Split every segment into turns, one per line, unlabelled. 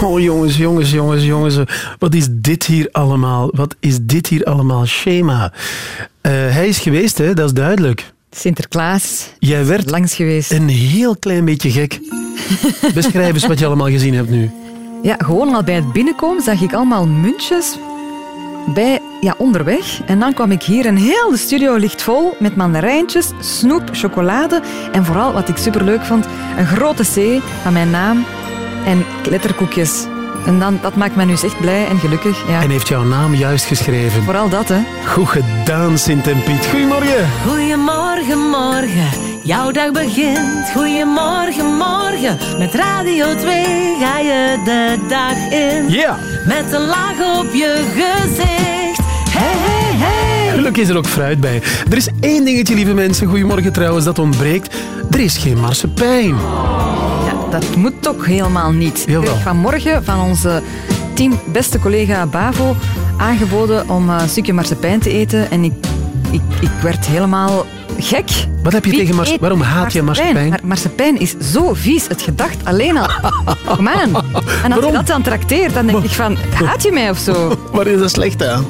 Oh, jongens, jongens, jongens, jongens. Wat is dit hier allemaal? Wat is dit hier allemaal? Schema. Eh, hij is geweest, hè? dat is duidelijk.
Sinterklaas.
Jij werd
langs geweest.
een heel klein beetje gek. Beschrijf eens wat je allemaal gezien hebt nu.
Ja, gewoon al bij het binnenkomen zag ik allemaal muntjes bij, ja, onderweg. En dan kwam ik hier en heel de studio ligt vol met mandarijntjes, snoep, chocolade en vooral, wat ik superleuk vond, een grote C van mijn naam en letterkoekjes. En dan, dat maakt mij nu echt blij en gelukkig. Ja.
En heeft jouw naam juist geschreven.
Vooral dat, hè.
Goed gedaan, Sint en Piet. Goedemorgen.
Goedemorgen, morgen. Jouw dag begint. Goedemorgen, morgen. Met Radio 2 ga je de dag in.
Ja.
Met een laag op je gezicht. Hey, hey, hey.
Gelukkig is er ook fruit bij. Er is één dingetje, lieve mensen. Goedemorgen trouwens, dat ontbreekt. Er is geen marsepein.
Dat moet toch helemaal niet. Ik kreeg vanmorgen van onze tien beste collega Bavo aangeboden om eh, een stukje marsepein te eten. En ik, ik, ik werd helemaal gek.
Wat heb je
Wie
tegen mars- Waarom haat je marsepein?
Maar marsepein is zo vies. Het gedacht alleen al. Kom aan. En als
Waarom?
je dat dan trakteert, dan denk ik van, haat je mij of zo?
Waar is dat slecht aan?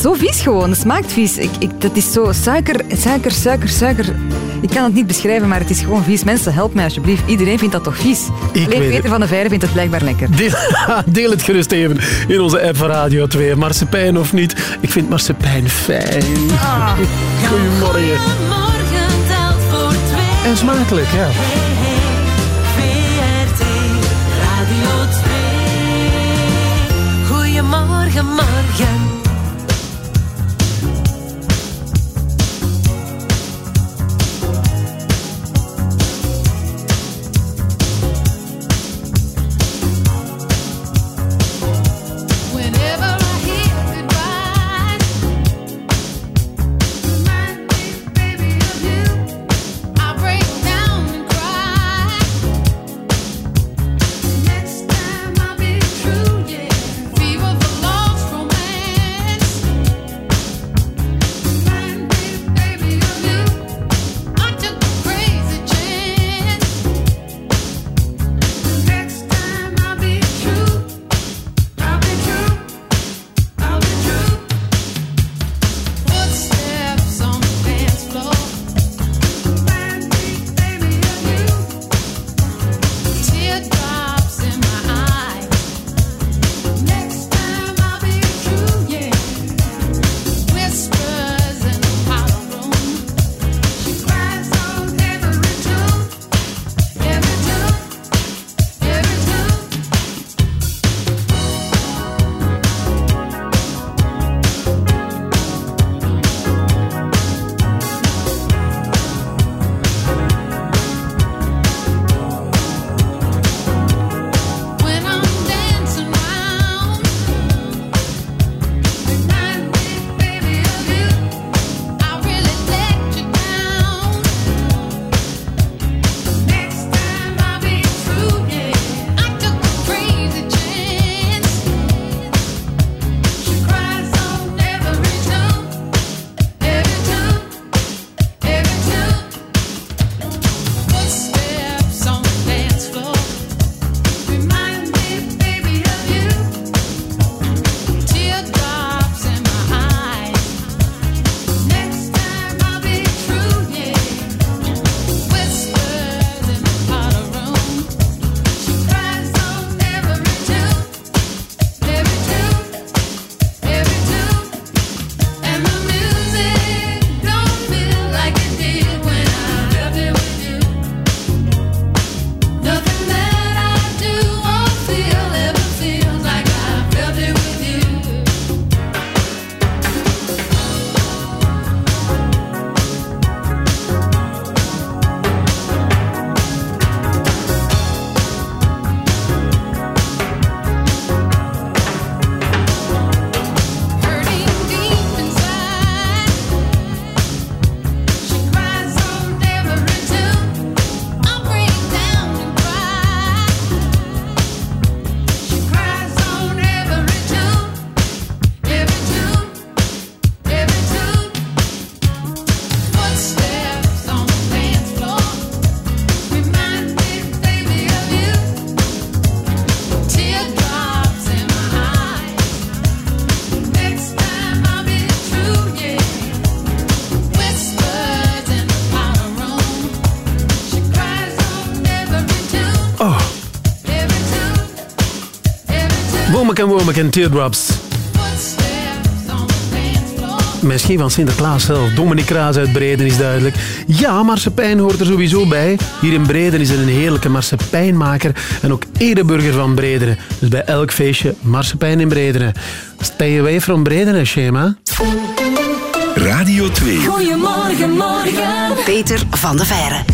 Zo vies gewoon. Het smaakt vies. Ik, ik, dat is zo suiker, suiker, suiker, suiker. Ik kan het niet beschrijven, maar het is gewoon vies. Mensen, help mij alsjeblieft. Iedereen vindt dat toch vies?
Ik
Alleen
weet
Peter
het.
van de Veire vindt het blijkbaar lekker.
Deel, deel het gerust even in onze app van Radio 2. Marsepein of niet, ik vind marsepein fijn. Goedemorgen.
Morgen telt voor twee.
En smakelijk, ja.
Hey, hey. VRT Radio 2. Goedemorgen, morgen.
Womack and Womack en Teardrops. Misschien van Sinterklaas zelf. Dominique Raas uit Breden is duidelijk. Ja, marsepein hoort er sowieso bij. Hier in Breden is er een heerlijke marsepein-maker en ook ereburger van Bredene. Dus bij elk feestje marsepein in Bredene. Stay away from Bredene, Schema.
Radio 2.
Goedemorgen, morgen.
Peter van de Veire.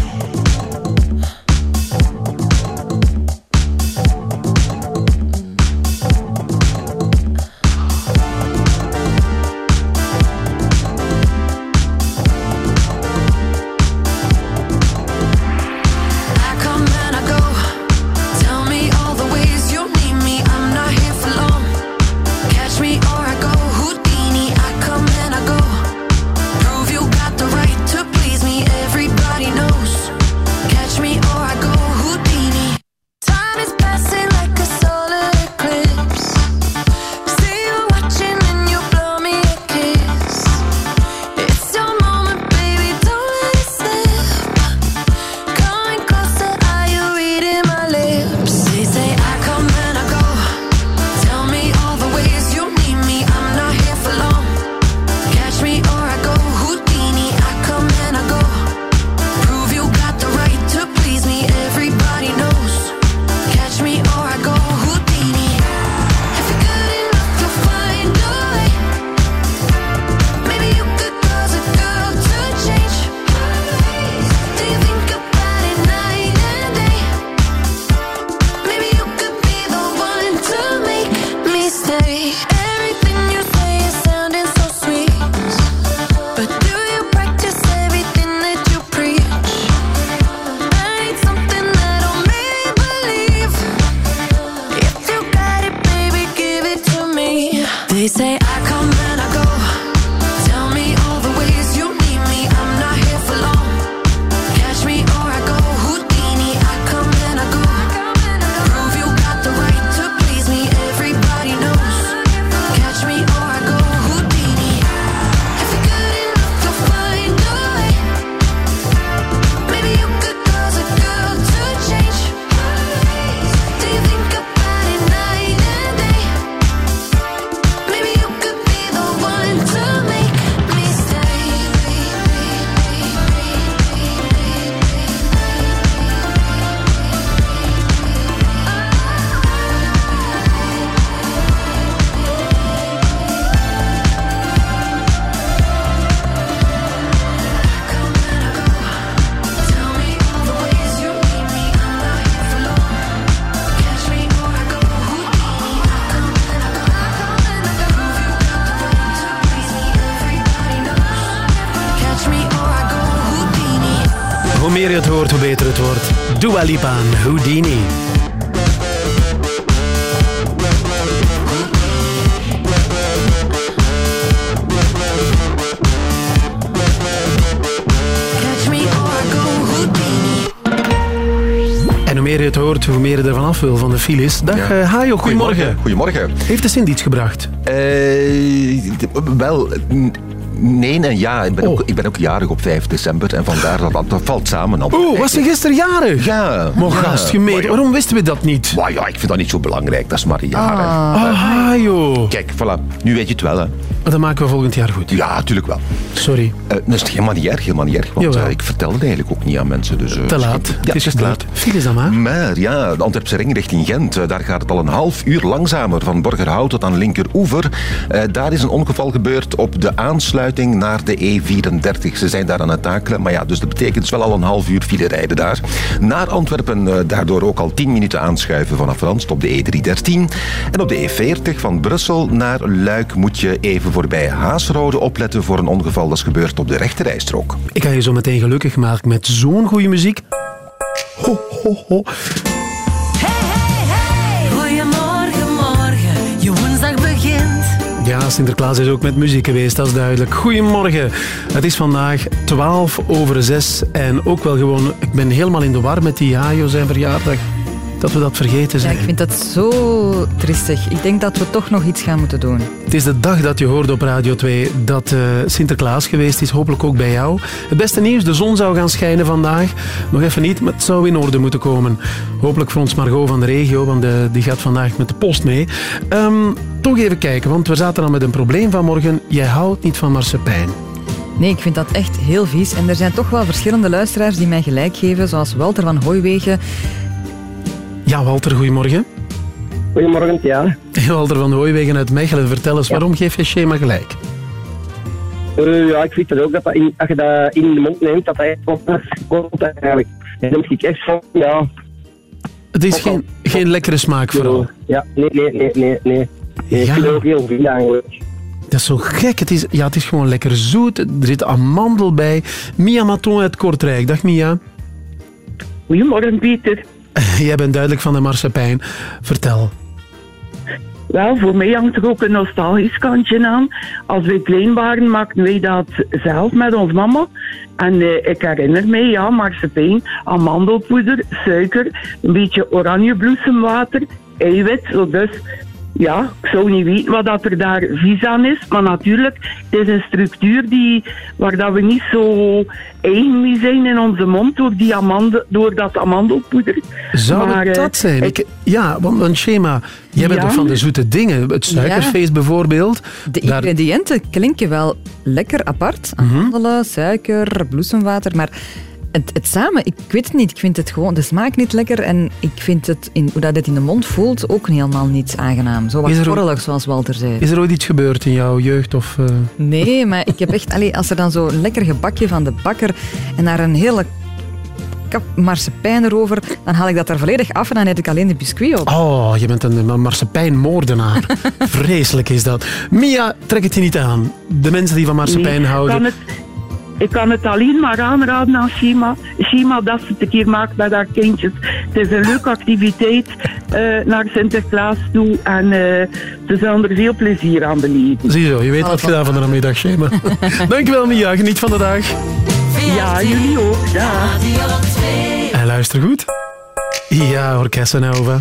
Beter het wordt. Dua Lipa en Houdini.
Catch me or I go Houdini.
En hoe meer je het hoort, hoe meer je er vanaf wil van de files. Dag
Ja.
eh, Hajo, goedemorgen.
Goedemorgen.
Heeft de Sint iets gebracht?
Eh, wel, nee en ja. Ik ben,
Oh.
ook, ik ben ook jarig op 5 december en vandaar dat, dat, dat valt samen. al.
Oeh, was ze gisteren jarig?
Ja.
Mocht
ja.
gast gemeten.
Maar ja,
Waarom wisten we dat niet?
maar ja, ik vind dat niet zo belangrijk. Dat is maar een jaar.
Ah, Hajo.
Kijk, voilà. Nu weet je het wel, hè.
Dat maken we volgend jaar goed.
Ja, natuurlijk wel.
Sorry.
Eh dat is helemaal niet erg, helemaal niet erg. Want eh, ik vertelde het eigenlijk ook niet aan mensen. Dus, eh,
Te laat.
Ja,
het is
te laat.
Files dan maar.
Maar ja, de Antwerpse ring richting Gent, daar gaat al een half uur langzamer van Borgerhout tot aan linkeroever. Eh, daar is een ongeval gebeurd op de aansluiting naar de E34. Ze zijn daar aan het takelen, maar ja, dus dat betekent dus wel al een half uur file rijden daar. Naar Antwerpen eh, daardoor ook al 10 minuten aanschuiven vanaf Randst op de E313. En op de E40 van Brussel naar Luik moet je even voorbij Haasrode opletten voor een ongeval dat is gebeurd op de rechterrijstrook.
Ik ga je zo meteen gelukkig maken met zo'n goede muziek. Ho, ho, ho. Sinterklaas is ook met muziek geweest, dat is duidelijk. Goedemorgen. Het is vandaag 12 over 6 en ook wel gewoon... Ik ben helemaal in de war met die Hajo zijn verjaardag. dat we dat vergeten
Ja,
zijn.
ik vind dat zo tristig. Ik denk dat we toch nog iets gaan moeten doen.
Het is de dag dat je hoorde op Radio 2 dat eh, Sinterklaas geweest is. Hopelijk ook bij jou. Het beste nieuws, de zon zou gaan schijnen vandaag. Nog even niet, maar het zou in orde moeten komen. Hopelijk voor ons Margot van de regio, want eh, die gaat vandaag met de post mee. Ehm, toch even kijken, want we zaten al met een probleem vanmorgen. Jij houdt niet van marsepein.
Nee, ik vind dat echt heel vies. En er zijn toch wel verschillende luisteraars die mij gelijk geven, zoals Walter van Hooiwegen.
Ja, Walter, goedemorgen.
Goedemorgen, ja.
Walter van Hooiwegen uit Mechelen, vertel eens, waarom geef je Schema gelijk?
Eh, ja, ik vind het ook dat, dat in, als je dat in de mond neemt, dat dat echt wat komt eigenlijk. En dan ik echt van, ja.
Het is geen, geen lekkere smaak vooral.
Ja, nee, nee, nee, nee, nee. Nee Ik
Ja.
vind het ook heel veel eigenlijk.
Dat is zo gek. Het is, ja, het is gewoon lekker zoet. Er zit amandel bij. Mia Maton uit Kortrijk. Dag Mia.
Goedemorgen, Pieter.
Jij bent duidelijk van de marsepein. Vertel.
Wel, voor mij hangt er ook een nostalgisch kantje aan. Als wij klein waren, maakten wij dat zelf met ons mama. En eh, ik herinner mij, ja, marsepein, amandelpoeder, suiker, een beetje oranjebloesemwater, eiwit. Zo dus, ja, ik zou niet weten wat dat er daar vies aan is. Maar natuurlijk, het is een structuur die, waar dat we niet zo eigen mee zijn in onze mond door, die amandel, door dat amandelpoeder.
Zou
Maar,
het
eh,
dat zijn?
ik-
ja, want, want Schema, jij bent
Ja.
toch van de zoete dingen? Het suikerfeest bijvoorbeeld.
De
Daar-
ingrediënten klinken wel lekker apart. Amandelen, suiker, bloesemwater, maar het, het samen, ik weet het niet. Ik vind het gewoon, de smaak niet lekker en ik vind het, in, hoe dat het in de mond voelt, ook helemaal niet aangenaam. Zo wat korrelig, zoals Walter zei.
Is er ooit iets gebeurd in jouw jeugd? Of, eh,
Nee, maar ik heb echt... Allee, als er dan zo'n lekker gebakje van de bakker en daar een hele kap marsepein erover, dan haal ik dat er volledig af en dan eet ik alleen de biscuit op.
Oh, je bent een een marsepein-moordenaar. Vreselijk is dat. Mia, trek het je niet aan. De mensen die van marsepein
Nee,
houden.
Ik kan het alleen maar aanraden aan Shima. Shima dat ze het een keer maakt met haar kindjes. Het is een leuke activiteit eh, naar Sinterklaas toe. En eh, ze zullen er veel plezier aan beleven.
Zie je zo, je weet wat gedaan van de namiddag, Schema. Dankjewel Mia, geniet van de dag.
Ja, jullie ook. Ja.
Radio 2.
En luister goed. Ja, Orkest Nova.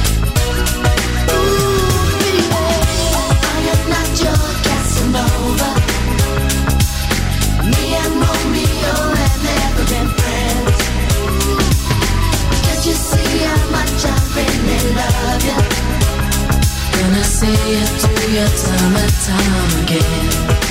Gonna see it through you time and time again.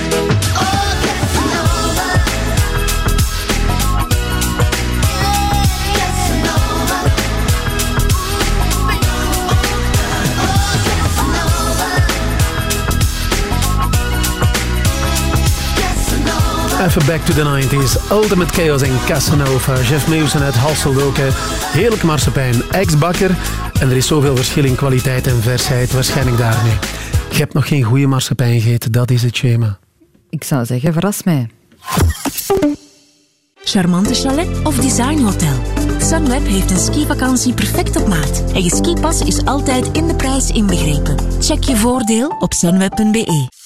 Even back to the 90s. Ultimate Chaos en Casanova. Jeff Mewsen uit hè. Heerlijk marsepein. Ex-bakker. En er is zoveel verschil in kwaliteit en versheid. Waarschijnlijk daarmee. Je hebt nog geen goede marsepein gegeten. Dat is het schema.
Ik zou zeggen, verras mij.
Charmante chalet of designhotel. Sunweb heeft een skivakantie perfect op maat. En je skipas is altijd in de prijs inbegrepen. Check je voordeel op sunweb.be.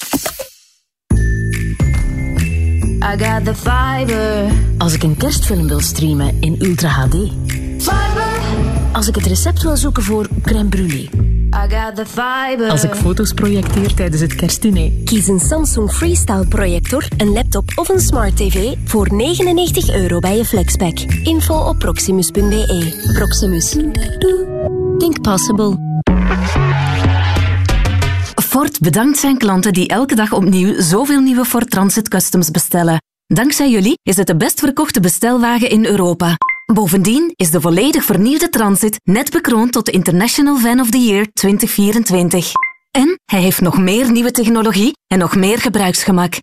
I got the fiber.
Als ik een kerstfilm wil streamen in Ultra HD.
Fiber.
Als ik het recept wil zoeken voor crème brûlée.
I got the fiber.
Als ik foto's projecteer tijdens het kerstdiner.
Kies een Samsung Freestyle projector, een laptop of een smart tv voor 99 euro bij je Flexpack. Info op proximus.be. Proximus. Think possible.
Ford bedankt zijn klanten die elke dag opnieuw zoveel nieuwe Ford Transit Customs bestellen. Dankzij jullie is het de best verkochte bestelwagen in Europa. Bovendien is de volledig vernieuwde Transit net bekroond tot de International Van of the Year 2024. En hij heeft nog meer nieuwe technologie en nog meer gebruiksgemak.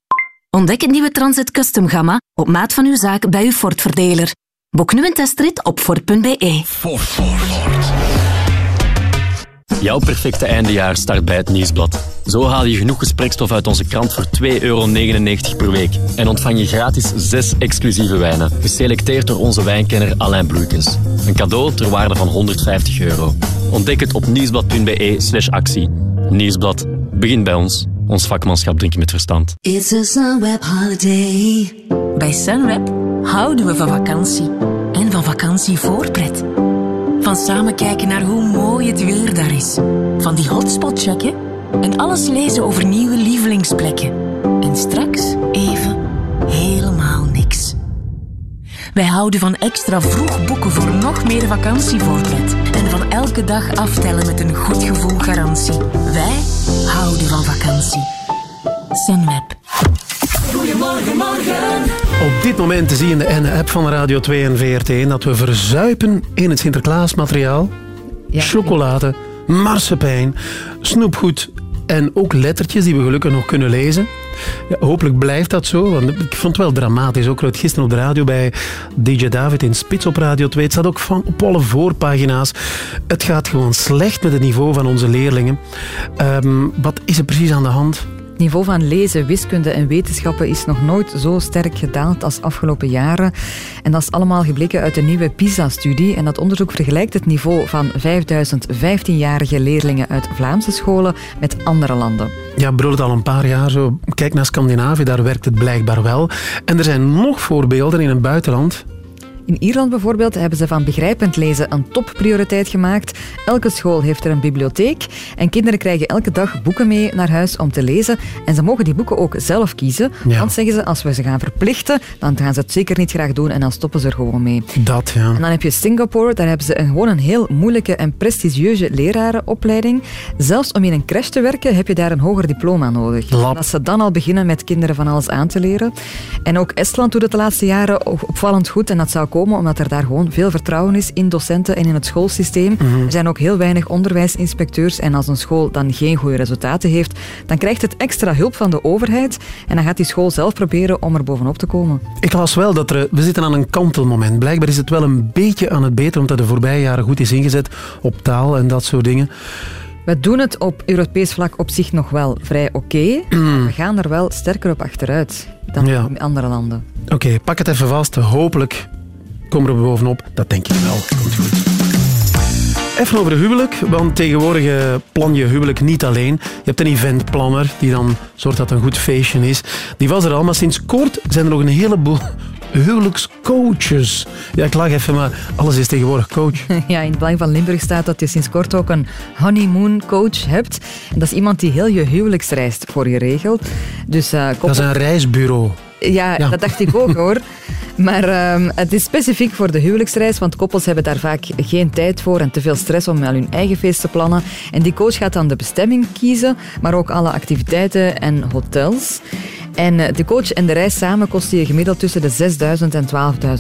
Ontdek het nieuwe Transit Custom Gamma op maat van uw zaak bij uw Ford-verdeler. Boek nu een testrit op Ford.be.
Jouw perfecte eindejaar start bij het Nieuwsblad. Zo haal je genoeg gesprekstof uit onze krant voor 2,99 euro per week. En ontvang je gratis zes exclusieve wijnen, geselecteerd door onze wijnkenner Alain Bloeikens. Een cadeau ter waarde van 150 euro. Ontdek het op nieuwsblad.be slash actie. Nieuwsblad. Begin bij ons. Ons vakmanschap drink je met verstand.
It's a Sunweb holiday.
Bij Sunweb houden we van vakantie. En van vakantie voorpret. Van samen kijken naar hoe mooi het weer daar is. Van die hotspot checken. En alles lezen over nieuwe lievelingsplekken. En straks even helemaal niks. Wij houden van extra vroeg boeken voor nog meer vakantievoorpret. En van elke dag aftellen met een goed gevoel garantie. Wij houden van vakantie. Sunweb.
Goedemorgen, morgen.
Op dit moment zie je in de N-app van Radio 2 en VRT dat we verzuipen in het Sinterklaasmateriaal. Chocolade, marsepein, snoepgoed en ook lettertjes die we gelukkig nog kunnen lezen. Ja, hopelijk blijft dat zo, want ik vond het wel dramatisch. Ook het gisteren op de radio bij DJ David in Spits op Radio 2. Het staat ook van op alle voorpagina's. Het gaat gewoon slecht met het niveau van onze leerlingen. Ehm, wat is er precies aan de hand?
Niveau van lezen, wiskunde en wetenschappen is nog nooit zo sterk gedaald als afgelopen jaren. En dat is allemaal gebleken uit een nieuwe PISA-studie. En dat onderzoek vergelijkt het niveau van 5000 15-jarige leerlingen uit Vlaamse scholen met andere landen.
Ja, broer, het al een paar jaar zo. Kijk naar Scandinavië, daar werkt het blijkbaar wel. En er zijn nog voorbeelden in het buitenland.
In Ierland bijvoorbeeld hebben ze van begrijpend lezen een topprioriteit gemaakt. Elke school heeft er een bibliotheek en kinderen krijgen elke dag boeken mee naar huis om te lezen. En ze mogen die boeken ook zelf kiezen.
Ja.
Want zeggen ze, als we ze gaan verplichten, dan gaan ze het zeker niet graag doen en dan stoppen ze er gewoon mee.
Dat, ja.
En dan heb je Singapore, daar hebben ze een, gewoon een heel moeilijke en prestigieuze lerarenopleiding. Zelfs om in een crash te werken heb je daar een hoger diploma nodig. En dat ze dan al beginnen met kinderen van alles aan te leren. En ook Estland doet het de laatste jaren op- opvallend goed en dat zou komen omdat er daar gewoon veel vertrouwen is in docenten en in het schoolsysteem.
Mhm.
Er zijn ook heel weinig onderwijsinspecteurs en als een school dan geen goede resultaten heeft, dan krijgt het extra hulp van de overheid en dan gaat die school zelf proberen om er bovenop te komen.
Ik las wel dat er... We zitten aan een kantelmoment. Blijkbaar is het wel een beetje aan het beter, omdat de voorbije jaren goed is ingezet op taal en dat soort dingen.
We doen het op Europees vlak op zich nog wel vrij oké, maar we gaan er wel sterker op achteruit dan
Ja.
in andere landen.
Oké, pak het even vast. Hopelijk we er bovenop. Dat denk ik wel. Komt goed. Even over de huwelijk, want tegenwoordig eh, plan je huwelijk niet alleen. Je hebt een eventplanner die dan zorgt dat het een goed feestje is. Die was er al, maar sinds kort zijn er nog een heleboel huwelijkscoaches. Ja, ik lach even, maar alles is tegenwoordig coach.
Ja, in het Belang van Limburg staat dat je sinds kort ook een honeymoon coach hebt. En dat is iemand die heel je huwelijksreis voor je regelt. Dus, eh,
Dat is een reisbureau.
Ja,
Ja.
dat dacht ik ook hoor. Maar ehm, het is specifiek voor de huwelijksreis, want koppels hebben daar vaak geen tijd voor en te veel stress om al hun eigen feest te plannen. En die coach gaat dan de bestemming kiezen, maar ook alle activiteiten en hotels. En eh, de coach en de reis samen kosten je gemiddeld tussen de 6.000 en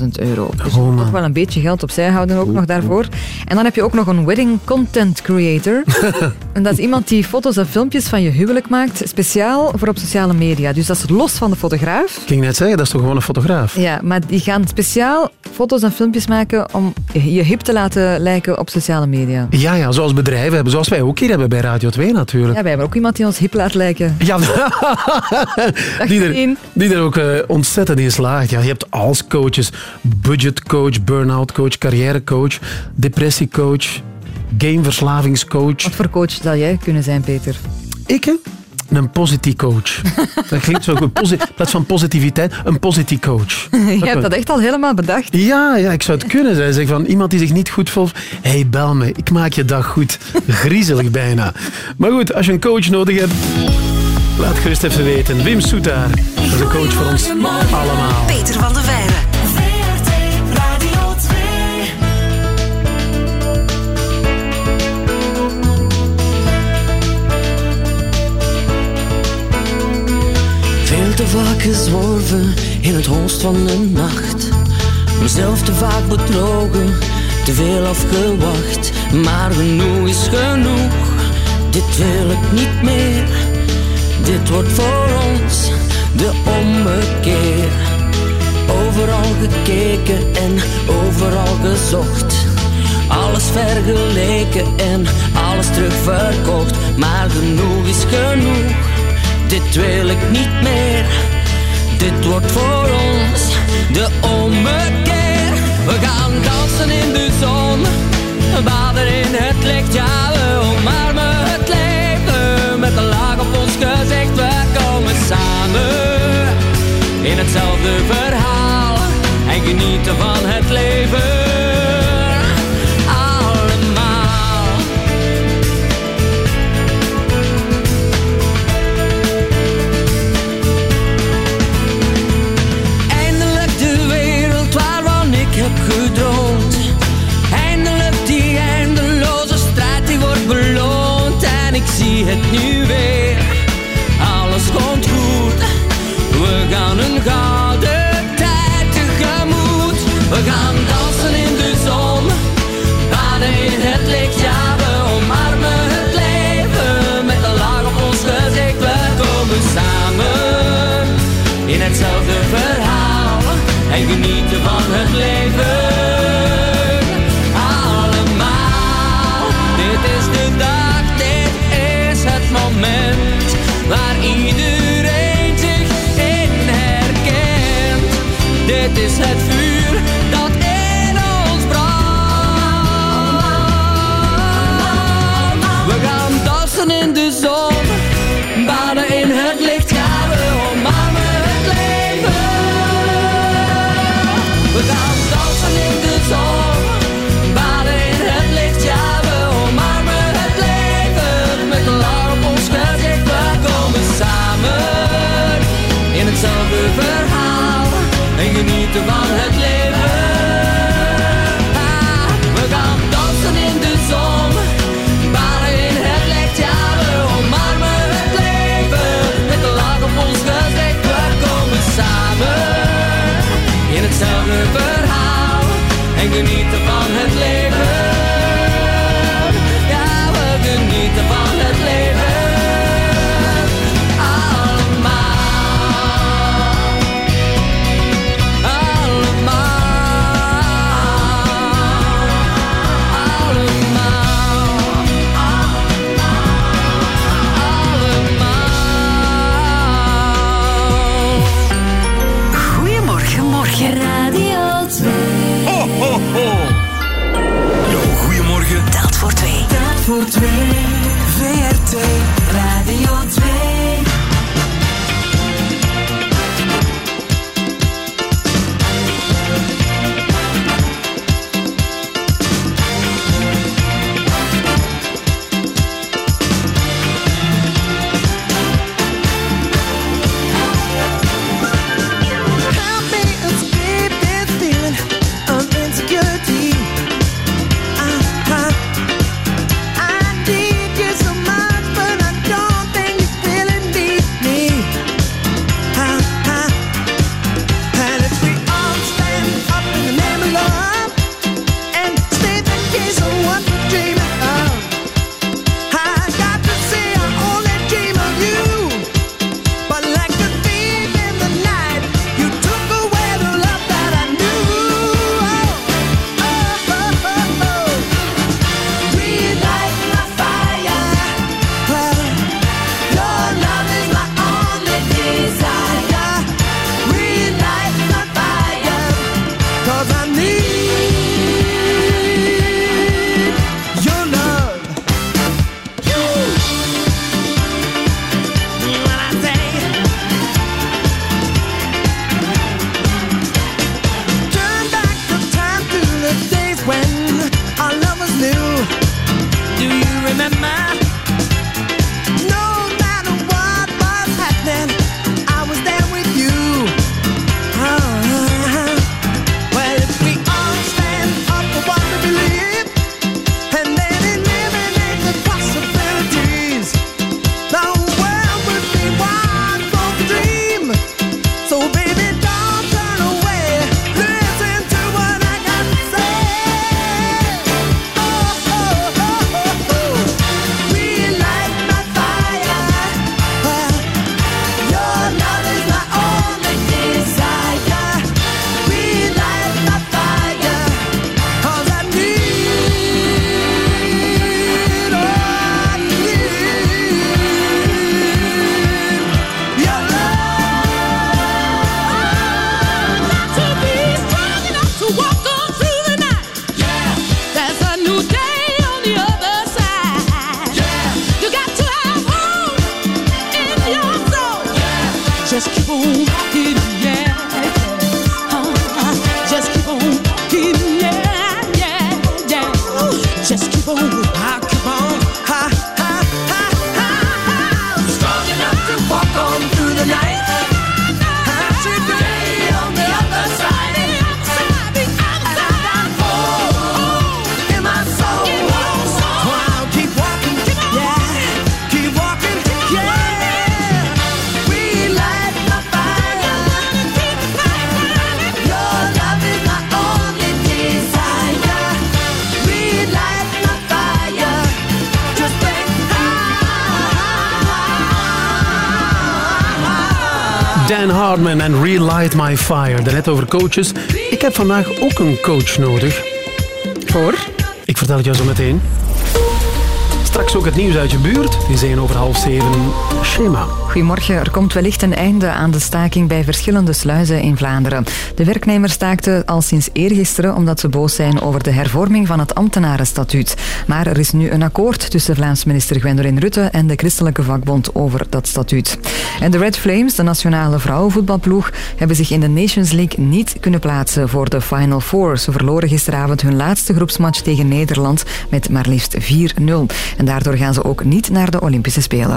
12.000 euro. Dus
Oh,
toch wel een beetje geld opzij houden ook nog daarvoor. En dan heb je ook nog een wedding content creator. en dat is iemand die foto's en filmpjes van je huwelijk maakt, speciaal voor op sociale media. Dus dat is los van de fotograaf.
Ik ging net zeggen, dat is toch gewoon een fotograaf?
Ja, maar die gaan speciaal foto's en filmpjes maken om je hip te laten lijken op sociale media.
Ja, ja, zoals bedrijven hebben, zoals wij ook hier hebben bij Radio 2 natuurlijk.
Ja, wij hebben ook iemand die ons hip laat lijken.
Ja, die er, die er ook eh, ontzettend in slaagt. Ja, je hebt als coaches budgetcoach, burn-out coach, carrièrecoach, depressiecoach, gameverslavingscoach.
Wat voor coach zou jij kunnen zijn, Peter?
Ik, hè? Een positief coach. Dat klinkt zo goed. In plaats van positiviteit, een positief coach.
Je hebt dat echt al helemaal bedacht.
Ja, ja, ik zou het kunnen zijn. Zeg van iemand die zich niet goed voelt. Hé, hey, bel me. Ik maak je dag goed. Griezelig bijna. Maar goed, als je een coach nodig hebt, laat gerust even weten. Wim Soetaar. Een coach voor ons allemaal.
Peter van der Veijren.
Radio 2.
Veel te vaak gezworven in het holst van de nacht. Mezelf te vaak bedrogen, te veel afgewacht. Maar genoeg is genoeg, dit wil ik niet meer. Dit wordt voor ons de ommekeer. Overal gekeken en overal gezocht. Alles vergeleken en alles terugverkocht. Maar genoeg is genoeg, dit wil ik niet meer. Dit wordt voor ons de ommekeer. We gaan dansen in de zon, baden in het licht. Ja, we omarmen ons gezicht. We komen samen in hetzelfde verhaal en genieten van het leven. Allemaal. Eindelijk de wereld waarvan ik heb gedroomd. Eindelijk die eindeloze strijd die wordt beloond. En ik zie het nu van het leven. Allemaal, dit is de dag, dit is het moment waar iedereen zich in herkent. Dit is het vuur dat in ons brandt. We gaan dansen in de zon, en
Relight My Fire. Daarnet over coaches. Ik heb vandaag ook een coach nodig.
Voor?
Ik vertel het jou zo meteen. Straks ook het nieuws uit je buurt. Die zijn over half zeven. Schema.
Goedemorgen. Er komt wellicht een einde aan de staking bij verschillende sluizen in Vlaanderen. De werknemers staakten al sinds eergisteren omdat ze boos zijn over de hervorming van het ambtenarenstatuut. Maar er is nu een akkoord tussen Vlaams minister Gwendoline Rutte en de christelijke vakbond over dat statuut. En de Red Flames, de nationale vrouwenvoetbalploeg, hebben zich in de Nations League niet kunnen plaatsen voor de Final Four. Ze verloren gisteravond hun laatste groepsmatch tegen Nederland met maar liefst 4-0. En daardoor gaan ze ook niet naar de Olympische Spelen.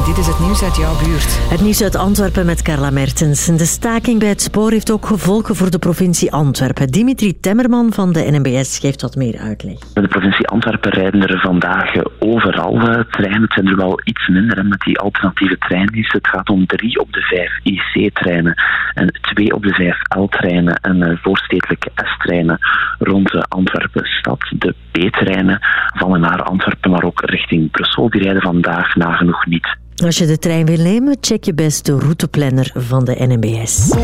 Dit is het nieuws uit jouw buurt.
Het nieuws uit Antwerpen met Carla Mertens. De staking bij het spoor heeft ook gevolgen voor de provincie Antwerpen. Dimitri Temmerman van de NMBS geeft wat meer uitleg.
In de provincie Antwerpen rijden er vandaag overal eh, treinen. Het zijn er wel iets minder hè, met die alternatieve treindiensten. Het gaat om drie op de vijf IC-treinen en twee op de vijf L-treinen en eh, voorstedelijke S-treinen rond eh, Antwerpen stad. De B-treinen van en naar Antwerpen, maar ook richting Brussel, die rijden vandaag nagenoeg niet.
Als je de trein wil nemen, check je best de routeplanner van de NMBS.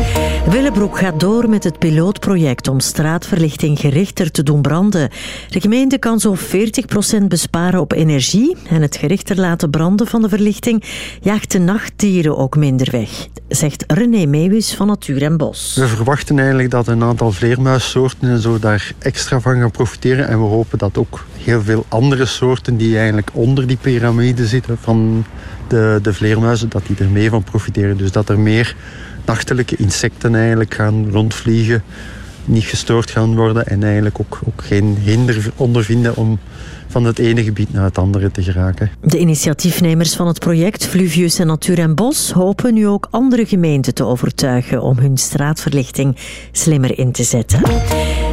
Willebroek gaat door met het pilootproject om straatverlichting gerichter te doen branden. De gemeente kan zo'n 40% besparen op energie en het gerichter laten branden van de verlichting jaagt de nachtdieren ook minder weg, zegt René Meeuwis van Natuur en Bos.
We verwachten eigenlijk dat een aantal vleermuissoorten en zo daar extra van gaan profiteren. En we hopen dat ook heel veel andere soorten die eigenlijk onder die piramide zitten van de, de vleermuizen, dat die er mee van profiteren. Dus dat er meer nachtelijke insecten eigenlijk gaan rondvliegen, niet gestoord gaan worden en eigenlijk ook, ook geen hinder ondervinden om van het ene gebied naar het andere te geraken.
De initiatiefnemers van het project Fluvius en Natuur en Bos hopen nu ook andere gemeenten te overtuigen om hun straatverlichting slimmer in te zetten.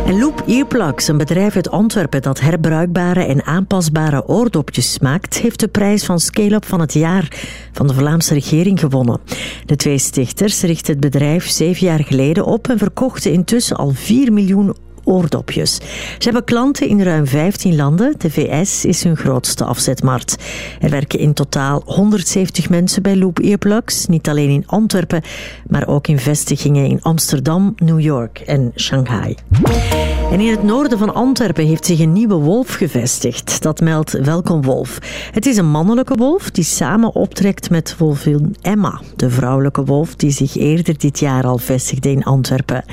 En Loop Earplugs, een bedrijf uit Antwerpen dat herbruikbare en aanpasbare oordopjes maakt, heeft de prijs van Scale-up van het jaar van de Vlaamse regering gewonnen. De twee stichters richtten het bedrijf zeven jaar geleden op en verkochten intussen al 4 miljoen oordopjes. Ze hebben klanten in ruim 15 landen. De VS is hun grootste afzetmarkt. Er werken in totaal 170 mensen bij Loop Earplugs. Niet alleen in Antwerpen, maar ook in vestigingen in Amsterdam, New York en Shanghai. En in het noorden van Antwerpen heeft zich een nieuwe wolf gevestigd. Dat meldt Welkom Wolf. Het is een mannelijke wolf die samen optrekt met wolvin Emma, de vrouwelijke wolf die zich eerder dit jaar al vestigde in Antwerpen.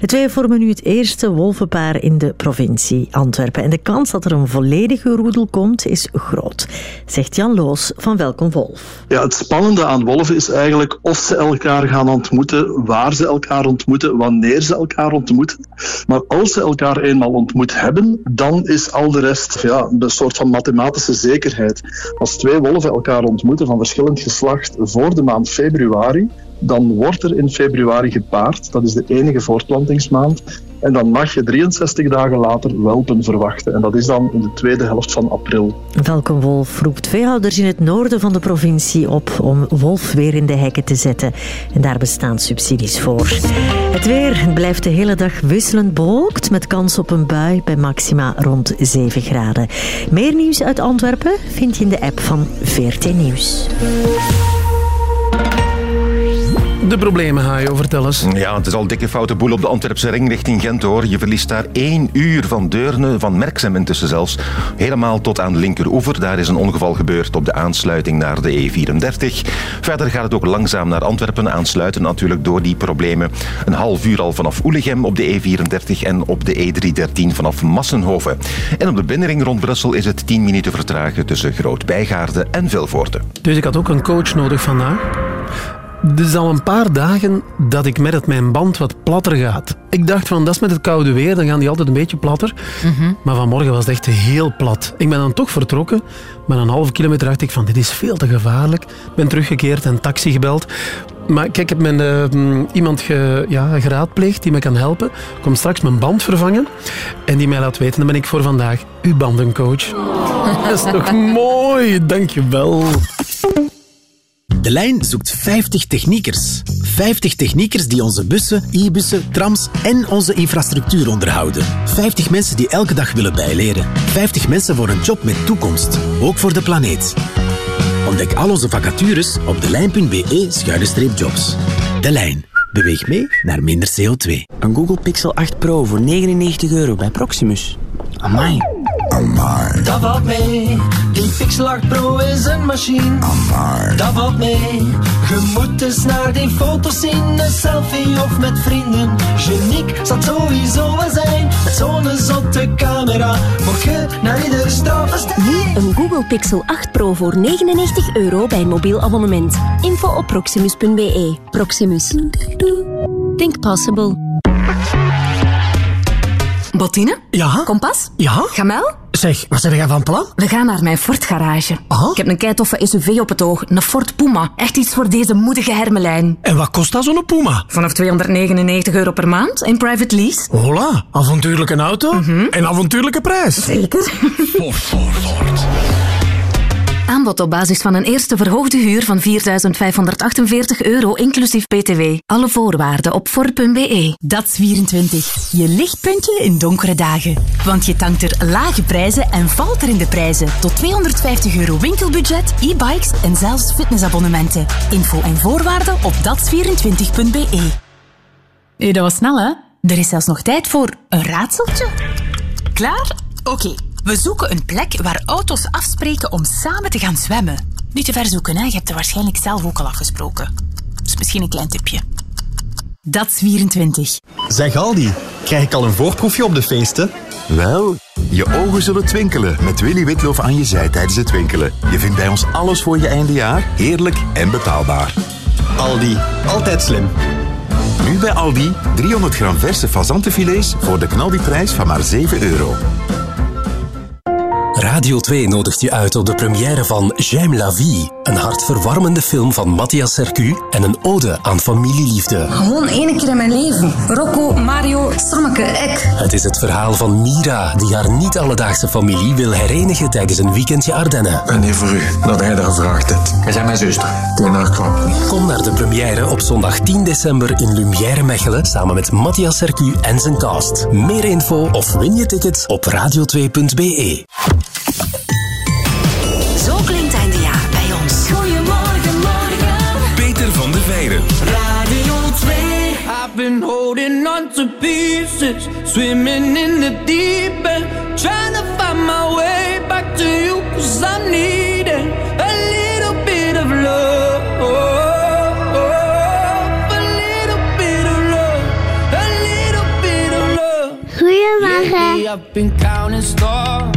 De twee vormen nu het eerste wolvenpaar in de provincie Antwerpen. En de kans dat er een volledige roedel komt is groot, zegt Jan Loos van Welkom Wolf.
Ja, het spannende aan wolven is eigenlijk of ze elkaar gaan ontmoeten, waar ze elkaar ontmoeten, wanneer ze elkaar ontmoeten. Maar als ze elkaar eenmaal ontmoet hebben, dan is al de rest ja, een soort van mathematische zekerheid. Als twee wolven elkaar ontmoeten van verschillend geslacht voor de maand februari, dan wordt er in februari gepaard. Dat is de enige voortplantingsmaand. En dan mag je 63 dagen later welpen verwachten. En dat is dan in de tweede helft van april.
Welkom Wolf roept veehouders in het noorden van de provincie op om wolf weer in de hekken te zetten. En daar bestaan subsidies voor. Het weer blijft de hele dag wisselend bewolkt met kans op een bui bij maxima rond 7 graden. Meer nieuws uit Antwerpen vind je in de app van VRT Nieuws.
De problemen, Hajo, vertel eens.
Ja, het is al dikke foute boel op de Antwerpse ring richting Gent hoor. Je verliest daar één uur van Deurne, van Merksem intussen zelfs. Helemaal tot aan linkeroever. Daar is een ongeval gebeurd op de aansluiting naar de E34. Verder gaat het ook langzaam naar Antwerpen. Aansluiten natuurlijk door die problemen. Een half uur al vanaf Oelegem op de E34 en op de E313 vanaf Massenhoven. En op de binnenring rond Brussel is het 10 minuten vertragen tussen Groot-Bijgaarde en Vilvoorde.
Dus ik had ook een coach nodig vandaag. Het is al een paar dagen dat ik met het mijn band wat platter gaat. Ik dacht van, dat is met het koude weer, dan gaan die altijd een beetje platter. Maar vanmorgen was het echt heel plat. Ik ben dan toch vertrokken, maar een halve kilometer dacht ik van, dit is veel te gevaarlijk. Ik ben teruggekeerd en taxi gebeld. Maar kijk, ik heb mijn, eh, iemand ge, ja, geraadpleegd die me kan helpen. Ik kom straks mijn band vervangen en die mij laat weten, dan ben ik voor vandaag uw bandencoach. Dat is toch mooi, dankjewel.
De lijn zoekt 50 techniekers. 50 techniekers die onze bussen, e-bussen, trams en onze infrastructuur onderhouden. 50 mensen die elke dag willen bijleren. 50 mensen voor een job met toekomst. Ook voor de planeet. Ontdek al onze vacatures op delijn.be-jobs.
De Lijn. Beweeg mee naar minder CO2.
Een Google Pixel 8 Pro voor 99 euro bij Proximus. Amai.
Amai. Dat valt mee. Die Pixel 8 Pro is een machine. Amai. Dat valt mee. Je moet eens naar die foto's zien. Een selfie of met vrienden. Geniek zal het sowieso wel zijn. Met zo'n zotte camera. Mocht je naar ieder straf
Nu een Google Pixel 8 Pro voor 99 euro bij een mobiel abonnement. Info op proximus.be. Proximus. Think possible.
Bottine?
Ja?
Kompas?
Ja?
Gamel?
Zeg, wat zeg jij van plan?
We gaan naar mijn Ford garage. Ik heb een keitoffe SUV op het oog. Een Ford Puma. Echt iets voor deze moedige hermelijn.
En wat kost dat zo'n Puma?
Vanaf 299 euro per maand in private lease.
Hola, avontuurlijke auto en avontuurlijke prijs.
Zeker. Aanbod op basis van een eerste verhoogde huur van 4.548 euro inclusief btw. Alle voorwaarden op for.be.
Dat 24. Je lichtpuntje in donkere dagen. Want je tankt er lage prijzen en valt er in de prijzen. Tot 250 euro winkelbudget, e-bikes en zelfs fitnessabonnementen. Info en voorwaarden op dat24.be. Hé, dat was snel, hè? Er is zelfs nog tijd voor een raadseltje. Klaar? Oké. We zoeken een plek waar auto's afspreken om samen te gaan zwemmen. Niet te ver zoeken, hè? Je hebt er waarschijnlijk zelf ook al afgesproken. Dus misschien een klein tipje. Dat is 24.
Zeg Aldi, krijg ik al een voorproefje op de feesten?
Wel, je ogen zullen twinkelen met Willy Witloof aan je zij tijdens het winkelen. Je vindt bij ons alles voor je eindejaar, heerlijk en betaalbaar.
Aldi, altijd slim.
Nu bij Aldi 300 gram verse fazantenfilets voor de knaldiprijs van maar 7 euro.
Radio 2 nodigt je uit op de première van J'aime la vie. Een hartverwarmende film van Matthias Sercu en een ode aan familieliefde.
Gewoon één keer in mijn leven. Rocco, Mario, Sammeke, ik.
Het is het verhaal van Mira, die haar niet-alledaagse familie wil herenigen tijdens een weekendje Ardennen.
En hier voor u, dat hij dat gevraagd hebt. Jij bent mijn zuster. Toen haar kwam.
Kom naar de première op zondag 10 december in Lumière Mechelen samen met Matthias Sercu en zijn cast. Meer info of win je tickets op radio2.be.
Zo klinkt einde jaar bij ons. Goedemorgen, morgen.
Peter van de Veire.
Radio 2.
I've been holding on to pieces, swimming in the deep end, trying to find my way back to you, cause I'm needing a little bit of love. A little bit of love, a little bit of love. Lately I've been counting stars,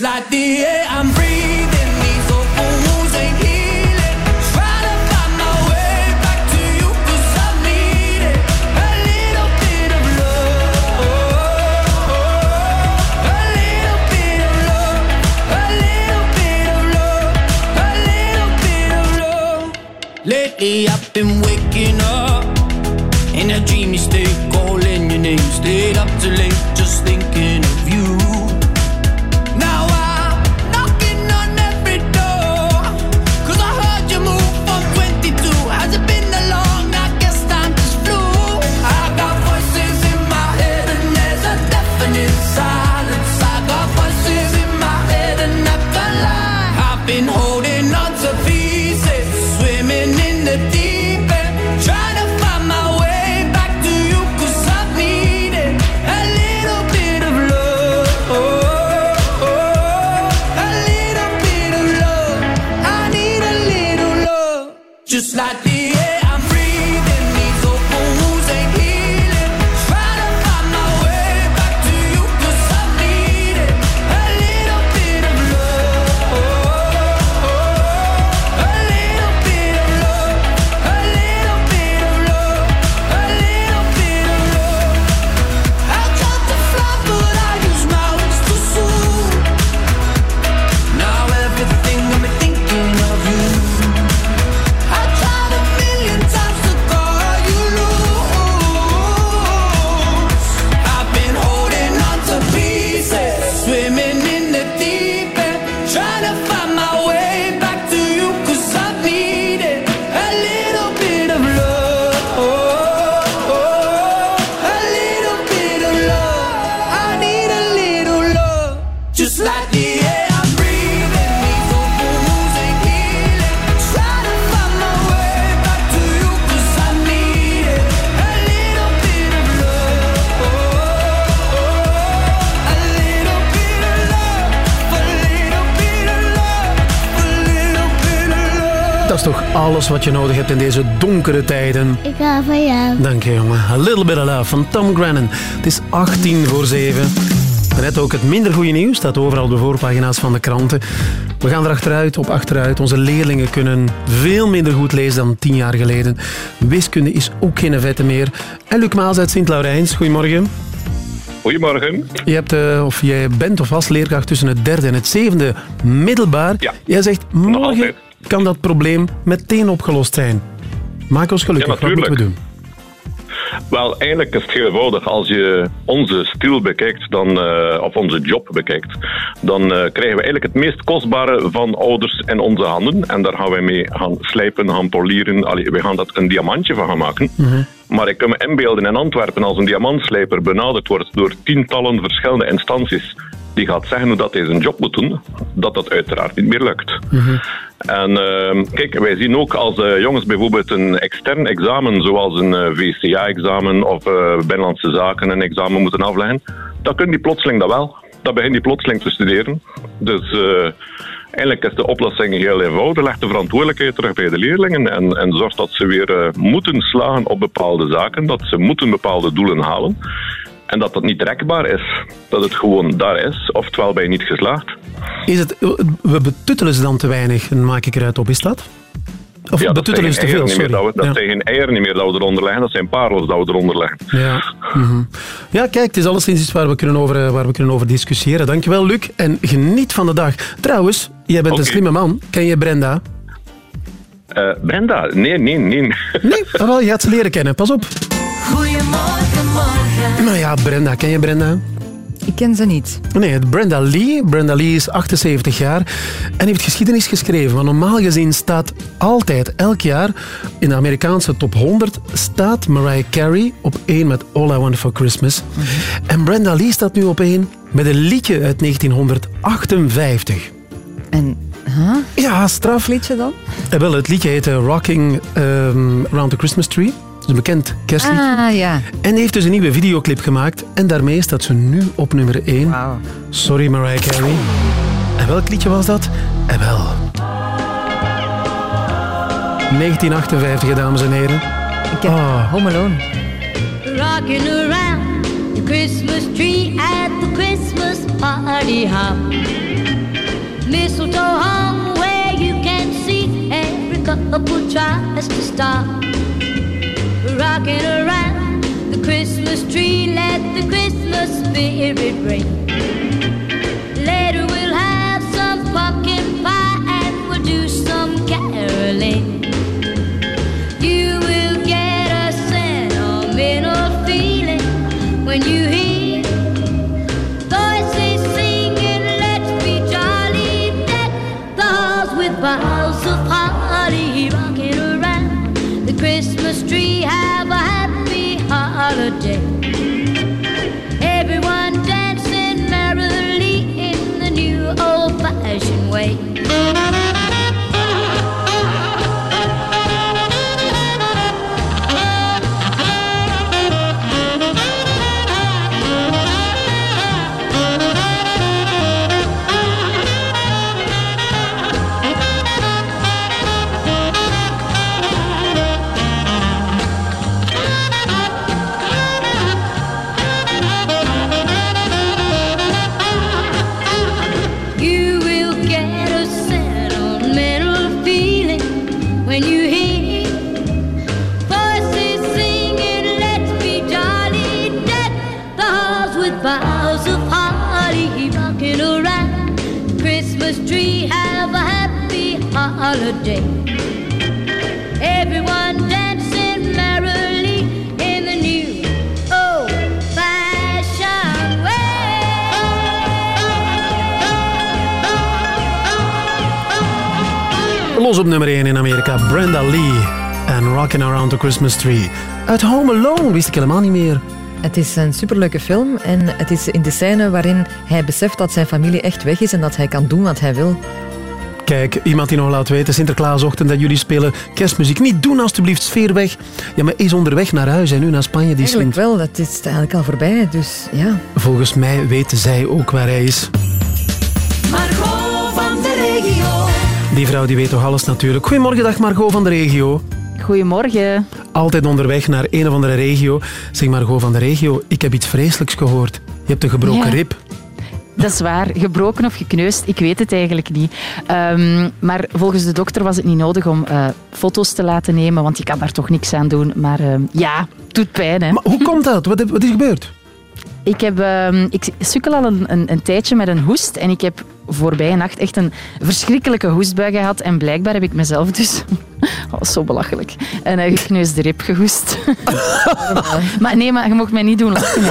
Like the air I'm breathing, these wounds ain't healing. Try to find my way back to I need it. A little bit of love. A little bit of love. A little bit of love. A little bit of love. Lately I've been waking
alles wat je nodig hebt in deze donkere tijden.
Ik hou van jou.
Dank je, jongen. A Little Bit of Love van Tom Grennan. Het is 18 voor 7. Net ook het minder goede nieuws staat overal op de voorpagina's van de kranten. We gaan er achteruit op achteruit. Onze leerlingen kunnen veel minder goed lezen dan tien jaar geleden. Wiskunde is ook geen vette meer. En Luc Maas uit Sint-Laurens, goedemorgen.
Goedemorgen.
Je hebt, eh, of jij bent of was leerkracht tussen het derde en het zevende middelbaar. Jij zegt, morgen kan dat probleem meteen opgelost zijn. Maak ons gelukkig.
Ja,
Wat moeten we doen?
Wel, eigenlijk is het heel eenvoudig. Als je onze stil bekijkt, dan, eh, of onze job bekijkt, dan eh, krijgen we eigenlijk het meest kostbare van ouders in onze handen. En daar gaan wij mee gaan slijpen, gaan polieren. Allee, we gaan dat een diamantje van gaan maken. Maar ik kan me inbeelden in Antwerpen als een diamantslijper benaderd wordt door tientallen verschillende instanties die gaat zeggen hoe dat hij zijn job moet doen, dat dat uiteraard niet meer lukt. En ehm, kijk, wij zien ook als eh, jongens bijvoorbeeld een extern examen, zoals een eh, VCA-examen of eh, Binnenlandse Zaken een examen moeten afleggen, dan kunnen die plotseling dat wel. Dan begint die plotseling te studeren. Dus eigenlijk is de oplossing heel eenvoudig. Leg de verantwoordelijkheid terug bij de leerlingen en, en zorg dat ze weer moeten slagen op bepaalde zaken, dat ze moeten bepaalde doelen halen. En dat dat niet rekbaar is. Dat het gewoon daar is, oftewel ben je niet geslaagd.
Is het, we betuttelen ze dan te weinig, dan maak ik eruit op. Is dat? Of
Ja, dat
betuttelen is te veel, sorry.
dat we- Dat
Ja.
zijn geen eieren niet meer dat we eronder leggen, dat zijn parels dat we eronder leggen.
Ja. Mhm. ja, kijk, het is alleszins iets waar we kunnen over, eh, waar we kunnen over discussiëren. Dankjewel, Luc. En geniet van de dag. Trouwens, jij bent een slimme man. Ken je Brenda?
Eh, Brenda, nee, nee, nee.
Nee, ah, wel, je gaat ze leren kennen. Pas op.
Goedemorgen, morgen.
Nou ja, Brenda. Ken je Brenda?
Ik ken ze niet.
Nee, Brenda Lee. Brenda Lee is 78 jaar en heeft geschiedenis geschreven. Want normaal gezien staat altijd, elk jaar, in de Amerikaanse top 100, staat Mariah Carey op 1 met All I Want For Christmas. En Brenda Lee staat nu op 1 met een liedje uit 1958.
En, huh?
Ja, straf.
liedje dan?
Eh, wel, het liedje heet eh, Rocking ehm, Around the Christmas Tree. Een bekend kerstliedje.
Ah, ja.
En heeft dus een nieuwe videoclip gemaakt. En daarmee staat ze nu op nummer 1. Sorry Mariah Carey. En welk liedje was dat? En wel. 1958, dames en heren.
Ik heb Home Alone.
Rocking around the Christmas tree at the Christmas party hop. Mistletoe hung where you can see every couple tries to stop. Rocking around the Christmas tree, let the Christmas spirit ring. Later we'll have some pumpkin pie and we'll do some caroling.
Los op nummer 1 in Amerika. Brenda Lee en Rockin' Around the Christmas Tree. Uit Home Alone wist ik helemaal niet meer.
Het is een superleuke film en het is in de scène waarin hij beseft dat zijn familie echt weg is en dat hij kan doen wat hij wil.
Kijk, iemand die nog laat weten, Sinterklaasochtend, dat jullie spelen kerstmuziek. Niet doen, alstublieft, sfeer weg. Ja, maar is onderweg naar huis en nu naar Spanje. Die
Eigenlijk wel, dat is eigenlijk al voorbij, dus ja.
Volgens mij weten zij ook waar hij is. Die vrouw die weet toch alles natuurlijk. Goedemorgen, dag Margot van de regio.
Goedemorgen.
Altijd onderweg naar een of andere regio. Zeg Margot van de regio, ik heb iets vreselijks gehoord. Je hebt een gebroken
Ja.
rib.
Dat is waar. Gebroken of gekneusd, ik weet het eigenlijk niet. Ehm, maar volgens de dokter was het niet nodig om eh, foto's te laten nemen, want je kan daar toch niks aan doen. Maar ehm, ja, het doet pijn. Hè.
Maar hoe komt dat? Wat, wat is gebeurd?
Ik, heb, ehm, ik sukkel al een, een, een tijdje met een hoest en ik heb voorbije nacht echt een verschrikkelijke hoestbui gehad. En blijkbaar heb ik mezelf dus... Oh, zo belachelijk. Een uh, gekneusde rib gehoest. maar nee, maar je mocht mij niet doen lachen.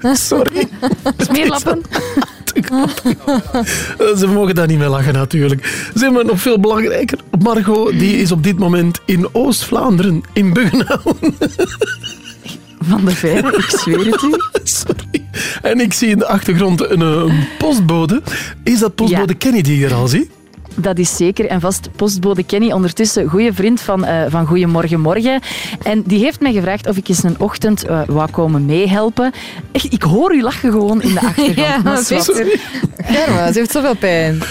Hè.
Sorry.
Smeerlappen.
Ze mogen daar niet mee lachen natuurlijk. Zeg maar nog veel belangrijker. Margot die is op dit moment in Oost-Vlaanderen, in Buggenhouden.
Van de verre, ik zweer het u.
Sorry. En ik zie in de achtergrond een, eh, een postbode. Is dat postbode
Ja.
Kenny die hier al zie?
Dat is zeker en vast postbode Kenny, ondertussen goede vriend van, eh van Goeiemorgen Morgen. En die heeft mij gevraagd of ik eens een ochtend eh, wou komen meehelpen. Ik hoor u lachen gewoon in de achtergrond.
Ja,
Dat is wat.
Peter. Ja, maar ze heeft zoveel pijn.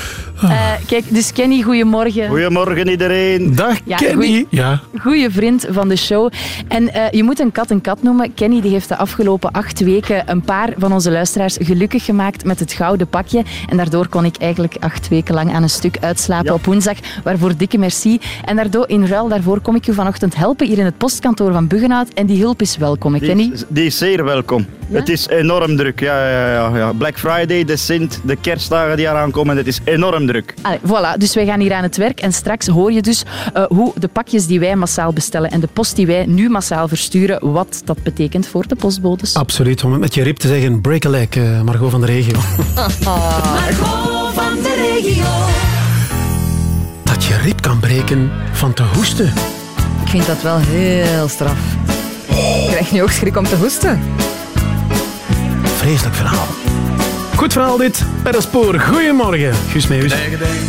Eh, kijk, dus Kenny, goedemorgen.
Goedemorgen iedereen.
Dag
Ja, Kenny. goeie-
Ja.
Goeie vriend van de show. En eh, je moet een kat een kat noemen. Kenny die heeft de afgelopen acht weken een paar van onze luisteraars gelukkig gemaakt met het gouden pakje. En daardoor kon ik eigenlijk acht weken lang aan een stuk uitslapen op woensdag. Waarvoor dikke merci. En daardoor, in ruil daarvoor kom ik u vanochtend helpen hier in het postkantoor van Buggenhout. En die hulp is welkom, hè, Kenny.
Die, die is zeer welkom. Het is enorm druk. Ja, ja, ja, ja. Black Friday, de Sint, de kerstdagen die eraan komen, het is enorm druk.
Allee, voilà, dus wij gaan hier aan het werk en straks hoor je dus eh, hoe de pakjes die wij massaal bestellen en de post die wij nu massaal versturen, wat dat betekent voor de postbodes.
Absoluut. Om het met je rib te zeggen, break a leg, eh, Margot van de regio.
Margot van de regio.
Dat je rib kan breken van te hoesten.
Ik vind dat wel heel straf. Ik krijg nu ook schrik om te hoesten.
Vreselijk verhaal. Goed verhaal dit. Per de spoor. Goedemorgen. Guus Meeuwis.
Knijgedeng.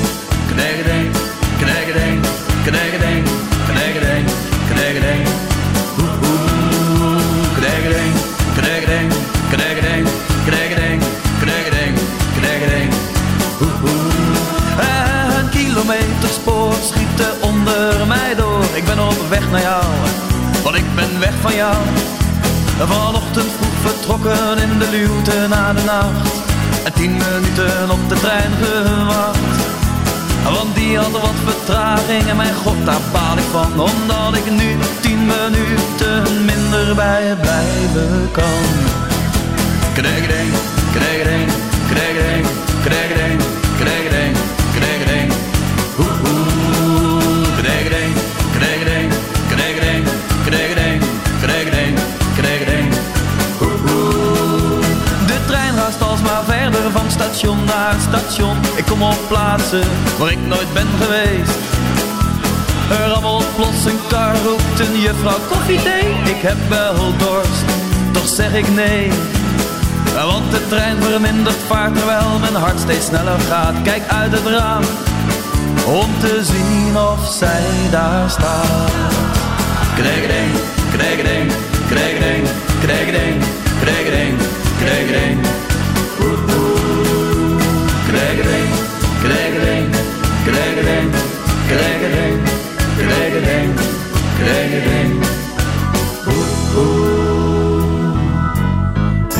Oeh, oeh. Knijgedeng, knijgedeng, knijgedeng, knijgedeng, knijgedeng, knijgedeng. Oeh, oeh. Eh, Een kilometerspoor schiet onder mij door. Ik ben op weg naar jou, want ik ben weg van jou. Vanochtend vroeg vertrokken in de luwte na de nacht. En tien minuten op de trein gewacht. Want die had wat vertraging en mijn god, daar baal ik van. Omdat ik nu tien minuten minder bij je blijven kan. Krijgedeng, krijgedeng, krijgedeng, krijgedeng, krijgedeng, station naar station. Ik kom op plaatsen waar ik nooit ben geweest. Er rammelt plots een kar, roept een juffrouw koffie thee. Ik heb wel dorst, toch zeg ik nee. Want de trein vermindert vaart terwijl mijn hart steeds sneller gaat. Kijk uit het raam om te zien of zij daar staat. Krijgedeng, krijgedeng, krijgedeng, krijgedeng, krijgedeng, krijgedeng.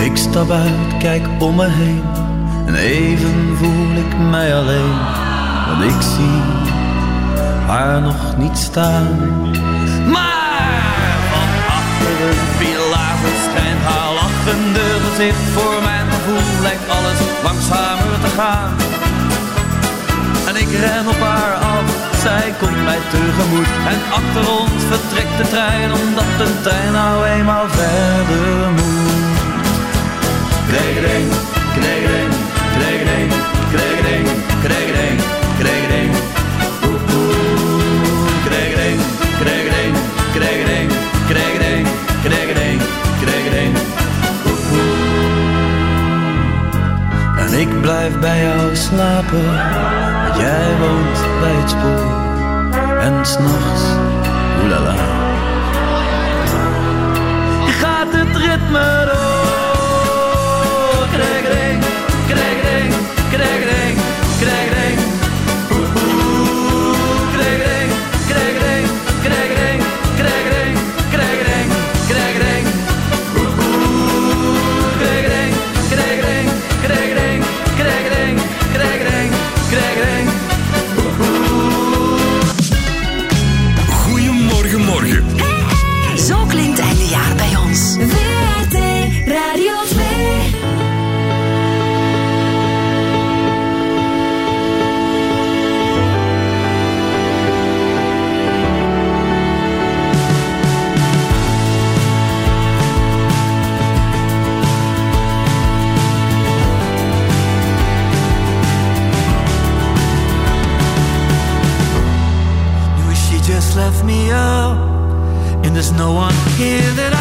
Ik stap uit, kijk om me heen en even voel ik mij alleen. Want ik zie haar nog niet staan. Maar van achter een pilaar verschijnt haar lachende gezicht. Voor mijn gevoel lijkt alles langzamer te gaan. En ik ren op haar af, zij komt mij tegemoet. En achter ons vertrekt de trein, omdat de trein nou eenmaal verder moet. Krijgedeng, krijgedeng, krijgedeng, krijgedeng, blijf bij jou slapen, want jij woont bij het spoor. En s'nachts, oelala. No one here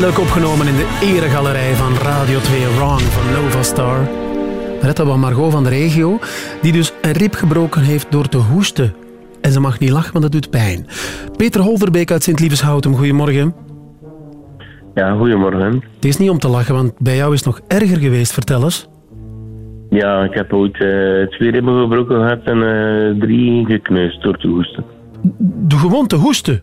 Eindelijk opgenomen in de eregalerij van Radio 2 Wrong van Nova Star. Hadden we Margot van de regio, die dus een rib gebroken heeft door te hoesten. En ze mag niet lachen, want dat doet pijn. Peter Holverbeek uit Sint-Lieveshoutem, goedemorgen.
Ja, goedemorgen.
Het is niet om te lachen, want bij jou is het nog erger geweest. Vertel eens.
Ja, ik heb ooit eh, twee ribben gebroken gehad en eh, drie gekneusd door te hoesten.
Doe gewoon te hoesten.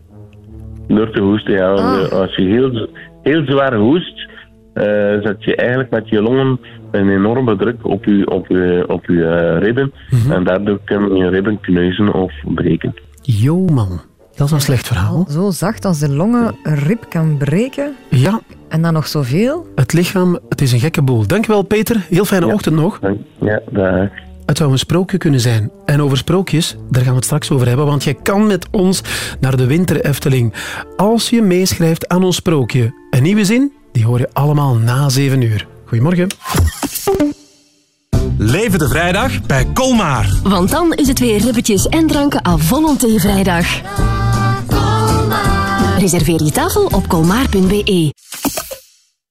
Door te hoesten, ja.
Ah.
Als je heel, heel zwaar hoest, eh, zet je eigenlijk met je longen een enorme druk op je, op je, op je eh, ribben.
Mhm.
En daardoor kunnen je ribben kneuzen of breken.
Yo, man. Dat is een slecht verhaal.
Zo zacht als de longen een rib kan breken.
Ja,
En dan nog zoveel.
het lichaam, het is een gekke boel. Dankjewel, Peter. Heel fijne ochtend nog.
Ja, dag.
Het zou een sprookje kunnen zijn. En over sprookjes, daar gaan we het straks over hebben, want je kan met ons naar de Winter Efteling. Als je meeschrijft aan ons sprookje. Een nieuwe zin, die hoor je allemaal na 7 uur. Goedemorgen.
Leven de vrijdag bij Colmar.
Want dan is het weer ribbetjes en dranken à volonté vrijdag. Reserveer je tafel op colmar.be.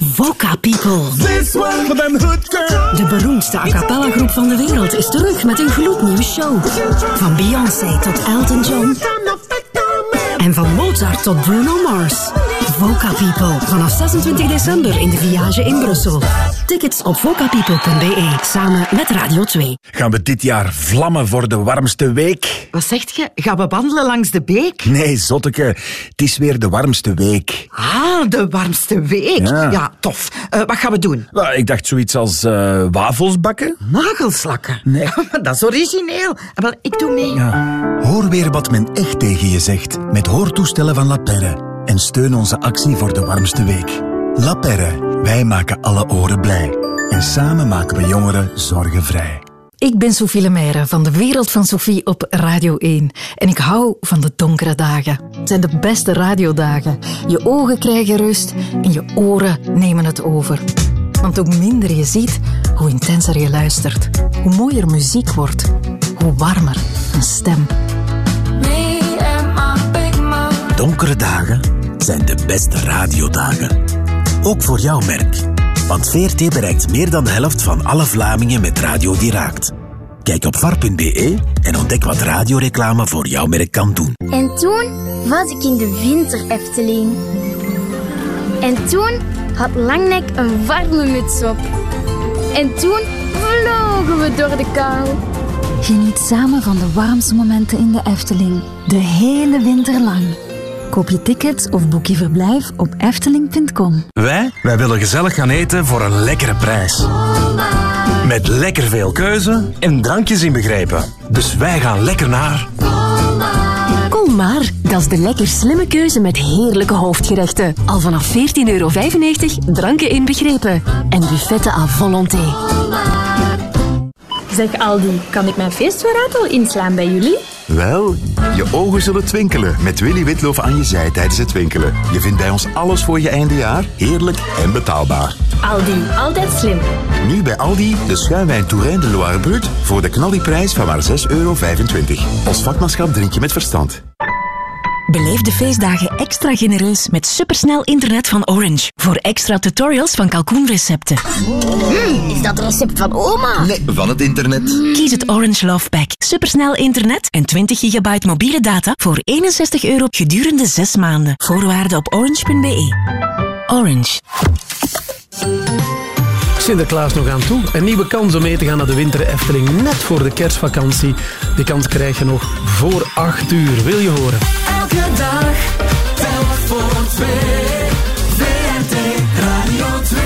Voca People. De beroemdste a cappella groep van de wereld is terug met een gloednieuwe show. Van Beyoncé tot Elton John. En van Mozart tot Bruno Mars. Voca People. Vanaf 26 december in de Viage in Brussel. Tickets op vocapeople.be. Samen met Radio 2.
Gaan we dit jaar vlammen voor de warmste week?
Wat zegt je? Gaan we wandelen langs de beek?
Nee, zotteke. Het is weer de warmste week.
Ah, de warmste week.
Ja.
Ja, tof. Eh, wat gaan we doen?
Ik dacht zoiets als eh, wafels bakken.
Nagelslakken?
Nee.
Dat is origineel. Wel, ik doe mee.
Hoor weer wat men echt tegen je zegt met hoortoestellen van La Perre. En steun onze actie voor de warmste week. La Perre, wij maken alle oren blij. En samen maken we jongeren zorgenvrij.
Ik ben Sophie Lemaire van de Wereld van Sophie op Radio 1. En ik hou van de donkere dagen. Het zijn de beste radiodagen. Je ogen krijgen rust en je oren nemen het over. Want hoe minder je ziet, hoe intenser je luistert. Hoe mooier muziek wordt. Hoe warmer een stem.
Donkere dagen zijn de beste radiodagen. Ook voor jouw merk. Want VRT bereikt meer dan de helft van alle Vlamingen met radio die raakt. Kijk op var.be en ontdek wat radioreclame voor jouw merk kan doen.
En toen was ik in de winter Efteling. En toen had Langnek een warme muts op. En toen vlogen we door de kou.
Geniet samen van de warmste momenten in de Efteling. De hele winter lang. Koop je tickets of boek je verblijf op efteling.com.
Wij, wij willen gezellig gaan eten voor een lekkere prijs. Met lekker veel keuze en drankjes inbegrepen. Dus wij gaan lekker naar...
Colmar, dat is de lekker slimme keuze met heerlijke hoofdgerechten. Al vanaf 14,95 euro, dranken inbegrepen. En buffetten à volonté.
Zeg Aldi, kan ik mijn feestvoorraad al inslaan bij jullie?
Wel, je ogen zullen twinkelen met Willy Witloof aan je zij tijdens het winkelen. Je vindt bij ons alles voor je eindejaar, heerlijk en betaalbaar.
Aldi, altijd slim.
Nu bij Aldi de schuimwijn Touraine de Loire Brut voor de knalliprijs van maar 6,25 euro. Ons vakmanschap drink je met verstand.
Beleef de feestdagen extra genereus met supersnel internet van Orange. Voor extra tutorials van kalkoenrecepten.
is dat recept van oma?
Nee, van het internet.
Kies het Orange Love Pack. Supersnel internet en 20 gigabyte mobiele data voor 61 euro gedurende 6 maanden. Voorwaarden op orange.be. Orange.
Sinterklaas nog aan toe. Een nieuwe kans om mee te gaan naar de winter Efteling net voor de kerstvakantie. Die kans krijg je nog voor 8 uur. Wil je horen?
Dag, telk voor twee. VRT Radio 2.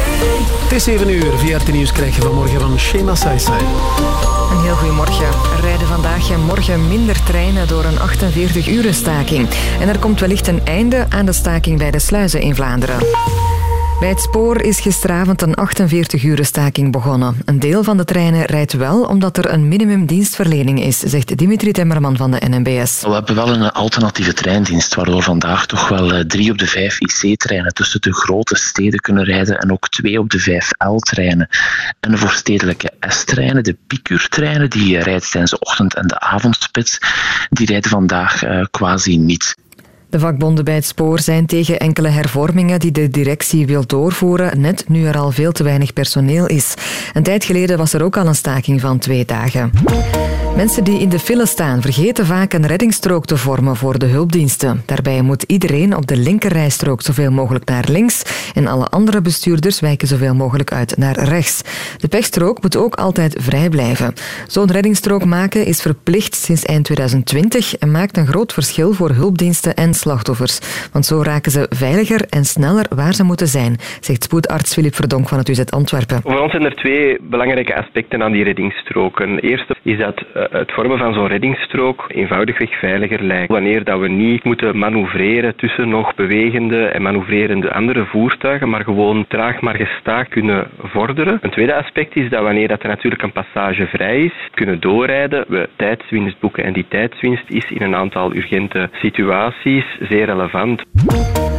Het is 7 uur. VRT Nieuws krijg je vanmorgen van Shema Saisai.
Een heel goedemorgen. Er rijden vandaag en morgen minder treinen door een 48-uren staking. En er komt wellicht een einde aan de staking bij de sluizen in Vlaanderen. Bij het spoor is gisteravond een 48-uren staking begonnen. Een deel van de treinen rijdt wel omdat er een minimumdienstverlening is, zegt Dimitri Temmerman van de NMBS.
We hebben wel een alternatieve treindienst, waardoor vandaag toch wel eh, drie op de vijf IC-treinen tussen de grote steden kunnen rijden en ook twee op de vijf L-treinen. En de voorstedelijke S-treinen, de piekuurtreinen, die eh, rijden tijdens de ochtend- en de avondspits, die rijden vandaag eh, quasi niet.
De vakbonden bij het spoor zijn tegen enkele hervormingen die de directie wil doorvoeren, net nu er al veel te weinig personeel is. Een tijd geleden was er ook al een staking van twee dagen. Mensen die in de file staan vergeten vaak een reddingsstrook te vormen voor de hulpdiensten. Daarbij moet iedereen op de linkerrijstrook zoveel mogelijk naar links en alle andere bestuurders wijken zoveel mogelijk uit naar rechts. De pechstrook moet ook altijd vrij blijven. Zo'n reddingsstrook maken is verplicht sinds eind 2020 en maakt een groot verschil voor hulpdiensten en slachtoffers. Want zo raken ze veiliger en sneller waar ze moeten zijn, zegt spoedarts Filip Verdonk van het UZ Antwerpen.
Voor ons zijn er twee belangrijke aspecten aan die reddingsstroken. Eerste is dat eh, het vormen van zo'n reddingsstrook eenvoudigweg veiliger lijkt. Wanneer dat we niet moeten manoeuvreren tussen nog bewegende en manoeuvrerende andere voertuigen, maar gewoon traag maar gestaag kunnen vorderen. Een tweede aspect is dat wanneer dat er natuurlijk een passage vrij is, kunnen doorrijden, we tijdswinst boeken. En die tijdswinst is in een aantal urgente situaties zeer relevant.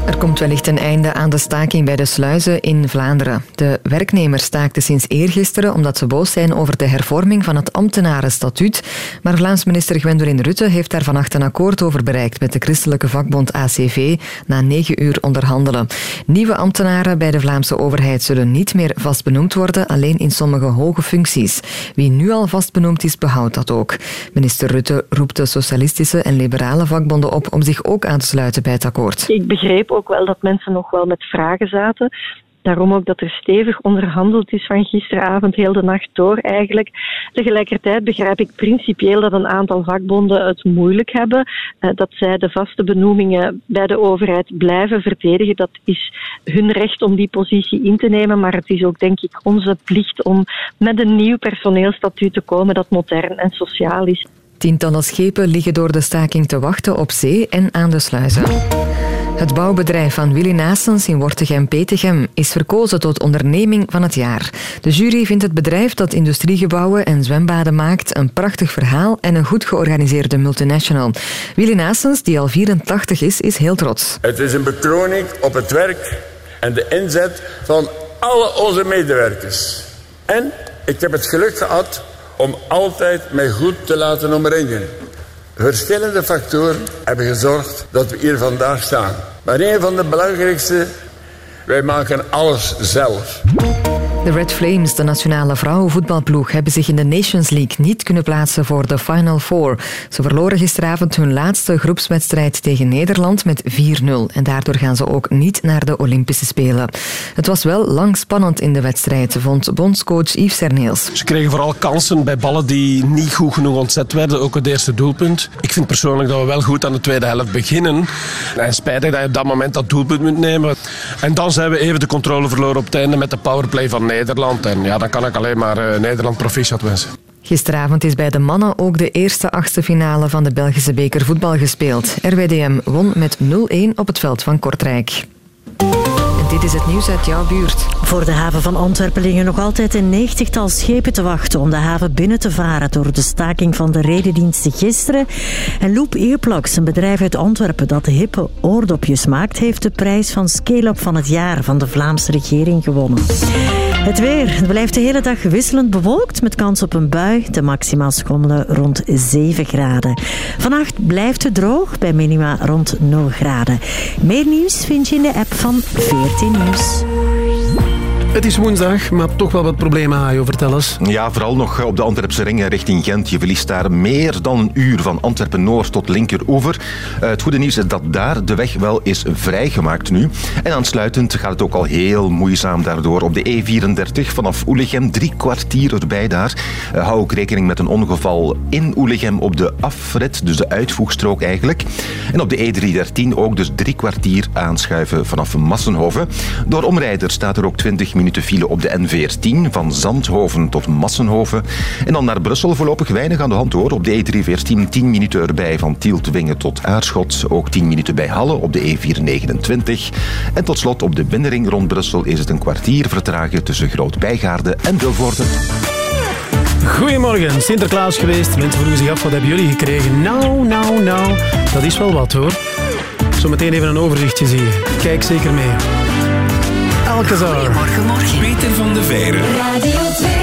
Er komt wellicht een einde aan de staking bij de sluizen in Vlaanderen. De werknemers staakten sinds eergisteren omdat ze boos zijn over de hervorming van het ambtenarenstatuut. Maar Vlaams minister Gwendoline Rutte heeft daar vannacht een akkoord over bereikt met de christelijke vakbond ACV na negen uur onderhandelen. Nieuwe ambtenaren bij de Vlaamse overheid zullen niet meer vast benoemd worden, alleen in sommige hoge functies. Wie nu al vast benoemd is, behoudt dat ook. Minister Rutte roept de socialistische en liberale vakbonden op om zich ook aan te sluiten bij het akkoord.
Ik begreep ook wel dat mensen nog wel met vragen zaten. Daarom ook dat er stevig onderhandeld is van gisteravond, heel de nacht door eigenlijk. Tegelijkertijd begrijp ik principieel dat een aantal vakbonden het moeilijk hebben. eh, Dat zij de vaste benoemingen bij de overheid blijven verdedigen. Dat is hun recht om die positie in te nemen. Maar het is ook denk ik onze plicht om met een nieuw personeelstatuut te komen dat modern en sociaal is.
Tientallen schepen liggen door de staking te wachten op zee en aan de sluizen. Het bouwbedrijf van Willy Naessens in Wortegem-Petegem is verkozen tot onderneming van het jaar. De jury vindt het bedrijf dat industriegebouwen en zwembaden maakt een prachtig verhaal en een goed georganiseerde multinational. Willy Naessens, die al 84 is, is heel trots.
Het is een bekroning op het werk en de inzet van alle onze medewerkers. En ik heb het geluk gehad om altijd mij goed te laten omringen. Verschillende factoren hebben gezorgd dat we hier vandaag staan. Maar een van de belangrijkste, wij maken alles zelf.
De Red Flames, de nationale vrouwenvoetbalploeg, hebben zich in de Nations League niet kunnen plaatsen voor de Final Four. Ze verloren gisteravond hun laatste groepswedstrijd tegen Nederland met 4-0. En daardoor gaan ze ook niet naar de Olympische Spelen. Het was wel lang spannend in de wedstrijd, vond bondscoach Yves Serneels.
Ze kregen vooral kansen bij ballen die niet goed genoeg ontzet werden, ook het eerste doelpunt. Ik vind persoonlijk dat we wel goed aan de tweede helft beginnen. En spijtig dat je op dat moment dat doelpunt moet nemen. En dan zijn we even de controle verloren op het einde met de powerplay van Nederland. En ja, dan kan ik alleen maar eh, Nederland proficiat wensen.
Gisteravond is bij de mannen ook de eerste achtste finale van de Belgische beker voetbal gespeeld. RWDM won met 0-1 op het veld van Kortrijk. En dit is het nieuws uit jouw buurt.
Voor de haven van Antwerpen liggen nog altijd een negentigtal schepen te wachten om de haven binnen te varen door de staking van de redendiensten gisteren. En Loop Earplugs, een bedrijf uit Antwerpen dat hippe oordopjes maakt, heeft de prijs van Scale-up van het jaar van de Vlaamse regering gewonnen. Het weer. Het blijft de hele dag wisselend bewolkt met kans op een bui. De maxima schommelen rond 7 graden. Vannacht blijft het droog bij minima rond 0 graden. Meer nieuws vind je in de app van 14 Nieuws.
Het is woensdag, maar toch wel wat problemen, Hajo. Vertel eens.
Ja, vooral nog op de Antwerpse ring richting Gent. Je verliest daar meer dan een uur van Antwerpen-Noord tot linkeroever. Uh, het goede nieuws is dat daar de weg wel is vrijgemaakt nu. En aansluitend gaat het ook al heel moeizaam daardoor op de E34 vanaf Oelegem. Drie kwartier erbij daar. Uh, hou ook rekening met een ongeval in Oelegem op de afrit, dus de uitvoegstrook eigenlijk. En op de E313 ook dus drie kwartier aanschuiven vanaf Massenhoven. Door omrijder staat er ook 20 minuten minuten file op de N14 van Zandhoven tot Massenhoven. En dan naar Brussel voorlopig weinig aan de hand hoor. Op de E314 10 minuten erbij van Tieltwingen tot Aarschot. Ook 10 minuten bij Halle op de E429. En tot slot op de binnenring rond Brussel is het een kwartier vertragen tussen Groot-Bijgaarde en Vilvoorde.
Goedemorgen, Sinterklaas geweest. Mensen vroegen zich af, wat hebben jullie gekregen? Nou, nou, nou, dat is wel wat hoor. Zometeen even een overzichtje zie je. Kijk zeker mee. Alcazar.
Goedemorgen, morgen. Peter van de Veire.
Radio 2.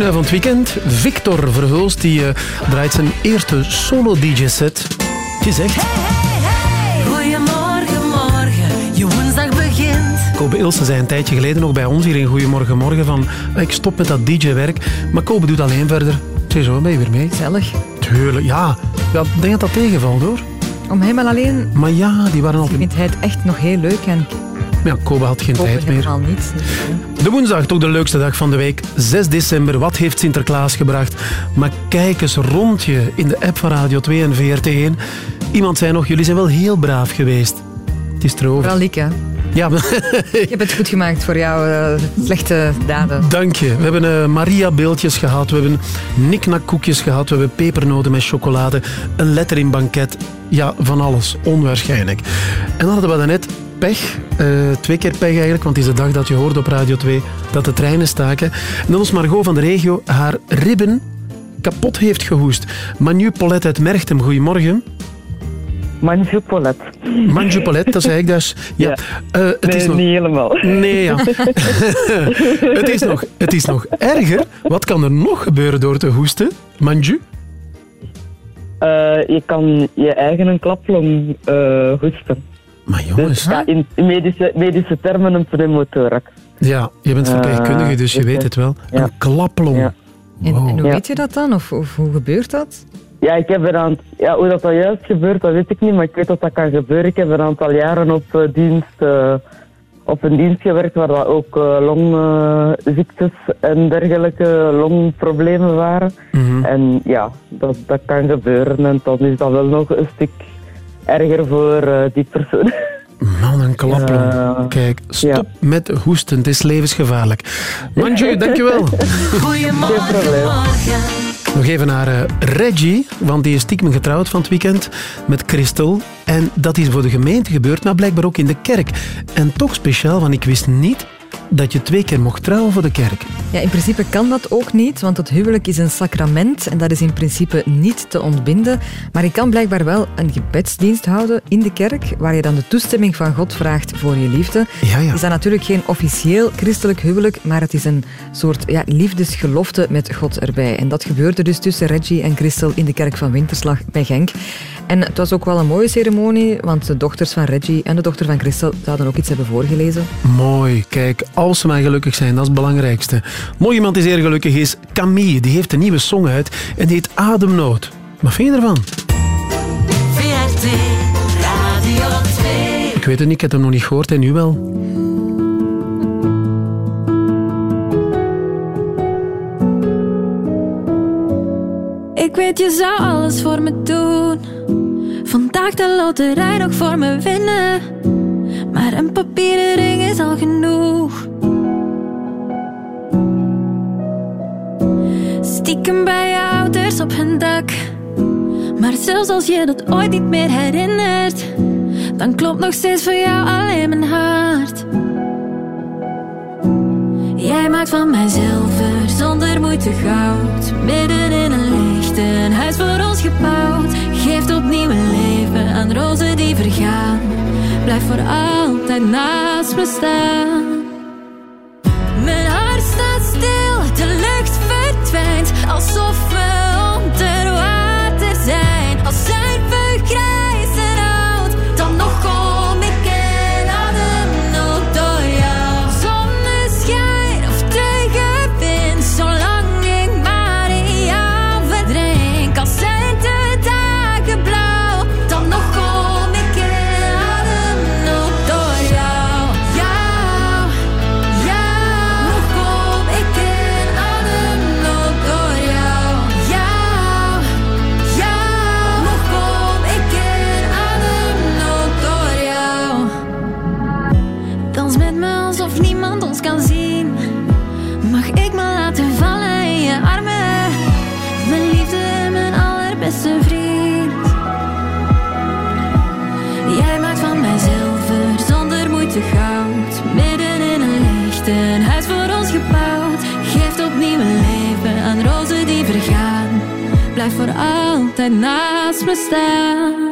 Hoor. En dan misschien eh, van het weekend. Victor Verhulst die, eh, draait zijn eerste solo-DJ-set. Het is echt.
Goedemorgen, morgen, je woensdag begint.
Kobe Ilse zei een tijdje geleden nog bij ons hier in Goedemorgen Morgen van "Ah, ik stop met dat DJ-werk. Maar Kobe doet alleen verder. Zeg zo, ben je weer mee?
Gezellig.
Tuurlijk, ja. ja. Ik denk dat dat tegenvalt hoor.
Om hem al alleen
Maar ja, die waren al...
vindt hij het echt nog heel leuk en
Ja, Kobe had geen
Kobe
tijd meer.
helemaal niet.
De woensdag, toch de leukste dag van de week. 6 december, wat heeft Sinterklaas gebracht? Maar kijk eens rond je in de app van Radio 2 en VRT1. Iemand zei nog, jullie zijn wel heel braaf geweest. Het is erover.
Vooral ik, hè.
Ja,
Ik heb het goed gemaakt voor jouw eh, slechte daden.
dank je. We hebben eh, Maria-beeldjes gehad, we hebben niknak-koekjes gehad, we hebben pepernoten met chocolade, een letter in banket. Ja, van alles. Onwaarschijnlijk. En dan hadden we daarnet pech. Eh, twee keer pech eigenlijk, want het is de dag dat je hoorde op Radio 2 dat de treinen staken. En dat ons Margot van de regio haar ribben kapot heeft gehoest. Manu Paulette uit Merchtem, goedemorgen.
Manju Polet.
Manju Paulette, dat zei ik dus. Ja. Eh, het
Nee,
is nog...
niet helemaal.
Nee, ja. het, is nog, het is nog erger. Wat kan er nog gebeuren door te hoesten? Manju?
Eh, je kan je eigen een klaplong hoesten.
Maar jongens.
Dus, ja, in medische, medische termen een pneumothorax.
Ja, je bent verpleegkundige, dus je
dus,
weet het wel.
ja.
Een klaplong.
Ja.
En, en hoe weet je dat dan? Of, of hoe gebeurt dat?
Ja, ik heb er aan, ja, hoe dat, dat juist gebeurt, dat weet ik niet, maar ik weet dat dat kan gebeuren. Ik heb er een aantal jaren op, eh, dienst, eh, op een dienst gewerkt waar dat ook eh, longziektes en dergelijke longproblemen waren.
Mhm.
En ja, dat, dat kan gebeuren en dan is dat wel nog een stuk erger voor eh, die persoon.
Man, een klaplong.
Ja.
Kijk, stop met hoesten. Het is levensgevaarlijk. Manju, dankjewel.
Goedemorgen, morgen.
Nog even naar eh, Reggie, want die is stiekem getrouwd van het weekend met Christel. En dat is voor de gemeente gebeurd, maar blijkbaar ook in de kerk. En toch speciaal, want ik wist niet dat je twee keer mocht trouwen voor de kerk.
Ja, in principe kan dat ook niet, want het huwelijk is een sacrament en dat is in principe niet te ontbinden. Maar je kan blijkbaar wel een gebedsdienst houden in de kerk, waar je dan de toestemming van God vraagt voor je liefde.
Ja, ja.
Is dat natuurlijk geen officieel christelijk huwelijk, maar het is een soort ja, liefdesgelofte met God erbij. En dat gebeurde dus tussen Reggie en Christel in de kerk van Winterslag bij Genk. En het was ook wel een mooie ceremonie, want de dochters van Reggie en de dochter van Christel zouden ook iets hebben voorgelezen.
Mooi, kijk, als ze maar gelukkig zijn, dat is het belangrijkste. Mooi iemand die zeer gelukkig is, Camille, die heeft een nieuwe song uit en die heet Ademnood. Wat vind je ervan?
VRT Radio 2.
Ik weet het niet, ik heb hem nog niet gehoord en nu wel.
Ik weet, je zou alles voor me doen. Vandaag de loterij nog voor me winnen. Maar een papieren ring is al genoeg. Stiekem bij je ouders op hun dak. Maar zelfs als je dat ooit niet meer herinnert, dan klopt nog steeds voor jou alleen mijn hart. Jij maakt van mij zilver zonder moeite goud. Midden in een licht, een huis voor ons gebouwd. Geeft opnieuw een leven aan rozen die vergaan. Blijf voor altijd naast me staan. Altijd naast me staan.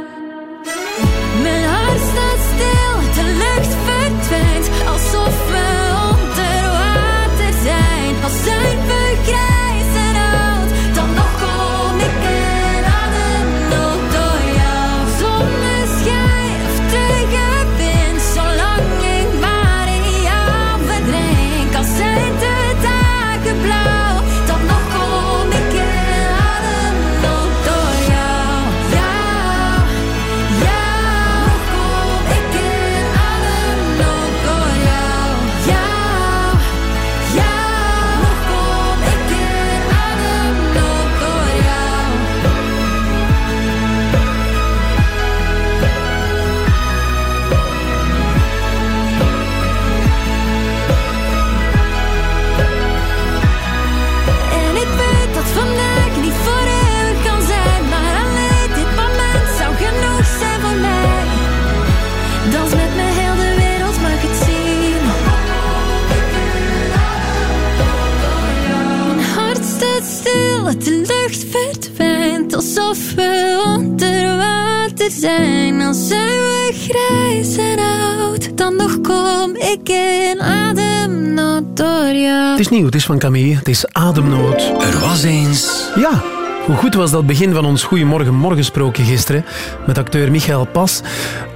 Verdwijnt. Alsof we onder water zijn. Als zijn we grijs en oud, dan nog kom ik in ademnood door jou.
Het is nieuw, het is van Camille, het is Ademnood.
Er was eens...
Ja, hoe goed was dat begin van ons Goeiemorgen Morgensprookje gisteren met acteur Michael Pas.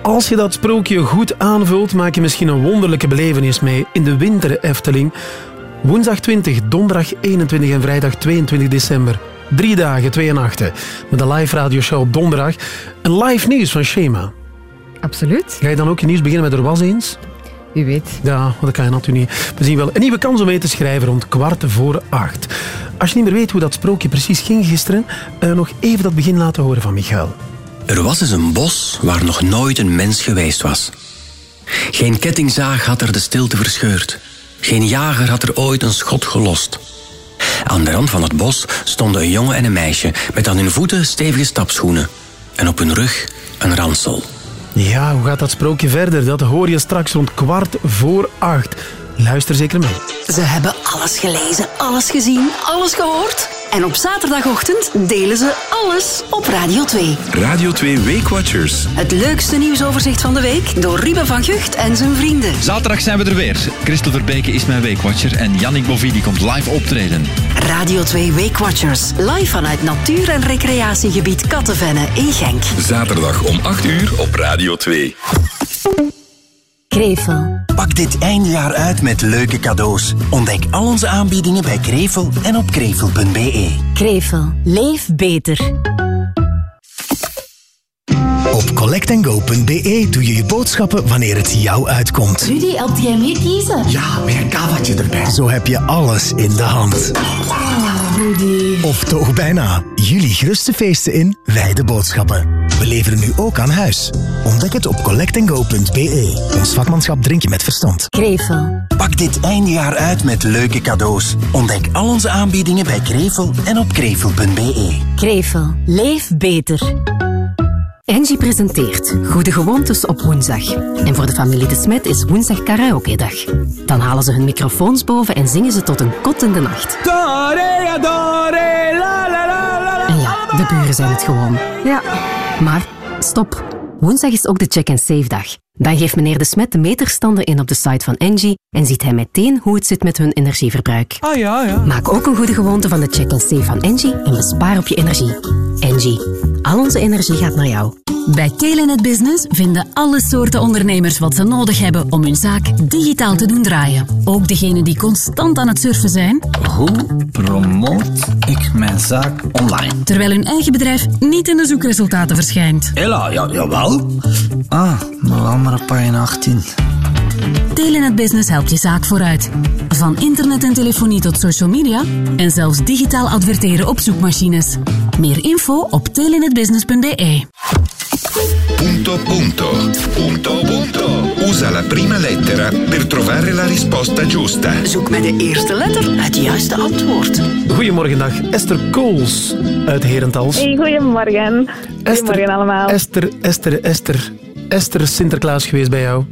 Als je dat sprookje goed aanvult, maak je misschien een wonderlijke belevenis mee in de winter Efteling. Woensdag 20, donderdag 21 en vrijdag 22 december. Drie dagen, twee nachten. Met een live radioshow op donderdag. Een live nieuws van Shema.
Absoluut.
Ga je dan ook je nieuws beginnen met Er was eens?
Wie weet.
Ja, want dat kan je natuurlijk niet. We zien wel een nieuwe kans om mee te schrijven rond kwart voor acht. Als je niet meer weet hoe dat sprookje precies ging gisteren, eh, nog even dat begin laten horen van Michael.
Er was eens een bos waar nog nooit een mens geweest was. Geen kettingzaag had er de stilte verscheurd. Geen jager had er ooit een schot gelost. Aan de rand van het bos stonden een jongen en een meisje met aan hun voeten stevige stapschoenen en op hun rug een ransel.
Ja, hoe gaat dat sprookje verder? Dat hoor je straks rond kwart voor acht. Luister zeker mee.
Ze hebben alles gelezen, alles gezien, alles gehoord. En op zaterdagochtend delen ze alles op Radio 2.
Radio 2 Weekwatchers.
Het leukste nieuwsoverzicht van de week door Ruben van Gucht en zijn vrienden.
Zaterdag zijn we er weer. Christel Verbeke is mijn weekwatcher en Yannick Bovidi komt live optreden.
Radio 2 Weekwatchers. Live vanuit natuur- en recreatiegebied Kattenvenne in Genk.
Zaterdag om 8 uur op Radio 2.
Krevel.
Pak dit eindjaar uit met leuke cadeaus. Ontdek al onze aanbiedingen bij Krevel en op krevel.be.
Krevel. Leef beter.
Op collectandgo.be doe je je boodschappen wanneer het jou uitkomt.
Rudy, helpt jij mee kiezen?
Ja, met een kavaatje erbij. Zo heb je alles in de hand. Of toch bijna. Jullie grootste feesten in, wij de boodschappen. We leveren nu ook aan huis. Ontdek het op collectandgo.be. Ons vakmanschap drink je met verstand.
Krevel.
Pak dit eindjaar uit met leuke cadeaus. Ontdek al onze aanbiedingen bij Krevel en op krevel.be.
Krevel. Leef beter.
Angie presenteert Goede Gewoontes op woensdag. En voor de familie De Smet is woensdag karaoke-dag. Dan halen ze hun microfoons boven en zingen ze tot een kot in de nacht. En ja, de buren zijn het gewoon.
Ja.
Maar stop. Woensdag is ook de check-and-save-dag. Dan geeft meneer De Smet de meterstanden in op de site van Engie en ziet hij meteen hoe het zit met hun energieverbruik.
Ah ja, ja.
Maak ook een goede gewoonte van de check-and-save van Engie en bespaar op je energie. Engie. Al onze energie gaat naar jou.
Bij Telenet Business vinden alle soorten ondernemers wat ze nodig hebben om hun zaak digitaal te doen draaien. Ook degenen die constant aan het surfen zijn,
Hoe promoot ik mijn zaak online?
terwijl hun eigen bedrijf niet in de zoekresultaten verschijnt.
Hela, ja, jawel. Ah, maar op pagina 18.
Telenet Business helpt je zaak vooruit. Van internet en telefonie tot social media en zelfs digitaal adverteren op zoekmachines. Meer info op telenetbusiness.be.
Punto punto. Punto punto. Usa la prima lettera per trovare la risposta giusta.
Zoek met de eerste letter het juiste antwoord.
Goedemorgen, dag. Esther Kools uit Herentals.
Hey, goedemorgen. Goedemorgen allemaal.
Esther, Esther, Esther. Esther Sinterklaas geweest bij jou.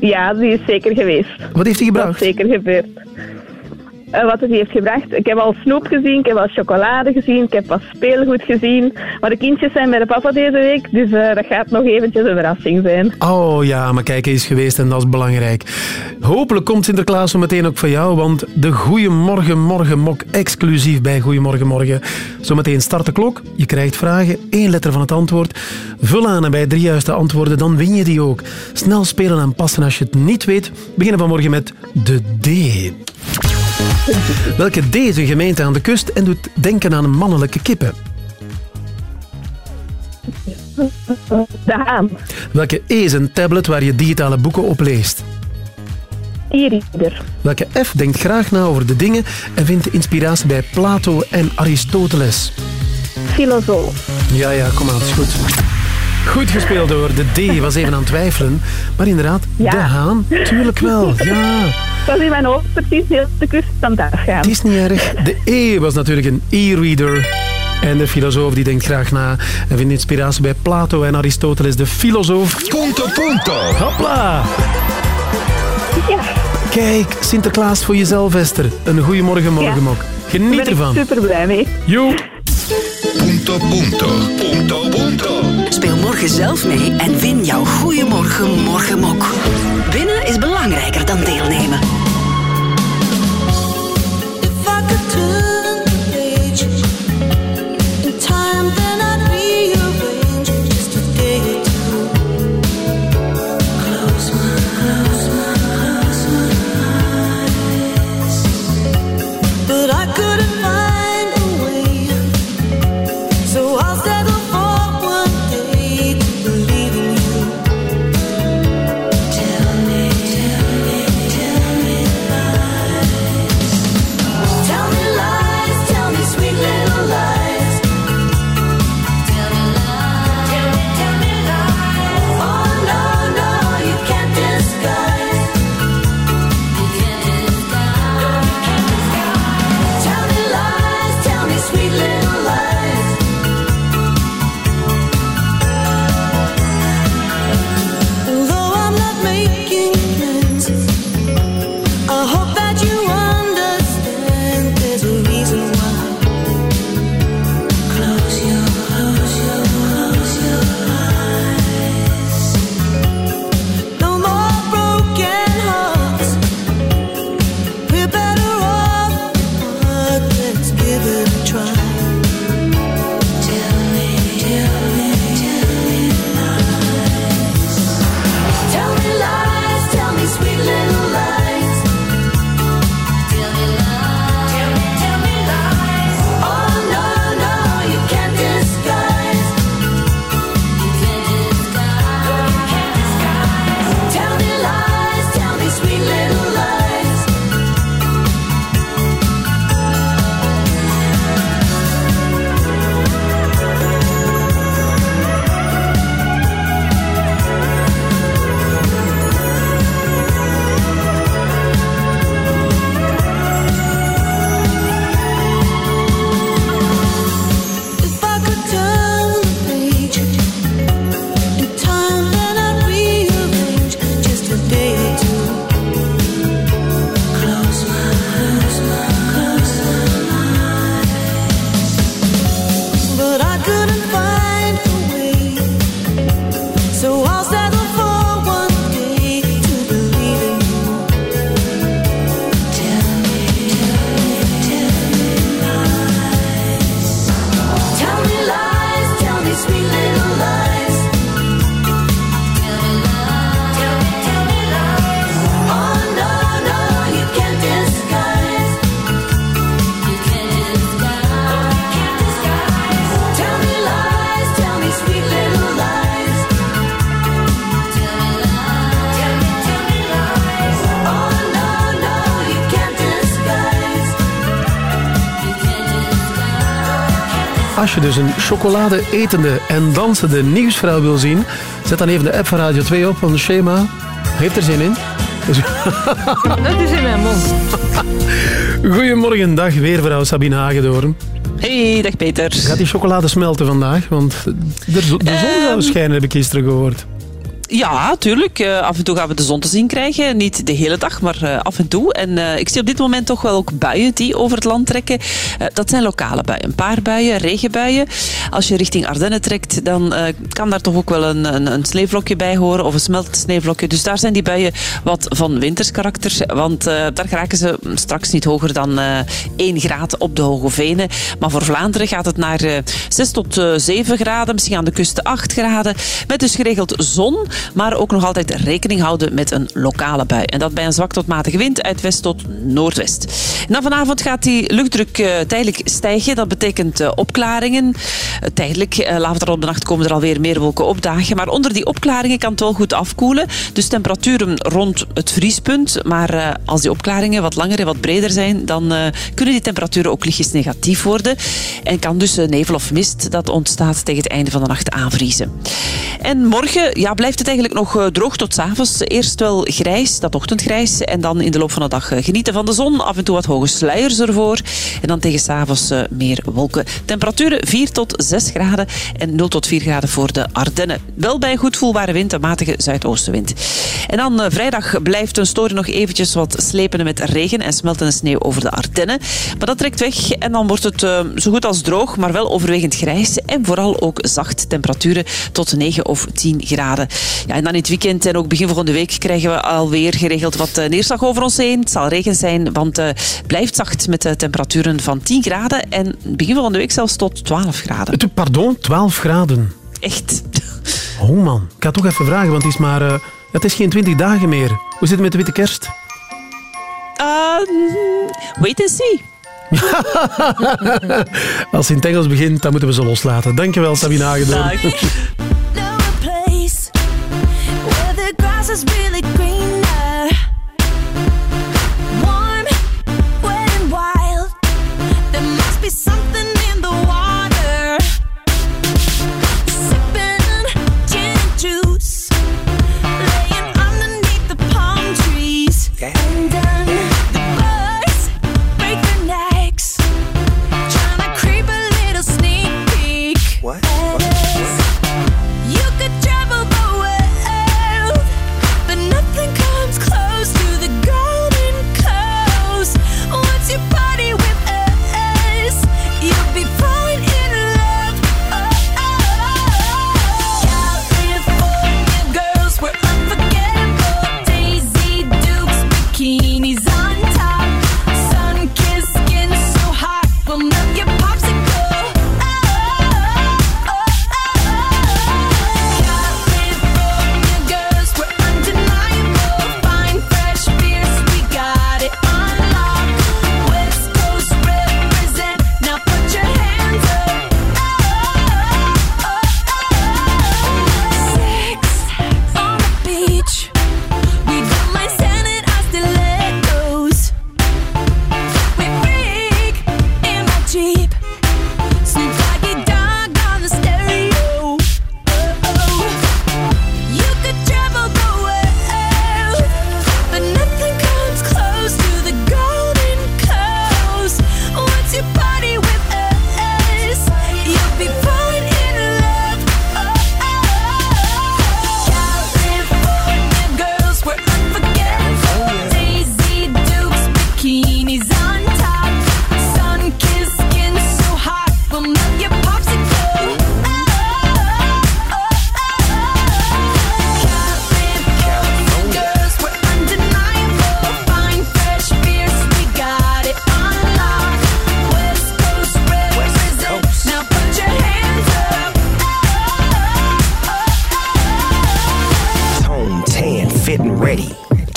Ja, die is zeker geweest.
Wat heeft hij gebracht?
Dat is zeker gebeurd. Eh, wat het heeft gebracht. Ik heb al snoep gezien, ik heb al chocolade gezien, ik heb wat speelgoed gezien. Maar de kindjes zijn bij de papa deze week, dus eh, dat gaat nog eventjes een verrassing zijn.
Oh ja, maar kijk, hij is geweest en dat is belangrijk. Hopelijk komt Sinterklaas zo meteen ook voor jou, want de Goeiemorgen Morgen mok exclusief bij Goeiemorgen Morgen. Zometeen start de klok, je krijgt vragen, één letter van het antwoord. Vul aan en bij drie juiste antwoorden, dan win je die ook. Snel spelen en passen als je het niet weet. We beginnen vanmorgen met de D. Welke D is een gemeente aan de kust en doet denken aan mannelijke kippen?
De Haan.
Welke E is een tablet waar je digitale boeken op leest?
E-reader.
Welke F denkt graag na over de dingen en vindt inspiratie bij Plato en Aristoteles?
Filosoof.
Ja, ja, kom aan, het is goed. Goed gespeeld hoor. De D was even aan het twijfelen. Maar inderdaad,
Ja.
de haan, tuurlijk wel. Ja,
Dat was in mijn hoofd precies heel de kust aan het afgaan.
het is niet erg. De E was natuurlijk een e-reader. En de filosoof die denkt graag na en vindt inspiratie bij Plato en Aristoteles, de filosoof.
Punto punto.
Hopla!
Ja.
Kijk, Sinterklaas voor jezelf, Esther. Een goeiemorgen, morgenmok. Geniet
Daar ben
ervan.
ik super blij mee.
Jo.
Punto, punto. Punto, punto.
Speel morgen zelf mee en win jouw Goeiemorgen Morgenmok. Winnen is belangrijker dan deelnemen.
Je dus een chocolade-etende en dansende nieuwsvrouw wil zien, zet dan even de app van Radio 2 op, want Shema heeft er zin in. Dus-
Dat is in mijn mond.
Goedemorgen, dag weervrouw Sabine Hagedoorn.
Hey, dag Peter.
Gaat die chocolade smelten vandaag? Want de, zo- de zon zou schijnen, heb ik gisteren gehoord.
Ja, tuurlijk. Eh, af en toe gaan we de zon te zien krijgen. Niet de hele dag, maar eh, af en toe. En eh, ik zie op dit moment toch wel ook buien die over het land trekken. Dat zijn lokale buien. Een paar buien, regenbuien. Als je richting Ardennen trekt, dan kan daar toch ook wel een, een, een sneeuwvlokje bij horen. Of een smeltend sneeuwvlokje. Dus daar zijn die buien wat van winters karakter. Want daar geraken ze straks niet hoger dan eh 1 graad op de Hoge Venen. Maar voor Vlaanderen gaat het naar eh 6 tot eh, 7 graden. Misschien aan de kust 8 graden. Met dus geregeld zon. Maar ook nog altijd rekening houden met een lokale bui. En dat bij een zwak tot matige wind uit west tot noordwest. Vanavond gaat die luchtdruk eh, tijdelijk stijgen. Dat betekent eh, opklaringen. Eh, tijdelijk, later op de nacht komen er alweer meer wolken opdagen. Maar onder die opklaringen kan het wel goed afkoelen. Dus temperaturen rond het vriespunt. Maar als die opklaringen wat langer en wat breder zijn, dan kunnen die temperaturen ook lichtjes negatief worden. En kan dus nevel of mist dat ontstaat tegen het einde van de nacht aanvriezen. En morgen ja, blijft het het eigenlijk nog eh, droog tot 's avonds. Eerst wel grijs, dat ochtendgrijs. En dan in de loop van de dag eh, genieten van de zon. Af en toe wat hoge sluiers ervoor. En dan tegen 's avonds eh, meer wolken. Temperaturen 4 tot 6 graden. En 0 tot 4 graden voor de Ardennen. Wel bij goed voelbare wind, een matige zuidoostenwind. En dan vrijdag blijft een story nog eventjes wat slepende met regen en smeltende sneeuw over de Ardennen. Maar dat trekt weg en dan wordt het zo goed als droog, maar wel overwegend grijs. En vooral ook zacht. Temperaturen tot 9 of 10 graden. Ja, en dan in het weekend en ook begin volgende week krijgen we alweer geregeld wat eh, neerslag over ons heen. Het zal regen zijn, want eh, het blijft zacht met de temperaturen van 10 graden. En begin volgende week zelfs tot 12 graden.
Pardon, 12 graden.
Echt.
Oh man, ik ga toch even vragen, want het is maar... eh, het is geen 20 dagen meer. Hoe zit het met de witte kerst?
Uh, wait and see.
Als het in het Engels begint, dan moeten we ze loslaten. Dankjewel, Sabine Hagedoorn.
grass is really greener. Warm, wet and wild. There must be something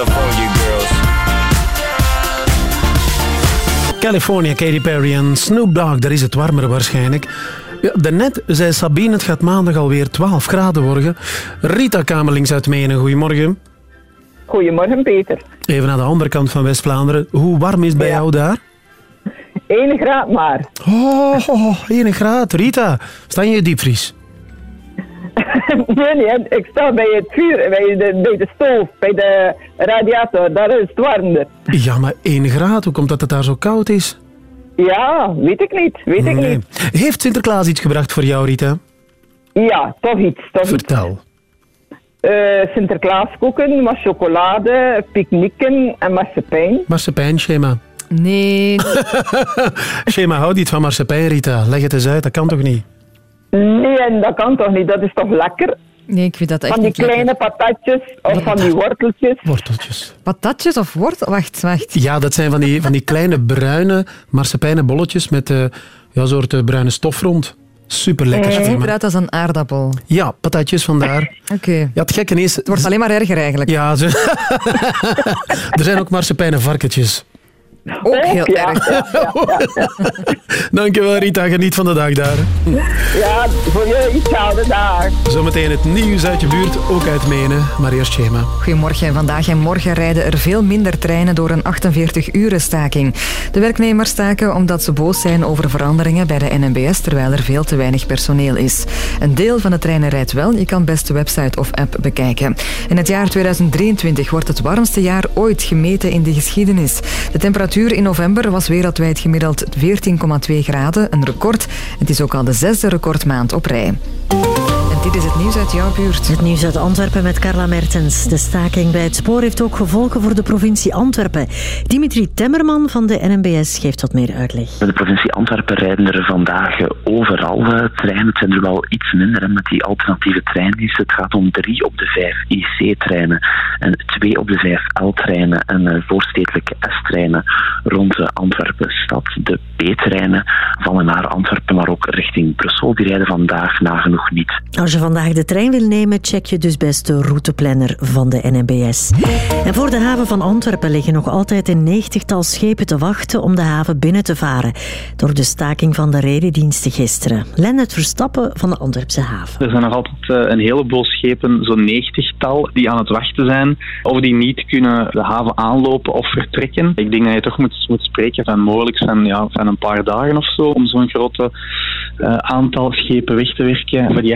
California girls.
California,
Katy Perry en Snoop Dogg. Daar is het warmer waarschijnlijk. Ja, daarnet zei Sabine, het gaat maandag alweer 12 graden worden. Rita Kamerlings uit Menen, goedemorgen.
Goedemorgen, Peter.
Even naar de andere kant van West-Vlaanderen. Hoe warm is het bij jou daar?
1 graad maar.
Oh, oh, oh, 1 graad. Rita, sta je in je diepvries?
nee, nee, ik sta bij het vuur, bij de, bij de stoof, bij de radiator. Daar is het warmer.
Ja, maar 1 graad. Hoe komt dat het daar zo koud is?
Ja, weet ik niet. Weet ik
Nee.
niet.
Heeft Sinterklaas iets gebracht voor jou, Rita?
Ja, toch iets. Toch iets.
Vertel.
Eh, Sinterklaaskoeken, maar chocolade, picknicken en marsepein.
Marsepein, Shema.
Nee.
Shema, houdt niet van marsepein, Rita. Leg het eens uit, dat kan toch niet?
Nee, en dat kan toch niet? Dat is toch lekker?
Nee, ik vind dat echt
Van die
niet lekker.
kleine patatjes of van die worteltjes.
Worteltjes.
Patatjes of wortel? Wacht, wacht.
Ja, dat zijn van die, van die kleine bruine marsepeinen bolletjes met eh ja, een soort eh, bruine stof rond. Super lekker.
Het ziet eruit als een aardappel.
Ja, patatjes vandaar.
Oké.
Ja, het gekke is... Het
wordt alleen maar erger eigenlijk.
Ja, ze... er zijn ook marsepeinen varkentjes.
Ook heel
ja.
erg.
Dankjewel Rita, geniet van de dag daar.
Ja, voor jullie hetzelfde dag.
Zometeen het nieuws uit je buurt, ook uit Menen. Maar eerst Shema.
Goedemorgen. Vandaag en morgen rijden er veel minder treinen door een 48-uren staking. De werknemers staken omdat ze boos zijn over veranderingen bij de NMBS, terwijl er veel te weinig personeel is. Een deel van de treinen rijdt wel. Je kan best de website of app bekijken. In het jaar 2023 wordt het warmste jaar ooit gemeten in de geschiedenis. De temperatuur in november was wereldwijd gemiddeld 14,2 graden, een record. Het is ook al de zesde recordmaand op rij. En dit is het nieuws uit jouw buurt.
Het nieuws uit Antwerpen met Carla Mertens. De staking bij het spoor heeft ook gevolgen voor de provincie Antwerpen. Dimitri Temmerman van de NMBS geeft wat meer uitleg.
Bij de provincie Antwerpen rijden er vandaag overal treinen. Het zijn er wel iets minder hè, met die alternatieve treindienst. Het gaat om drie op de vijf IC-treinen en twee op de vijf L-treinen en eh, voorstedelijke S-treinen rond eh, Antwerpen stad. De B-treinen vallen naar Antwerpen, maar ook richting Brussel. Die rijden vandaag nagenoeg niet.
Als je vandaag de trein wil nemen, check je dus best de routeplanner van de NMBS. En voor de haven van Antwerpen liggen nog altijd een negentigtal schepen te wachten om de haven binnen te varen. Door de staking van de redendiensten gisteren. Lennart Verstappen van de Antwerpse haven.
Er zijn nog altijd eh, een heleboel schepen, zo'n negentigtal, die aan het wachten zijn. Of die niet kunnen de haven aanlopen of vertrekken. Ik denk dat je toch moet, spreken van mogelijk van, ja, van een paar dagen of zo. Om zo'n grote eh, aantal schepen weg te werken voor die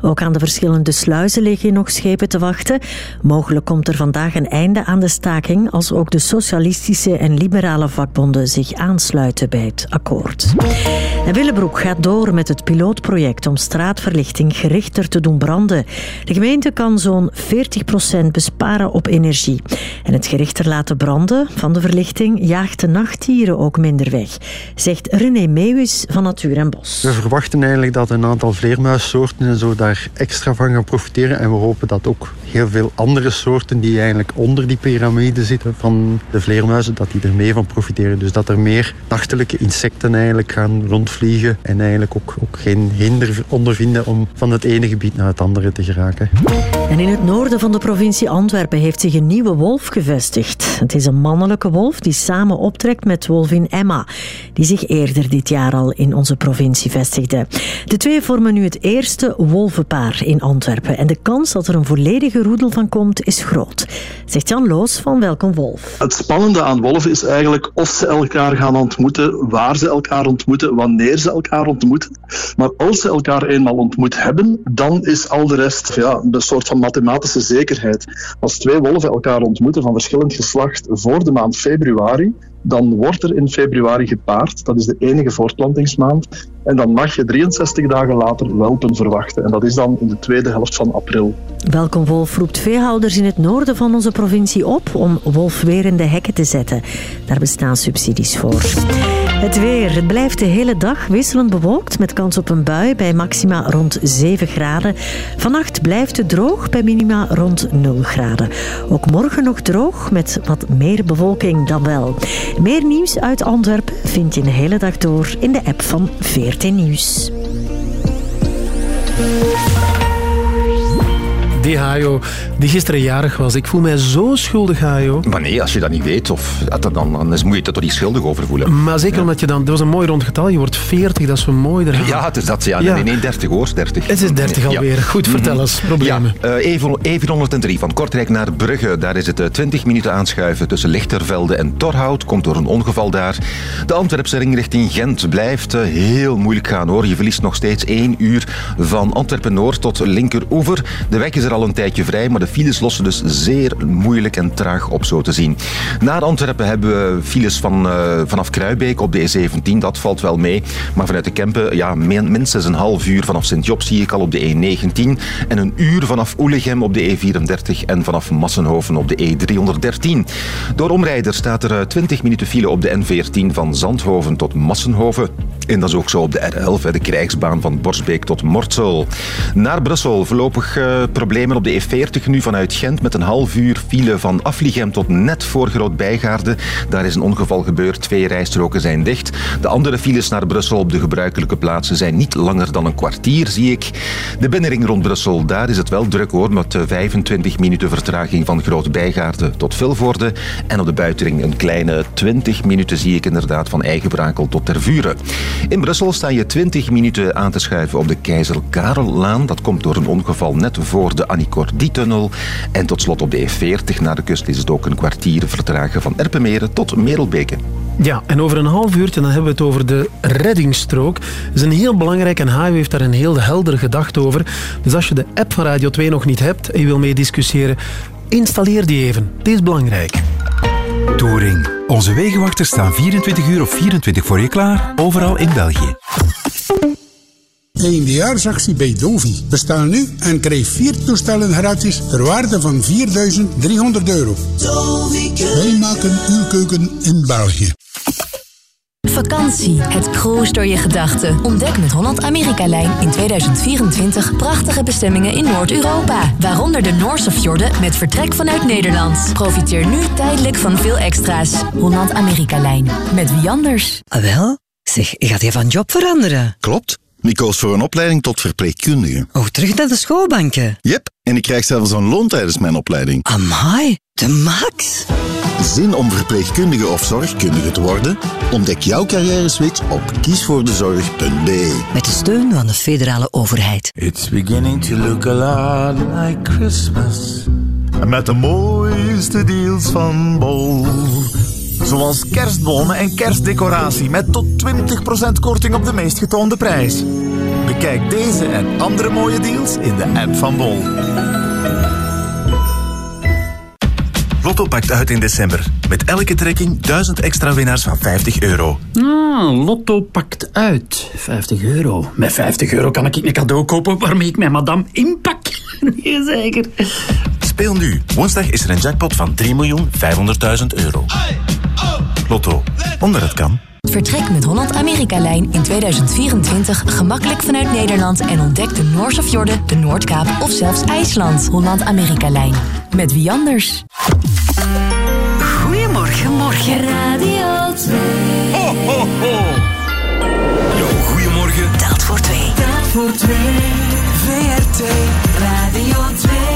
Ook aan de verschillende sluizen liggen nog schepen te wachten. Mogelijk komt er vandaag een einde aan de staking als ook de socialistische en liberale vakbonden zich aansluiten bij het akkoord. En Willebroek gaat door met het pilootproject om straatverlichting gerichter te doen branden. De gemeente kan zo'n 40% besparen op energie. En het gerichter laten branden van de verlichting jaagt de nachtdieren ook minder weg, zegt René Meeuwis van Natuur en Bos.
We verwachten eigenlijk dat een aantal vleermuissoorten en zo daar extra van gaan profiteren. En we hopen dat ook heel veel andere soorten die eigenlijk onder die piramide zitten van de vleermuizen, dat die er mee van profiteren. Dus dat er meer nachtelijke insecten eigenlijk gaan rondvliegen en eigenlijk ook, ook geen hinder ondervinden om van het ene gebied naar het andere te geraken.
En in het noorden van de provincie Antwerpen heeft zich een nieuwe wolf gevestigd. Het is een mannelijke wolf die samen optrekt met wolvin Emma, die zich eerder dit jaar al in onze provincie vestigde. De twee vormen nu het eerste wolvenpaar in Antwerpen. En de kans dat er een volledige roedel van komt is groot, zegt Jan Loos van Welkom Wolf.
Het spannende aan wolven is eigenlijk of ze elkaar gaan ontmoeten, waar ze elkaar ontmoeten, wanneer ze elkaar ontmoeten. Maar als ze elkaar eenmaal ontmoet hebben, dan is al de rest ja, een soort van mathematische zekerheid. Als twee wolven elkaar ontmoeten van verschillend geslacht voor de maand februari, dan wordt er in februari gepaard. Dat is de enige voortplantingsmaand. En dan mag je 63 dagen later welpen verwachten. En dat is dan in de tweede helft van april.
Welkom Wolf roept veehouders in het noorden van onze provincie op om wolfwerende hekken te zetten. Daar bestaan subsidies voor. Het weer. Het blijft de hele dag wisselend bewolkt met kans op een bui bij maxima rond 7 graden. Vannacht blijft het droog bij minima rond 0 graden. Ook morgen nog droog met wat meer bewolking dan wel. Meer nieuws uit Antwerpen vind je de hele dag door in de app van VRT Nieuws.
Die Hajo die gisteren jarig was. Ik voel mij zo schuldig, Hajo.
Maar nee, als je dat niet weet, of, dan, dan moet je er toch niet schuldig over voelen.
Maar zeker omdat je dan... Dat was een mooi rond getal. Je wordt 40, dat is zo mooi. Daar.
Ja, het is dat. Ja,
Ja.
Nee, nee, 30 hoor, 30.
Het is 30
Ja.
alweer. Goed, vertel
Mhm.
eens. Problemen.
Ja, eh, E4 E403 van Kortrijk naar Brugge. Daar is het eh, 20 minuten aanschuiven tussen Lichtervelde en Torhout. Komt door een ongeval daar. De Antwerpse ring richting Gent blijft eh, heel moeilijk gaan hoor. Je verliest nog steeds 1 uur van Antwerpen-Noord tot linkeroever. De weg is er al een tijdje vrij, maar de files lossen dus zeer moeilijk en traag op zo te zien. Naar Antwerpen hebben we files van, eh, vanaf Kruibeek op de E17. Dat valt wel mee. Maar vanuit de Kempen, ja, min- minstens een half uur vanaf Sint-Job zie ik al op de E19. En een uur vanaf Oelegem op de E34 en vanaf Massenhoven op de E313. Door omrijder staat er eh, 20 minuten file op de N14 van Zandhoven tot Massenhoven. En dat is ook zo op de R11, hè, de krijgsbaan van Borsbeek tot Mortsel. Naar Brussel voorlopig eh, problemen op de E40 nu vanuit Gent met een half uur file van Afligem tot net voor Groot-Bijgaarde. Daar is een ongeval gebeurd, twee rijstroken zijn dicht. De andere files naar Brussel op de gebruikelijke plaatsen zijn niet langer dan een kwartier, zie ik. De binnenring rond Brussel, daar is het wel druk hoor, met eh, 25 minuten vertraging van Groot-Bijgaarde tot Vilvoorde. En op de buitenring een kleine 20 minuten zie ik inderdaad van Eigenbrakel tot Tervuren. In Brussel sta je 20 minuten aan te schuiven op de Keizer Karellaan. Dat komt door een ongeval net voor de Annicordy-tunnel. En tot slot op de E40 naar de kust is het ook een kwartier vertragen van Erpenmeren tot Merelbeke.
Ja, en over een half uurtje dan hebben we het over de reddingsstrook. Dat is een heel belangrijk en Hajo heeft daar een heel heldere gedachte over. Dus als je de app van Radio 2 nog niet hebt en je wil mee discussiëren, installeer die even. Die is belangrijk.
Touring. Onze wegenwachters staan 24 uur of 24 voor je klaar, overal in België.
Eindejaarsactie bij Dovi. Bestel nu en krijg vier toestellen gratis ter waarde van 4.300 euro. Wij maken uw keuken in België.
Vakantie, het cruise door je gedachten. Ontdek met Holland Amerika-lijn in 2024 prachtige bestemmingen in Noord-Europa. Waaronder de Noorse fjorden met vertrek vanuit Nederland. Profiteer nu tijdelijk van veel extra's. Holland Amerika-lijn. Met wie anders?
Ah, wel? Zeg, gaat je van job veranderen?
Klopt. Ik koos voor een opleiding tot verpleegkundige.
Oh, terug naar de schoolbanken?
Yep, en ik krijg zelfs een loon tijdens mijn opleiding.
Amai, de max.
Zin om verpleegkundige of zorgkundige te worden? Ontdek jouw carrière-switch op kiesvoordezorg.be.
Met de steun van de federale overheid.
It's beginning to look a lot like Christmas. Met de mooiste deals van Bol. Zoals kerstbomen en kerstdecoratie met tot 20% korting op de meest getoonde prijs. Bekijk deze en andere mooie deals in de app van Bol. Lotto pakt uit in december. Met elke trekking 1000 extra winnaars van 50 euro.
Ah, Lotto pakt uit. 50 euro. Met 50 euro kan ik een cadeau kopen waarmee ik mijn madame inpak. Nee, zeker.
Speel nu. Woensdag is er een jackpot van 3.500.000 euro. Lotto. Onder het kan.
Vertrek met Holland Amerika-lijn in 2024 gemakkelijk vanuit Nederland en ontdek de Noorse fjorden, de Noordkaap of zelfs IJsland. Holland Amerika-lijn. Met wie anders?
Goedemorgen, morgen. Radio 2.
Ho, ho, ho. Yo, goedemorgen.
Telt voor twee. Telt voor twee. VRT Radio 2.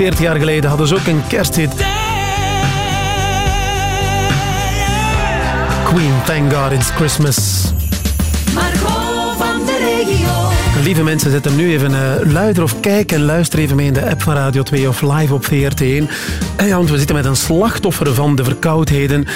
40 jaar geleden hadden ze ook een kersthit. Queen, thank God it's Christmas.
Margot van de regio.
Lieve mensen, zet hem nu even eh, luider of kijk en luister even mee in de app van Radio 2 of live op VRT1. En ja, want we zitten met een slachtoffer van de verkoudheden.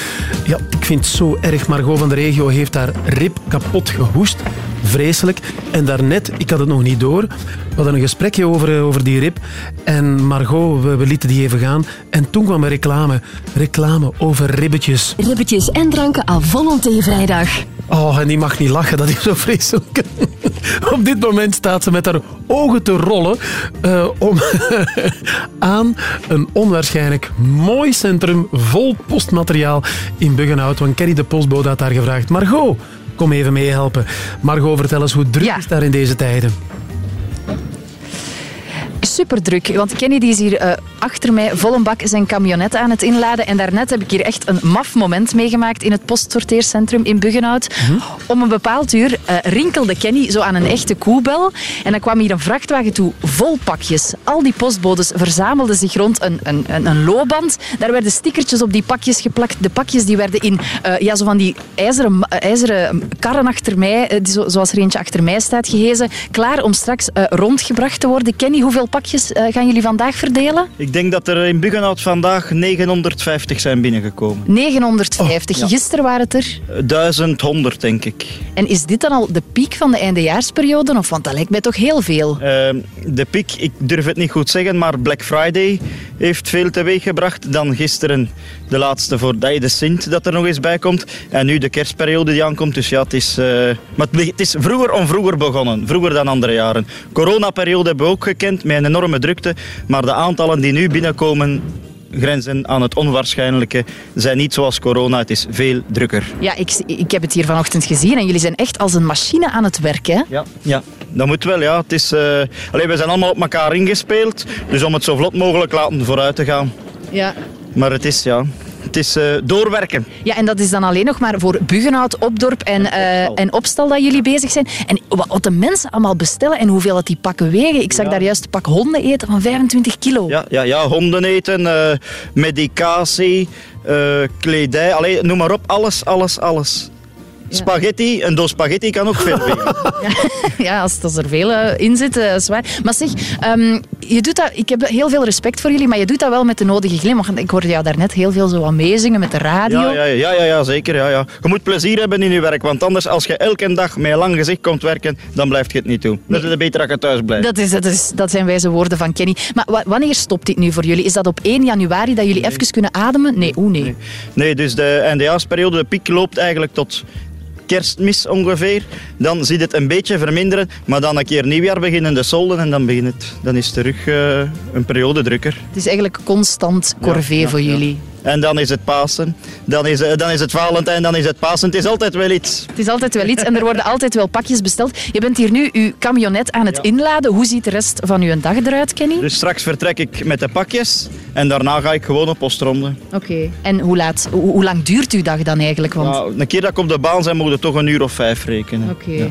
Ja, ik vind het zo erg. Margot van de regio heeft haar rib kapot gehoest. Vreselijk. En daarnet, ik had het nog niet door, we hadden een gesprekje over, eh, over die rib. En Margot, we, we lieten die even gaan. En toen kwam er reclame. Reclame over ribbetjes.
Ribbetjes en dranken à volonté vrijdag.
Oh, en die mag niet lachen, dat is zo vreselijk. Op dit moment staat ze met haar ogen te rollen eh, om aan een onwaarschijnlijk mooi centrum vol postmateriaal in Buggenhout. Want Kerry de postbode had daar gevraagd. Margot, kom even meehelpen. Margot, vertel eens hoe druk is daar in deze tijden?
Super druk. Want Kenny die is hier eh, achter mij vol een bak zijn camionet aan het inladen. En daarnet heb ik hier echt een maf moment meegemaakt in het postsorteercentrum in Buggenhout. Om een bepaald uur eh, rinkelde Kenny zo aan een echte koebel. En dan kwam hier een vrachtwagen toe vol pakjes. Al die postbodes verzamelden zich rond een, een, een, een loopband. Daar werden stickertjes op die pakjes geplakt. De pakjes die werden in eh, ja, zo van die ijzeren, ijzeren karren achter mij, die zo, zoals er eentje achter mij staat, gehezen. Klaar om straks rondgebracht te worden. Kenny, hoeveel pakjes eh, gaan jullie vandaag verdelen?
Ik denk dat er in Buggenhout vandaag 950 zijn binnengekomen.
950. Gisteren waren het er.
1100, denk ik.
En is dit dan al de piek van de eindejaarsperiode? Of, want dat lijkt mij toch heel veel.
Ehm, de piek, ik durf het niet goed zeggen, maar Black Friday heeft veel teweeg gebracht. Dan gisteren de laatste voor de de Sint dat er nog eens bij komt. En nu de kerstperiode die aankomt. Dus ja, het is, eh, maar het is vroeger om vroeger begonnen. Vroeger dan andere jaren. Coronaperiode hebben we ook gekend met een enorme drukte. Maar de aantallen die nu binnenkomen grenzen aan het onwaarschijnlijke zijn niet zoals corona. Het is veel drukker.
Ja, ik, ik heb het hier vanochtend gezien en jullie zijn echt als een machine aan het werk, hè?
Ja, ja. dat moet wel. Ja. Het is, Allee, we zijn allemaal op elkaar ingespeeld. Dus om het zo vlot mogelijk laten vooruit te gaan.
Ja.
Maar het is, ja, het is eh, doorwerken.
Ja, en dat is dan alleen nog maar voor Buggenhout, Opdorp en, eh, en Opstal dat jullie bezig zijn. En wat de mensen allemaal bestellen en hoeveel dat die pakken wegen. Ik zag daar juist een pak honden eten van 25 kilo.
Ja, ja, ja honden eten, eh, medicatie, kledij. Allee, noem maar op. Alles, alles, alles. Spaghetti, een doos spaghetti kan ook veel wegen.
ja, als, als er veel in zit, is waar. Maar zeg, ehm, je doet dat, ik heb heel veel respect voor jullie, maar je doet dat wel met de nodige glimlach. Ik hoorde jou daarnet heel veel zo aan meezingen met de radio.
Ja, ja, ja, ja, ja, zeker. Ja, ja. Je moet plezier hebben in je werk, want anders als je elke dag met een lang gezicht komt werken, dan blijft je het niet doen. Dan is het beter dat je thuis blijft.
Dat, is, dat, is, dat zijn wijze woorden van Kenny. Maar wa- wanneer stopt dit nu voor jullie? Is dat op 1 januari dat jullie even kunnen ademen? Nee, oeh nee.
Nee, dus de eindejaarsperiode, de piek loopt eigenlijk tot kerstmis ongeveer. Dan ziet het een beetje verminderen, maar dan een keer nieuwjaar beginnen de solden en dan, begint het, dan is het terug eh, een periode drukker.
Het is eigenlijk constant corvée
ja,
voor jullie.
En dan is het Pasen, dan is, eh, dan is het Valentijn, dan is het Pasen. Het is altijd wel iets.
Het is altijd wel iets en er worden altijd wel pakjes besteld. Je bent hier nu uw camionet aan het inladen. Hoe ziet de rest van uw dag eruit, Kenny?
Dus straks vertrek ik met de pakjes en daarna ga ik gewoon op postronde.
Oké. En hoe, laat, hoe, hoe lang duurt uw dag dan eigenlijk? Want...
Nou, een keer dat ik op de baan ben, moet je toch een uur of vijf rekenen.
Oké.
Ja.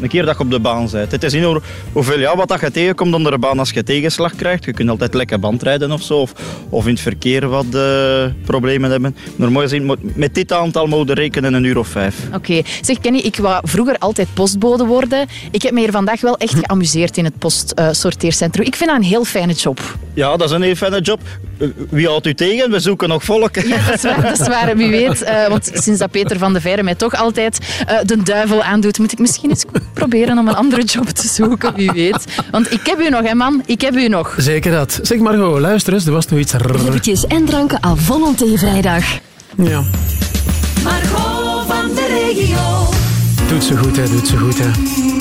Een keer dat je op de baan bent. Het is niet hoe- hoeveel ja, wat dat je tegenkomt onder de baan als je tegenslag krijgt. Je kunt altijd lekker bandrijden of zo. Of, of in het verkeer wat eh, problemen hebben. Normaal gezien, met dit aantal moet je rekenen een uur of vijf.
Oké. Zeg Kenny, ik wou vroeger altijd postbode worden. Ik heb me hier vandaag wel echt geamuseerd in het postsorteercentrum. ik vind dat een heel fijne job.
Ja, dat is een heel fijne job. Eh, Wie houdt u tegen? We zoeken nog volk.
Ja, dat is waar, dat is waar wie weet. eh, want sinds dat Peter van de Veire mij toch altijd de duivel aandoet, moet ik misschien eens proberen om een andere job te zoeken, wie weet. Want ik heb u nog, hè man. Ik heb u nog.
Zeker dat. Zeg Margot, luister eens, er was nog iets...
Biertjes en dranken à volonté vrijdag.
Ja,
Margot van de regio.
doet ze goed, hè, doet ze goed, hè.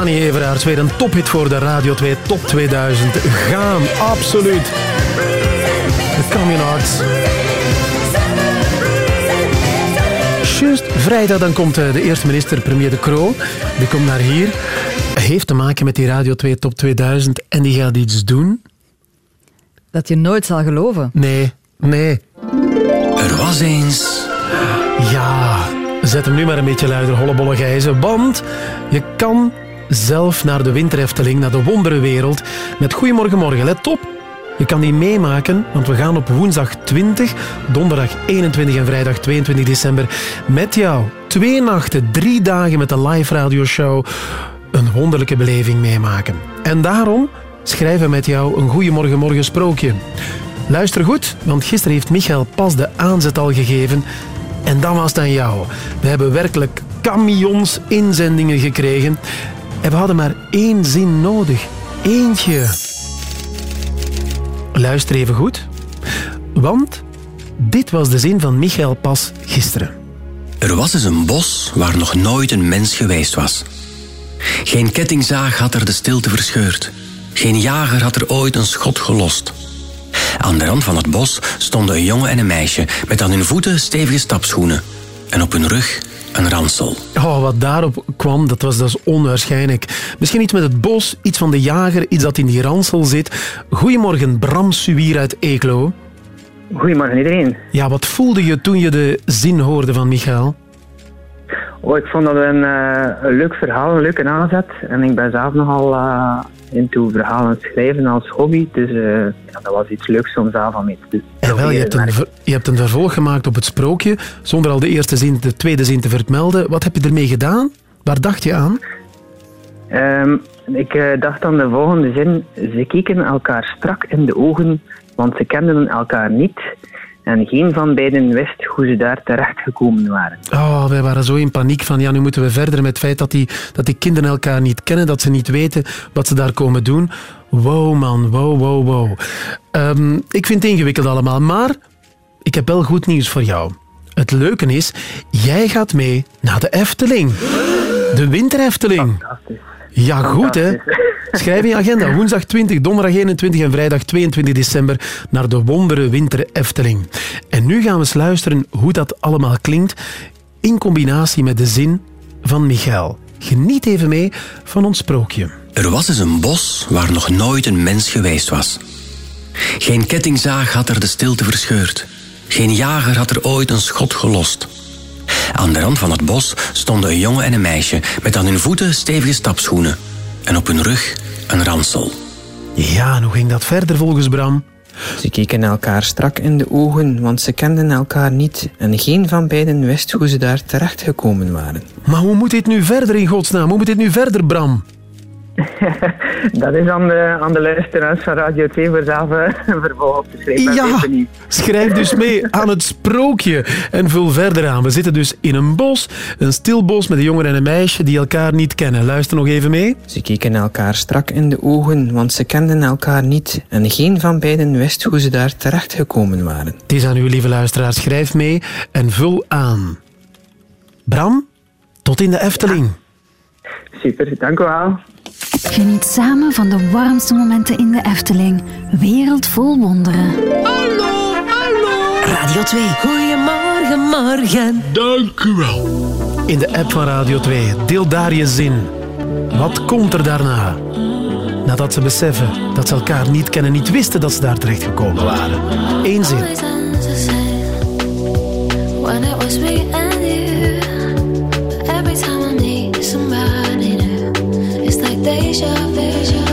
Danny, Everaerts. Weer een tophit voor de Radio 2 Top 2000. Gaan, absoluut. De Communards. Juist vrijdag dan komt eh, de eerste minister, premier De Croo. Die komt naar hier. Heeft te maken met die Radio 2 Top 2000. En die gaat iets doen.
Dat je nooit zal geloven.
Nee, nee.
Er was eens...
Ja, zet hem nu maar een beetje luider, hollebolle gijzen. Want je kan zelf naar de winterefteling, naar de wonderenwereld. Met Goedemorgen Morgen, let op. Je kan die meemaken, want we gaan op woensdag 20, donderdag 21 en vrijdag 22 december met jou twee nachten, drie dagen met de live radioshow een wonderlijke beleving meemaken. En daarom schrijven met jou een Goedemorgen Morgen sprookje. Luister goed, want gisteren heeft Michael pas de aanzet al gegeven en dan was het aan jou. We hebben werkelijk camions inzendingen gekregen en we hadden maar één zin nodig. Eentje. Luister even goed, want dit was de zin van Michael Pas gisteren.
Er was eens een bos waar nog nooit een mens geweest was. Geen kettingzaag had er de stilte verscheurd. Geen jager had er ooit een schot gelost. Aan de rand van het bos stonden een jongen en een meisje met aan hun voeten stevige stapschoenen en op hun rug een ransel.
Oh, wat daarop kwam, dat was, dat is onwaarschijnlijk. Misschien iets met het bos, iets van de jager, iets dat in die ransel zit. Goedemorgen, Bram Suwier uit Eeklo.
Goedemorgen iedereen.
Ja, wat voelde je toen je de zin hoorde van Michael?
Oh, ik vond dat een, eh, een leuk verhaal, een leuke aanzet. En ik ben zelf nogal uh, into verhalen schrijven als hobby. Dus eh, ja, dat was iets leuks om zelf aan mee te doen.
En wel, je, hebt een, je hebt een vervolg gemaakt op het sprookje, zonder al de eerste zin, de tweede zin te vermelden. Wat heb je ermee gedaan? Waar dacht je aan?
Ehm, ik eh, dacht aan de volgende zin. Ze keken elkaar strak in de ogen, want ze kenden elkaar niet. En geen van beiden wist hoe ze daar terecht gekomen waren.
Oh, wij waren zo in paniek van, ja, nu moeten we verder met het feit dat die, dat die kinderen elkaar niet kennen, dat ze niet weten wat ze daar komen doen. Wow, man, wow, wow, wow. Ehm, ik vind het ingewikkeld allemaal, maar ik heb wel goed nieuws voor jou. Het leuke is, jij gaat mee naar de Efteling. De Winter Efteling. Ja, goed hè. Schrijf in je agenda. Woensdag 20, donderdag 21 en vrijdag 22 december naar de Wondere Winter Efteling. En nu gaan we eens luisteren hoe dat allemaal klinkt in combinatie met de zin van Michael. Geniet even mee van ons sprookje.
Er was eens een bos waar nog nooit een mens geweest was. Geen kettingzaag had er de stilte verscheurd. Geen jager had er ooit een schot gelost. Aan de rand van het bos stonden een jongen en een meisje met aan hun voeten stevige stapschoenen en op hun rug een ransel.
Ja, en hoe ging dat verder volgens Bram?
Ze keken elkaar strak in de ogen, want ze kenden elkaar niet en geen van beiden wist hoe ze daar terecht gekomen waren.
Maar hoe moet dit nu verder in godsnaam? Hoe moet dit nu verder, Bram?
Dat is aan de, aan de luisteraars van Radio 2 voor zelf een vervolg op te schrijven.
Ja, schrijf dus mee aan het sprookje en vul verder aan. We zitten dus in een bos, een stil bos met een jongen en een meisje die elkaar niet kennen. Luister nog even mee.
Ze keken elkaar strak in de ogen, want ze kenden elkaar niet en geen van beiden wist hoe ze daar terecht gekomen waren.
Het is aan u, lieve luisteraar. Schrijf mee en vul aan. Bram, tot in de Efteling.
Super, dank u wel.
Geniet samen van de warmste momenten in de Efteling. Wereld vol wonderen.
Hallo, hallo.
Radio 2.
Goedemorgen, morgen.
Dank u wel. In de app van Radio 2. Deel daar je zin. Wat komt er daarna? Nadat ze beseffen dat ze elkaar niet kennen, niet wisten dat ze daar terecht gekomen waren. Eén zin.
Deja vu.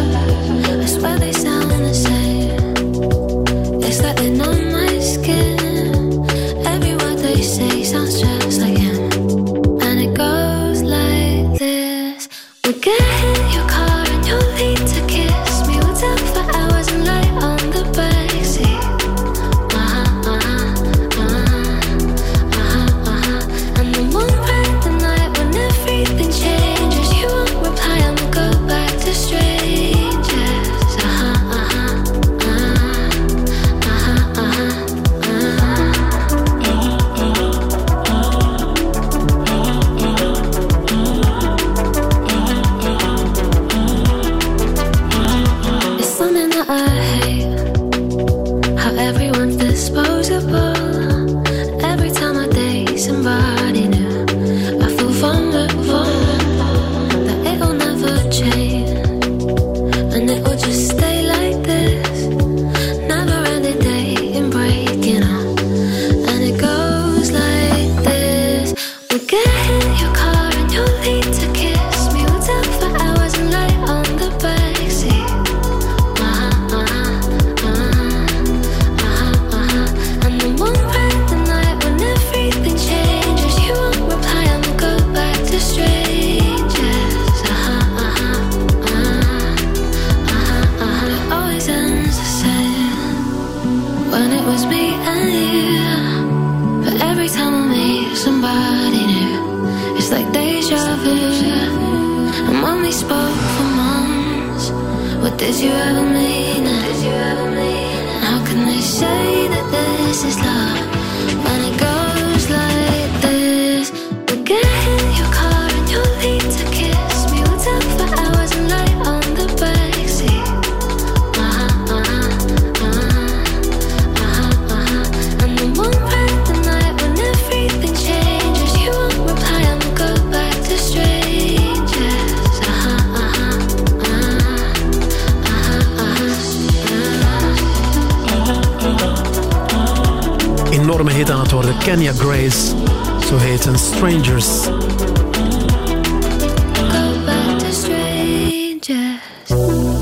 Kenya Grace. Zo heet een Strangers.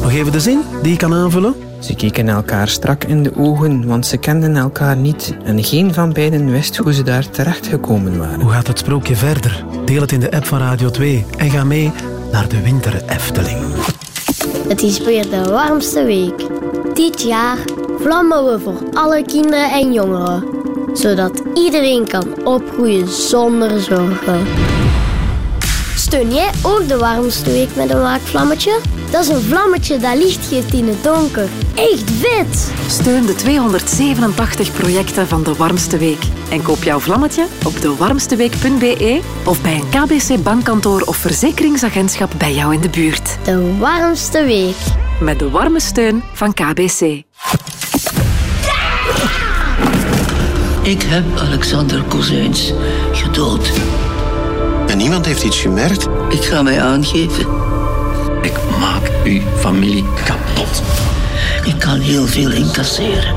Nog even de zin die je kan aanvullen.
Ze keken elkaar strak in de ogen, want ze kenden elkaar niet. En geen van beiden wist hoe ze daar terecht gekomen waren.
Hoe gaat het sprookje verder? Deel het in de app van Radio 2 en ga mee naar de Winter Efteling.
Het is weer de warmste week. Dit jaar vlammen we voor alle kinderen en jongeren, zodat iedereen kan opgroeien zonder zorgen. Steun jij ook de warmste week met een waakvlammetje? Dat is een vlammetje dat licht geeft in het donker. Echt vet!
Steun de 287 projecten van De Warmste Week. En koop jouw vlammetje op dewarmsteweek.be of bij een KBC bankkantoor of verzekeringsagentschap bij jou in de buurt.
De warmste week.
Met de warme steun van KBC.
Ik heb Alexander Kozijns gedood.
En niemand heeft iets gemerkt?
Ik ga mij aangeven. Ik maak uw familie kapot. Ik kan heel veel incasseren.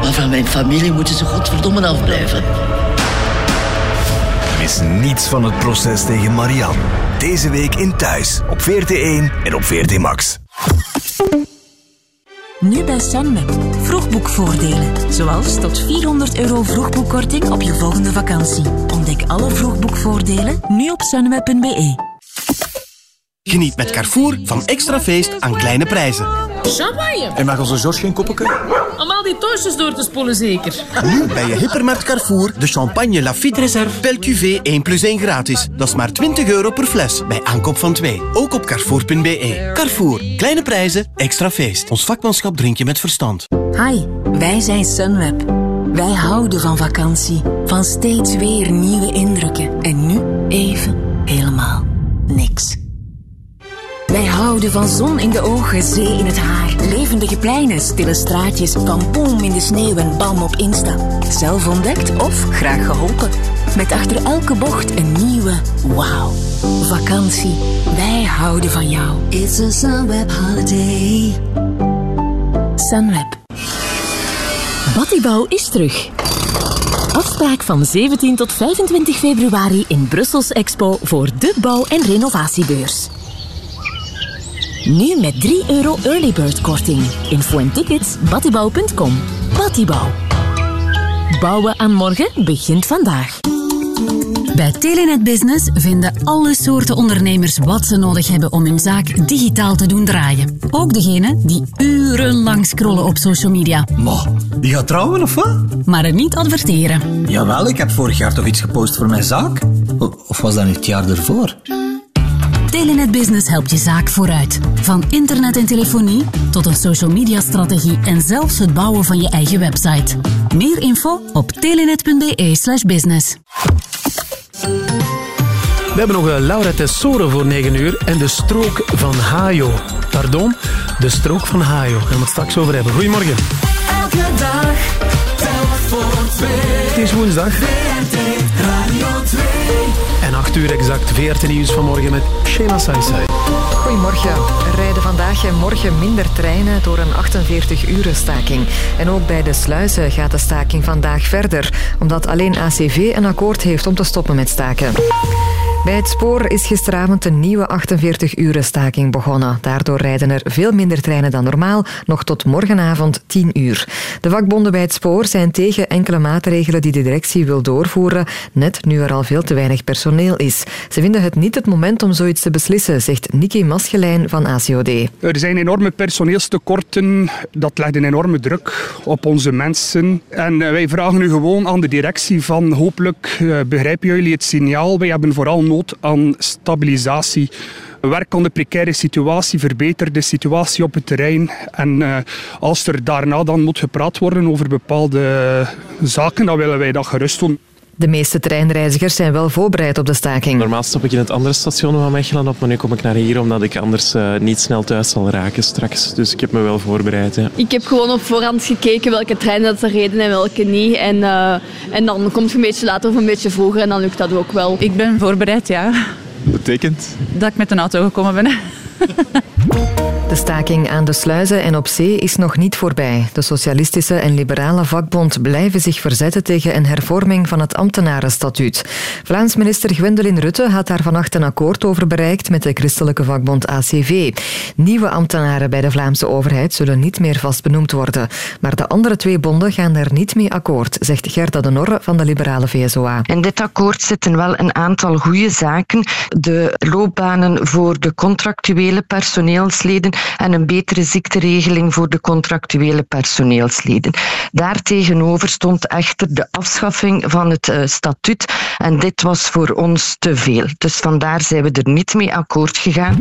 Maar van mijn familie moeten ze godverdomme afblijven.
Mis niets van het proces tegen Marianne. Deze week in Thuis, op VRT1 en op VRT Max.
Nu bij Sunweb. Vroegboekvoordelen. Zoals tot 400 euro vroegboekkorting op je volgende vakantie. Ontdek alle vroegboekvoordelen nu op sunweb.be.
Geniet met Carrefour van extra feest aan kleine prijzen.
Champagne.
En mag onze George geen koppeken?
Om al die toastjes door te spoelen zeker.
Nu bij je hypermarkt Carrefour de champagne Lafite Reserve Pel Cuvée 1 plus 1 gratis. Dat is maar 20 euro per fles bij aankoop van 2. Ook op carrefour.be. Carrefour. Kleine prijzen, extra feest. Ons vakmanschap drink je met verstand.
Hi, wij zijn Sunweb. Wij houden van vakantie, van steeds weer nieuwe indrukken. En nu even helemaal niks. Wij houden van zon in de ogen, zee in het haar, levendige pleinen, stille straatjes, van boom in de sneeuw en bam op Insta. Zelf ontdekt of graag geholpen. Met achter elke bocht een nieuwe wauw. Vakantie, wij houden van jou. It's a Sunweb holiday. Sunweb. Battibouw is terug. Afspraak van 17 tot 25 februari in Brussels Expo voor de bouw- en renovatiebeurs. Nu met 3 euro early bird korting. Info en tickets battibouw.com. Battibouw. Bouwen aan morgen begint vandaag. Bij Telenet Business vinden alle soorten ondernemers wat ze nodig hebben om hun zaak digitaal te doen draaien. Ook degenen die urenlang scrollen op social media,
Ma, die gaat trouwen of wat?
maar er niet adverteren.
Jawel, ik heb vorig jaar toch iets gepost voor mijn zaak? Of was dat niet het jaar ervoor?
Telenet Business helpt je zaak vooruit. Van internet en telefonie tot een social media strategie en zelfs het bouwen van je eigen website. Meer info op telenet.be slash business.
We hebben nog een Laura Tesoro voor 9 uur en de strook van Hayo. Pardon, de strook van Hayo. Daar gaan we het straks over hebben. Goedemorgen.
Elke dag telt
is woensdag.
Radio 2.
En 8 uur exact, 14 nieuws vanmorgen met Shema Saisai.
Goedemorgen. Er rijden vandaag en morgen minder treinen door een 48-uren staking. En ook bij de sluizen gaat de staking vandaag verder, omdat alleen ACV een akkoord heeft om te stoppen met staken. Bij het spoor is gisteravond een nieuwe 48-uren staking begonnen. Daardoor rijden er veel minder treinen dan normaal, nog tot morgenavond 10 uur. De vakbonden bij het spoor zijn tegen enkele maatregelen die de directie wil doorvoeren, net nu er al veel te weinig personeel is. Ze vinden het niet het moment om zoiets te beslissen, zegt Niki Maschelijn van ACOD.
Er zijn enorme personeelstekorten. Dat legt een enorme druk op onze mensen. En eh, wij vragen nu gewoon aan de directie van hopelijk eh, begrijpen jullie het signaal. Wij hebben vooral aan stabilisatie. Werk aan de precaire situatie, verbeter de situatie op het terrein. En eh, als er daarna dan moet gepraat worden over bepaalde zaken, dan willen wij dat gerust doen.
De meeste treinreizigers zijn wel voorbereid op de staking.
Normaal stop ik in het andere station van Mechelen op, maar nu kom ik naar hier omdat ik anders eh, niet snel thuis zal raken straks. Dus ik heb me wel voorbereid. Ja.
Ik heb gewoon op voorhand gekeken welke treinen dat er reden en welke niet. En, eh, en dan komt je een beetje later of een beetje vroeger en dan lukt dat ook wel.
Ik ben voorbereid, ja.
Betekent?
Dat ik met een auto gekomen ben.
De staking aan de sluizen en op zee is nog niet voorbij. De Socialistische en Liberale Vakbond blijven zich verzetten tegen een hervorming van het ambtenarenstatuut. Vlaams minister Gwendoline Rutte had daar vannacht een akkoord over bereikt met de christelijke vakbond ACV. Nieuwe ambtenaren bij de Vlaamse overheid zullen niet meer vast benoemd worden. Maar de andere twee bonden gaan daar niet mee akkoord, zegt Gerda de Norre van de liberale VSOA.
In dit akkoord zitten wel een aantal goede zaken. De loopbanen voor de contractuele personeelsleden en een betere ziekteregeling voor de contractuele personeelsleden. Daartegenover stond echter de afschaffing van het uh, statuut en dit was voor ons te veel. Dus vandaar zijn we er niet mee akkoord gegaan.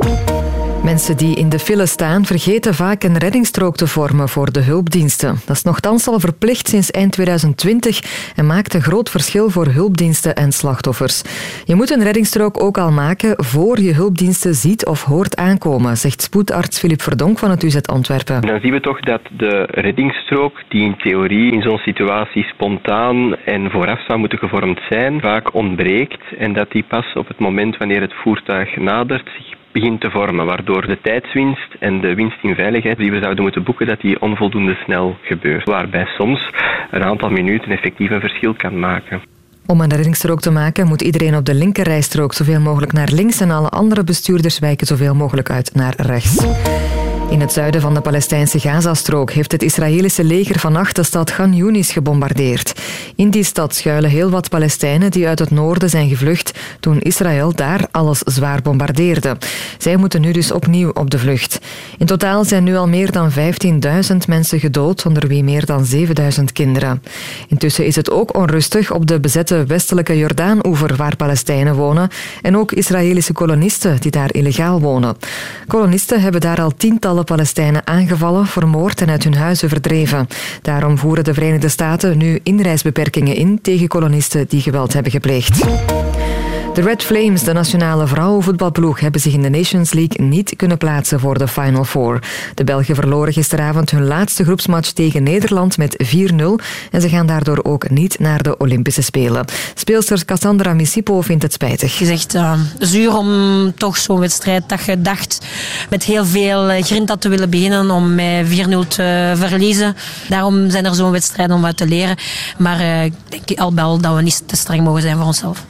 Mensen die in de file staan vergeten vaak een reddingsstrook te vormen voor de hulpdiensten. Dat is nogthans al verplicht sinds eind 2020 en maakt een groot verschil voor hulpdiensten en slachtoffers. Je moet een reddingsstrook ook al maken voor je hulpdiensten ziet of hoort aankomen, zegt spoedarts Filip Verdonk van het UZ Antwerpen.
Dan zien we toch dat de reddingsstrook, die in theorie in zo'n situatie spontaan en vooraf zou moeten gevormd zijn, vaak ontbreekt en dat die pas op het moment wanneer het voertuig nadert zich begint te vormen, waardoor de tijdswinst en de winst in veiligheid die we zouden moeten boeken, dat die onvoldoende snel gebeurt. Waarbij soms een aantal minuten effectief een verschil kan maken.
Om een reddingsstrook te maken moet iedereen op de linkerrijstrook zoveel mogelijk naar links en alle andere bestuurders wijken zoveel mogelijk uit naar rechts. In het zuiden van de Palestijnse Gazastrook heeft het Israëlische leger vannacht de stad Gan Yunis gebombardeerd. In die stad schuilen heel wat Palestijnen die uit het noorden zijn gevlucht toen Israël daar alles zwaar bombardeerde. Zij moeten nu dus opnieuw op de vlucht. In totaal zijn nu al meer dan 15.000 mensen gedood, onder wie meer dan 7.000 kinderen. Intussen is het ook onrustig op de bezette westelijke Jordaan-oever waar Palestijnen wonen en ook Israëlische kolonisten die daar illegaal wonen. Kolonisten hebben daar al tientallen Palestijnen aangevallen, vermoord en uit hun huizen verdreven. Daarom voeren de Verenigde Staten nu inreisbeperkingen in tegen kolonisten die geweld hebben gepleegd. De Red Flames, de nationale vrouwenvoetbalploeg, hebben zich in de Nations League niet kunnen plaatsen voor de Final Four. De Belgen verloren gisteravond hun laatste groepsmatch tegen Nederland met 4-0 en ze gaan daardoor ook niet naar de Olympische Spelen. Speelster Cassandra Misipo vindt het spijtig.
Is echt uh, zuur om toch zo'n wedstrijd dat je dacht met heel veel uh, grinta te willen beginnen om met 4-0 te verliezen. Daarom zijn er zo'n wedstrijden om uit te leren. Maar uh, ik denk al al dat we niet te streng mogen zijn voor onszelf.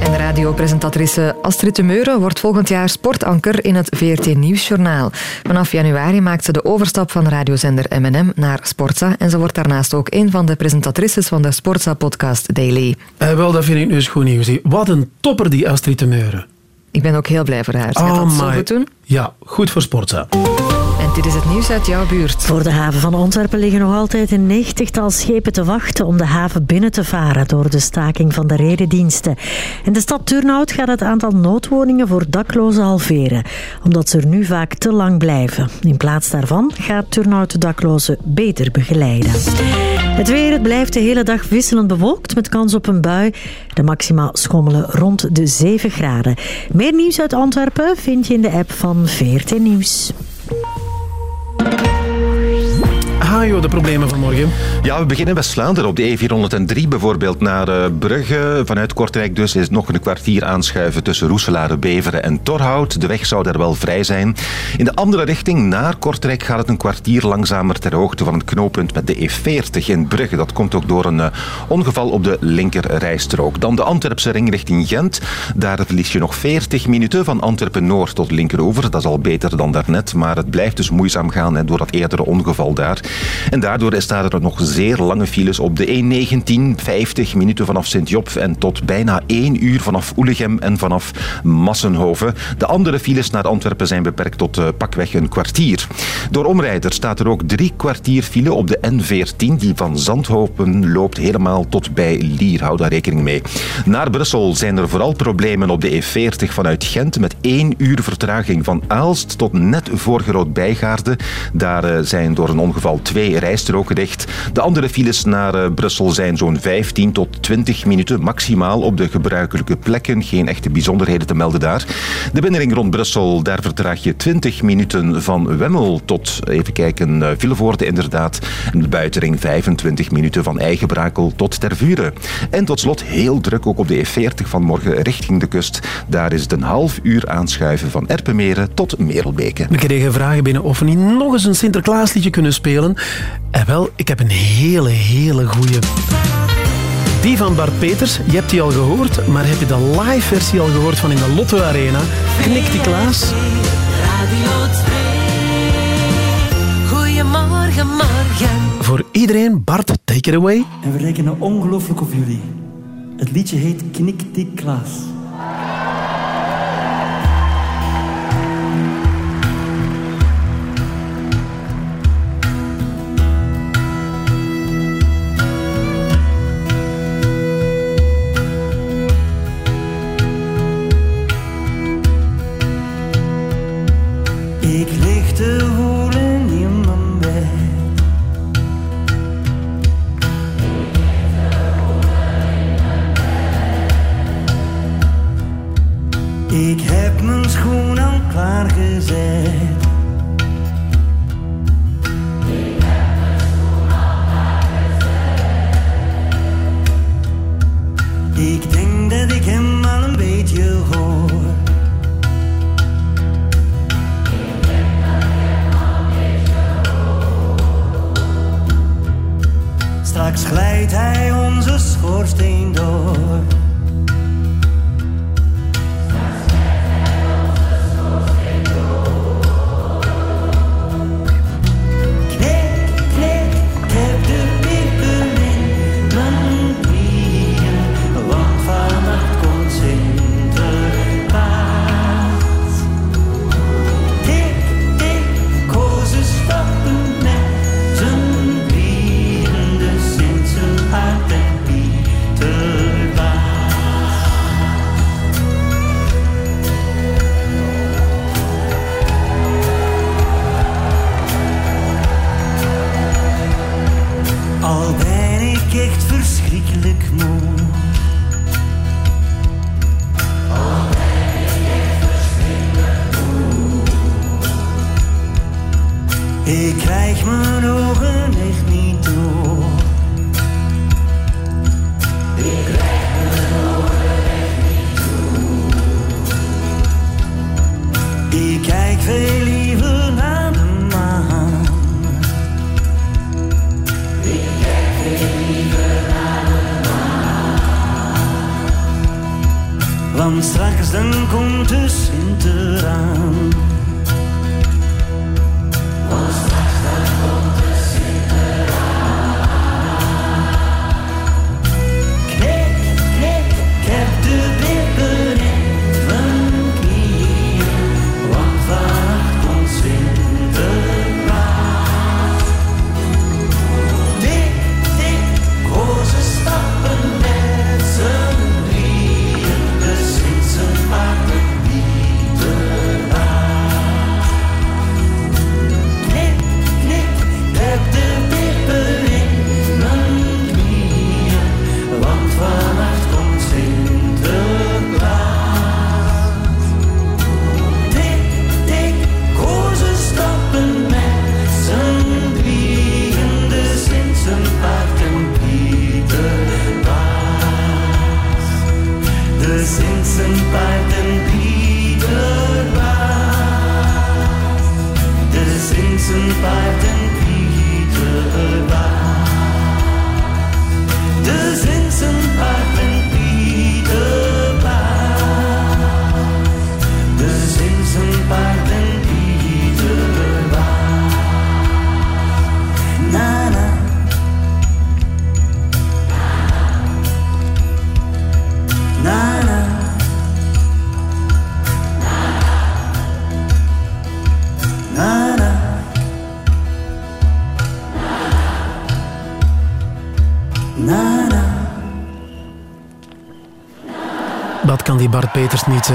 En radiopresentatrice Astrid de Meuren wordt volgend jaar sportanker in het VRT Nieuwsjournaal. Vanaf januari maakt ze de overstap van radiozender M&M naar Sportza en ze wordt daarnaast ook een van de presentatrices van de Sportza-podcast Daily.
Uh, wel, dat vind ik nu eens goed nieuws. Wat een topper die Astrid de Meuren.
Ik ben ook heel blij voor haar. Ze gaat dat zo goed doen.
Ja, goed voor Sportza.
Dit is het nieuws uit jouw buurt.
Voor de haven van Antwerpen liggen nog altijd een negentigtal schepen te wachten om de haven binnen te varen door de staking van de redediensten. In de stad Turnhout gaat het aantal noodwoningen voor daklozen halveren, omdat ze er nu vaak te lang blijven. In plaats daarvan gaat Turnhout de daklozen beter begeleiden. Het weer het blijft de hele dag wisselend bewolkt met kans op een bui. De maxima schommelen rond de 7 graden. Meer nieuws uit Antwerpen vind je in de app van VRT Nieuws. Thank you.
Hajo, de problemen van morgen.
Ja, we beginnen in West-Vlaanderen. Op de E403 bijvoorbeeld naar eh, Brugge. Vanuit Kortrijk dus is nog een kwartier aanschuiven tussen Roeselare, Beveren en Torhout. De weg zou daar wel vrij zijn. In de andere richting, naar Kortrijk, gaat het een kwartier langzamer ter hoogte van het knooppunt met de E40 in Brugge. Dat komt ook door een eh, ongeval op de linker rijstrook. Dan de Antwerpse ring richting Gent. Daar verlies je nog 40 minuten van Antwerpen-Noord tot linkeroever. Dat is al beter dan daarnet, maar het blijft dus moeizaam gaan hè, door dat eerdere ongeval daar. En daardoor staan er nog zeer lange files op de E19. 50 minuten vanaf Sint-Job en tot bijna 1 uur vanaf Oelegem en vanaf Massenhoven. De andere files naar Antwerpen zijn beperkt tot uh, pakweg een kwartier. Door omrijders staat er ook drie kwartier file op de N14 die van Zandhopen loopt helemaal tot bij Lier. Hou daar rekening mee. Naar Brussel zijn er vooral problemen op de E40 vanuit Gent met 1 uur vertraging van Aalst tot net voor Groot Bijgaarde. Daar uh, zijn door een ongeval twee rijstroken dicht. De andere files naar uh, Brussel zijn zo'n 15 tot 20 minuten maximaal op de gebruikelijke plekken. Geen echte bijzonderheden te melden daar. De binnenring rond Brussel, daar vertraag je 20 minuten van Wemmel tot, even kijken, uh, Vilvoorde inderdaad. En de buitenring 25 minuten van Eigenbrakel tot Tervuren. En tot slot heel druk ook op de E40 van morgen richting de kust. Daar is het een half uur aanschuiven van Erpenmeren tot Merelbeke.
We kregen vragen binnen of we niet nog eens een Sinterklaasliedje kunnen spelen. En wel, ik heb een hele, hele goeie. Die van Bart Peters, je hebt die al gehoord, maar heb je de live versie al gehoord van in de Lotto Arena? Knikt die Klaas?
Radio 2. Goedemorgen, morgen.
Voor iedereen, Bart, take it away.
En we rekenen ongelooflijk op jullie. Het liedje heet Knik Tik Klaas. Ik lig te woelen in mijn bed. Ik heb mijn schoen al klaargezet. Ik denk dat ik hem al een beetje hoor. Straks glijdt hij onze schoorsteen door. Want straks dan komt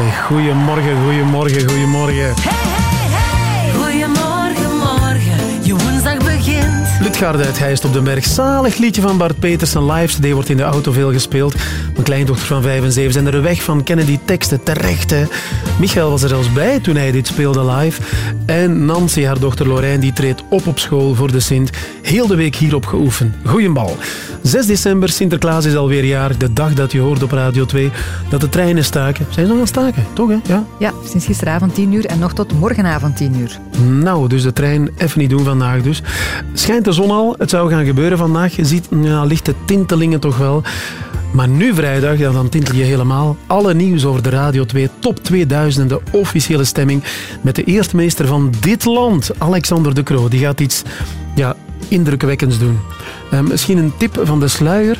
Zeggen. Goedemorgen, goedemorgen, goedemorgen.
Goedemorgen, morgen, je woensdag begint.
Lutgaard uit Heist op den Berg. Zalig liedje van Bart Peters. Een live CD wordt in de auto veel gespeeld. Mijn kleindochter van 5 en 7 zijn er weg van, kennen die teksten terecht. Hè. Michael was er zelfs bij toen hij dit speelde live. En Nancy, haar dochter Lorijn, die treedt op op school voor de Sint. Heel de week hierop geoefend. Goeie bal. 6 december, Sinterklaas is alweer jaar. De dag dat je hoort op Radio 2 dat de treinen staken. Zijn ze nog aan staken? Toch, hè? Ja.
Ja, sinds gisteravond 10 uur en nog tot morgenavond 10 uur.
Nou, dus de trein even niet doen vandaag dus. Schijnt de zon al, het zou gaan gebeuren vandaag. Je ziet ja, lichte tintelingen toch wel. Maar nu vrijdag, ja, dan tintel je helemaal. Alle nieuws over de Radio 2 Top 2000 en de officiële stemming met de eerstmeester van dit land, Alexander de Croo. Die gaat iets ja, indrukwekkends doen. Eh, misschien een tip van de sluier.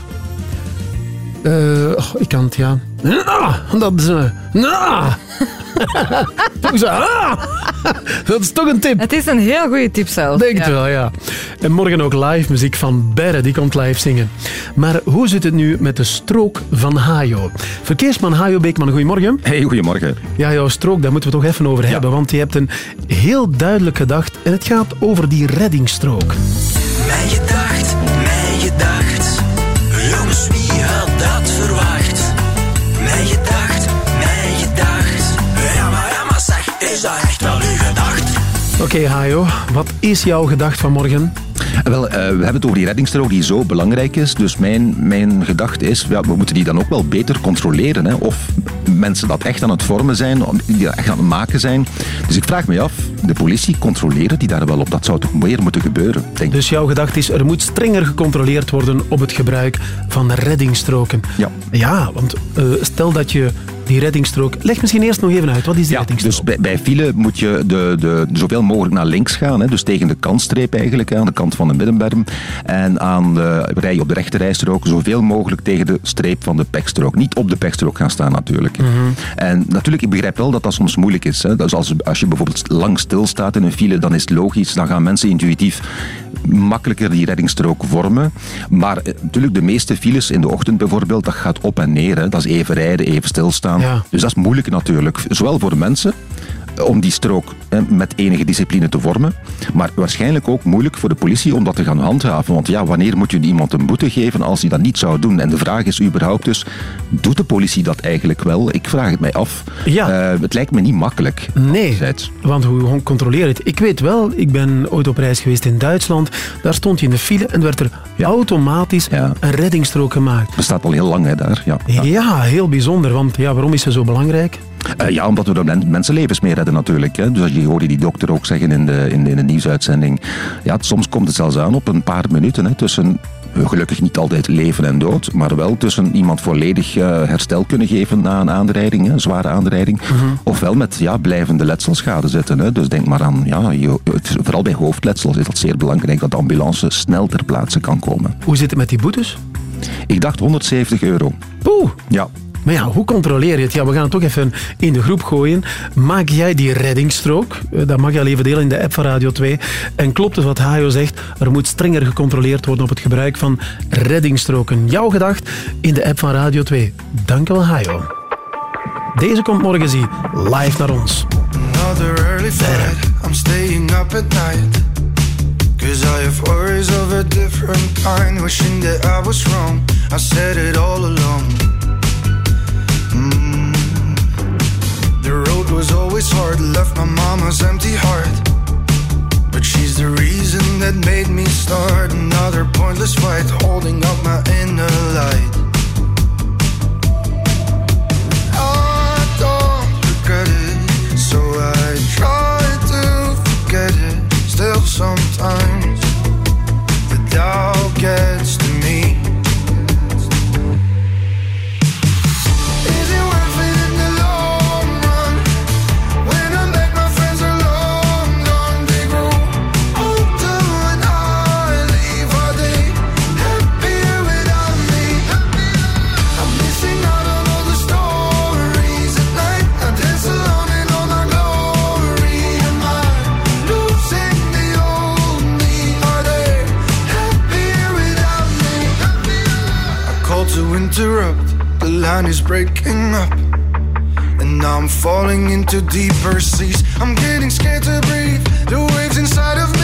Eh, oh, ik kan het, ja. Ah, dat is... ah. Zo, ah. Dat is toch een tip.
Het is een heel goede tip zelf.
Denk het wel, ja. En morgen ook live muziek van Berre, die komt live zingen. Maar hoe zit het nu met de strook van Hajo? Verkeersman Hajo Beekman, goedemorgen.
Hey, goedemorgen.
Ja, jouw strook, daar moeten we toch even over hebben, want je hebt een heel duidelijk gedacht en het gaat over die reddingsstrook.
Mijn
Oké, Hajo, wat is jouw gedacht vanmorgen?
Wel, eh, we hebben het over die reddingsstrook die zo belangrijk is. Dus mijn, mijn gedachte is, ja, we moeten die dan ook wel beter controleren. Hè? Of mensen dat echt aan het vormen zijn, die dat echt aan het maken zijn. Dus ik vraag me af, de politie controleren die daar wel op? Dat zou toch meer moeten gebeuren, denk ik.
Dus jouw gedachte is, er moet strenger gecontroleerd worden op het gebruik van reddingsstroken.
Ja.
Ja, want eh, stel dat je die reddingsstrook... Leg misschien eerst nog even uit, wat is die reddingsstrook?
Dus bij, bij file moet je de, de, zoveel mogelijk naar links gaan. Hè? Dus tegen de kantstreep eigenlijk, hè, aan de kant van de middenberm. En aan de, rij je op de rechterrijstrook zoveel mogelijk tegen de streep van de pekstrook. Niet op de pekstrook gaan staan natuurlijk. En natuurlijk, ik begrijp wel dat dat soms moeilijk is. Hè? Dus als, als je bijvoorbeeld lang stilstaat in een file, dan is het logisch. Dan gaan mensen intuïtief makkelijker die reddingsstrook vormen. Maar eh, natuurlijk, de meeste files in de ochtend bijvoorbeeld, dat gaat op en neer. Hè? Dat is even rijden, even stilstaan.
Ja.
Dus dat is moeilijk natuurlijk. Zowel voor de mensen om die strook hè, met enige discipline te vormen. Maar waarschijnlijk ook moeilijk voor de politie om dat te gaan handhaven. Want ja, wanneer moet je iemand een boete geven als hij dat niet zou doen? En de vraag is überhaupt dus, doet de politie dat eigenlijk wel? Ik vraag het mij af.
Ja.
Eh, het lijkt me niet makkelijk.
Nee, want hoe controleer je het? Ik weet wel, ik ben ooit op reis geweest in Duitsland. Daar stond je in de file en werd er automatisch een reddingsstrook gemaakt.
Bestaat al heel lang hè, daar. Ja.
Ja, heel bijzonder. Want ja, waarom is ze zo belangrijk?
Eh, ja, omdat we er men- mensenlevens mee redden natuurlijk. Hè. Dus je hoorde die dokter ook zeggen in de, in, de- in de nieuwsuitzending. Ja, soms komt het zelfs aan op een paar minuten hè, tussen... eh, Gelukkig niet altijd leven en dood, maar wel tussen iemand volledig eh, herstel kunnen geven na een aanrijding, een zware aanrijding, ofwel met ja, blijvende letselschade zitten. Hè. Dus denk maar aan, ja, je- het- vooral bij hoofdletsels is dat zeer belangrijk dat de ambulance snel ter plaatse kan komen.
Hoe zit het met die boetes?
Ik dacht 170 euro.
Poeh.
Ja.
Maar ja, hoe controleer je het? Ja, we gaan het toch even in de groep gooien. Maak jij die reddingsstrook? Eh, Dat mag je al even delen in de app van Radio 2. En klopt het wat Hajo zegt? Er moet strenger gecontroleerd worden op het gebruik van reddingsstroken. Jouw gedacht in de app van Radio 2. Dank wel, Hajo. Deze komt morgen zie live naar ons.
Another early flight. I'm staying up at night. Cause I have worries of a different kind. Wishing that I was wrong. I said it all along. Was always hard. Left my mama's empty heart. But she's the reason that made me start another pointless fight. Holding up my inner light. I don't regret it, so I try to forget it. Still, sometimes the doubt gets to me. Interrupt. The line is breaking up. And now I'm falling into deeper seas. I'm getting scared to breathe. The waves inside of me.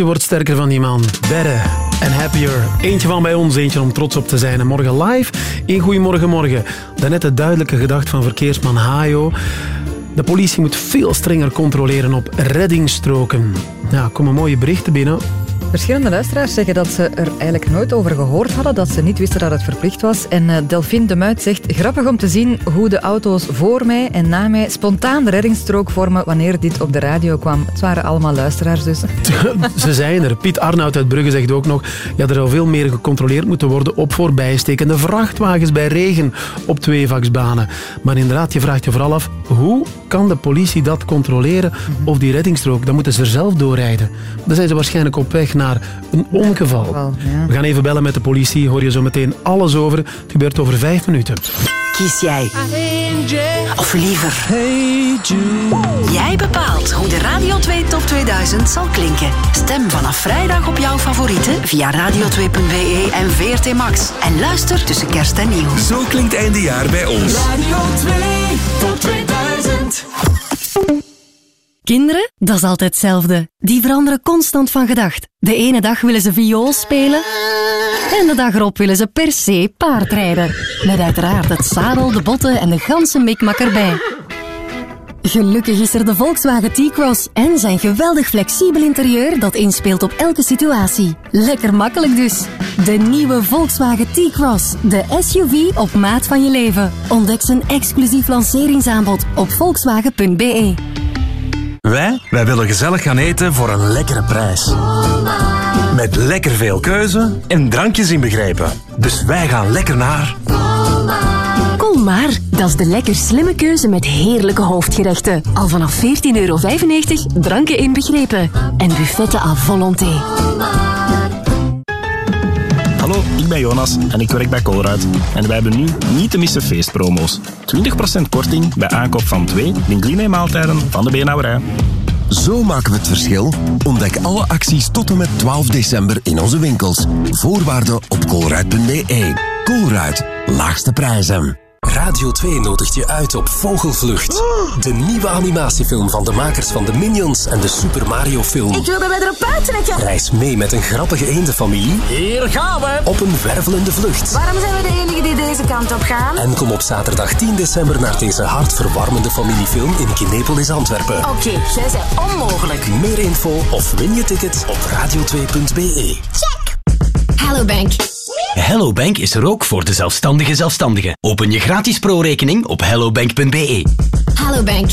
Liedje wordt sterker van die man. Better and happier. Eentje van bij ons, eentje om trots op te zijn. En morgen live in Goedemorgen Morgen. Daarnet de duidelijke gedachte van verkeersman Hayo. De politie moet veel strenger controleren op reddingsstroken. Ja, komen mooie berichten binnen.
Verschillende luisteraars zeggen dat ze er eigenlijk nooit over gehoord hadden, dat ze niet wisten dat het verplicht was. En eh, Delphine de Muit zegt, grappig om te zien hoe de auto's voor mij en na mij spontaan de reddingsstrook vormen wanneer dit op de radio kwam. Het waren allemaal luisteraars dus.
Ze zijn er. Piet Arnoud uit Brugge zegt ook nog ja, er zou veel meer gecontroleerd moeten worden op voorbijstekende vrachtwagens bij regen op tweevaksbanen. Maar inderdaad, je vraagt je vooral af, hoe kan de politie dat controleren of die reddingsstrook? Dan moeten ze er zelf doorrijden. Dan zijn ze waarschijnlijk op weg naar een ongeval. We gaan even bellen met de politie, hoor je zo meteen alles over. Het gebeurt over vijf minuten.
Kies jij. Of liever. Jij bepaalt hoe de Radio 2 Top 2000 zal klinken. Stem vanaf vrijdag op jouw favorieten via radio2.be en VRT Max. En luister tussen kerst en nieuw.
Zo klinkt einde jaar bij ons.
Radio 2 Top 2000. Kinderen, dat is altijd hetzelfde. Die veranderen constant van gedacht. De ene dag willen ze viool spelen. En de dag erop willen ze per se paardrijden. Met uiteraard het zadel, de botten en de ganse mikmak erbij. Gelukkig is er de Volkswagen T-Cross en zijn geweldig flexibel interieur dat inspeelt op elke situatie. Lekker makkelijk dus. De nieuwe Volkswagen T-Cross, de SUV op maat van je leven. Ontdek zijn exclusief lanceringsaanbod op volkswagen.be.
Wij, wij willen gezellig gaan eten voor een lekkere prijs. Met lekker veel keuze en drankjes inbegrepen. Dus wij gaan lekker naar...
Colmar, dat is de lekker slimme keuze met heerlijke hoofdgerechten. Al vanaf 14,95 euro, dranken inbegrepen. En buffetten à volonté.
Hallo, ik ben Jonas en ik werk bij Colruyt. En wij hebben nu niet te missen feestpromo's. 20% korting bij aankoop van twee Linguine maaltijden van de Beenhouwerij.
Zo maken we het verschil. Ontdek alle acties tot en met 12 december in onze winkels. Voorwaarden op colruyt.be. Colruyt, laagste prijzen.
Radio 2 nodigt je uit op Vogelvlucht. De nieuwe animatiefilm van de makers van de Minions en de Super Mario film.
Ik wilde bij erop uittrekken.
Reis mee met een grappige eendenfamilie
Hier gaan we.
op een wervelende vlucht.
Waarom zijn we de enige die deze kant op gaan?
En kom op zaterdag 10 december naar deze hartverwarmende familiefilm in Kinepolis, Antwerpen.
Oké, jij bent onmogelijk.
Meer info of win je ticket op radio2.be.
Hello Bank.
Hello Bank is er ook voor de zelfstandige zelfstandigen. Open je gratis pro-rekening op hellobank.be.
Hello Bank.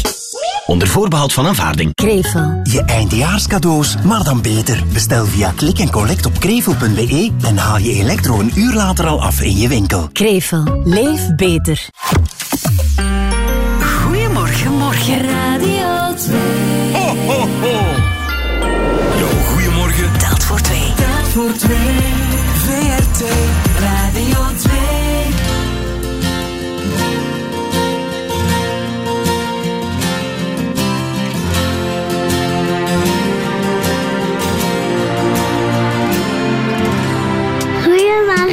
Onder voorbehoud van aanvaarding.
Krevel.
Je eindejaarscadeaus, maar dan beter. Bestel via klik en collect op krevel.be en haal je elektro een uur later al af in je winkel.
Krevel. Leef beter. Goedemorgen, morgen.
Radio 2.
Ho, ho, ho. Yo, goedemorgen.
Telt voor twee.
Telt voor twee.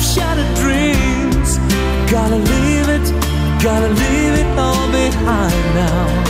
of shattered dreams. Gotta leave it, gotta leave it all behind now.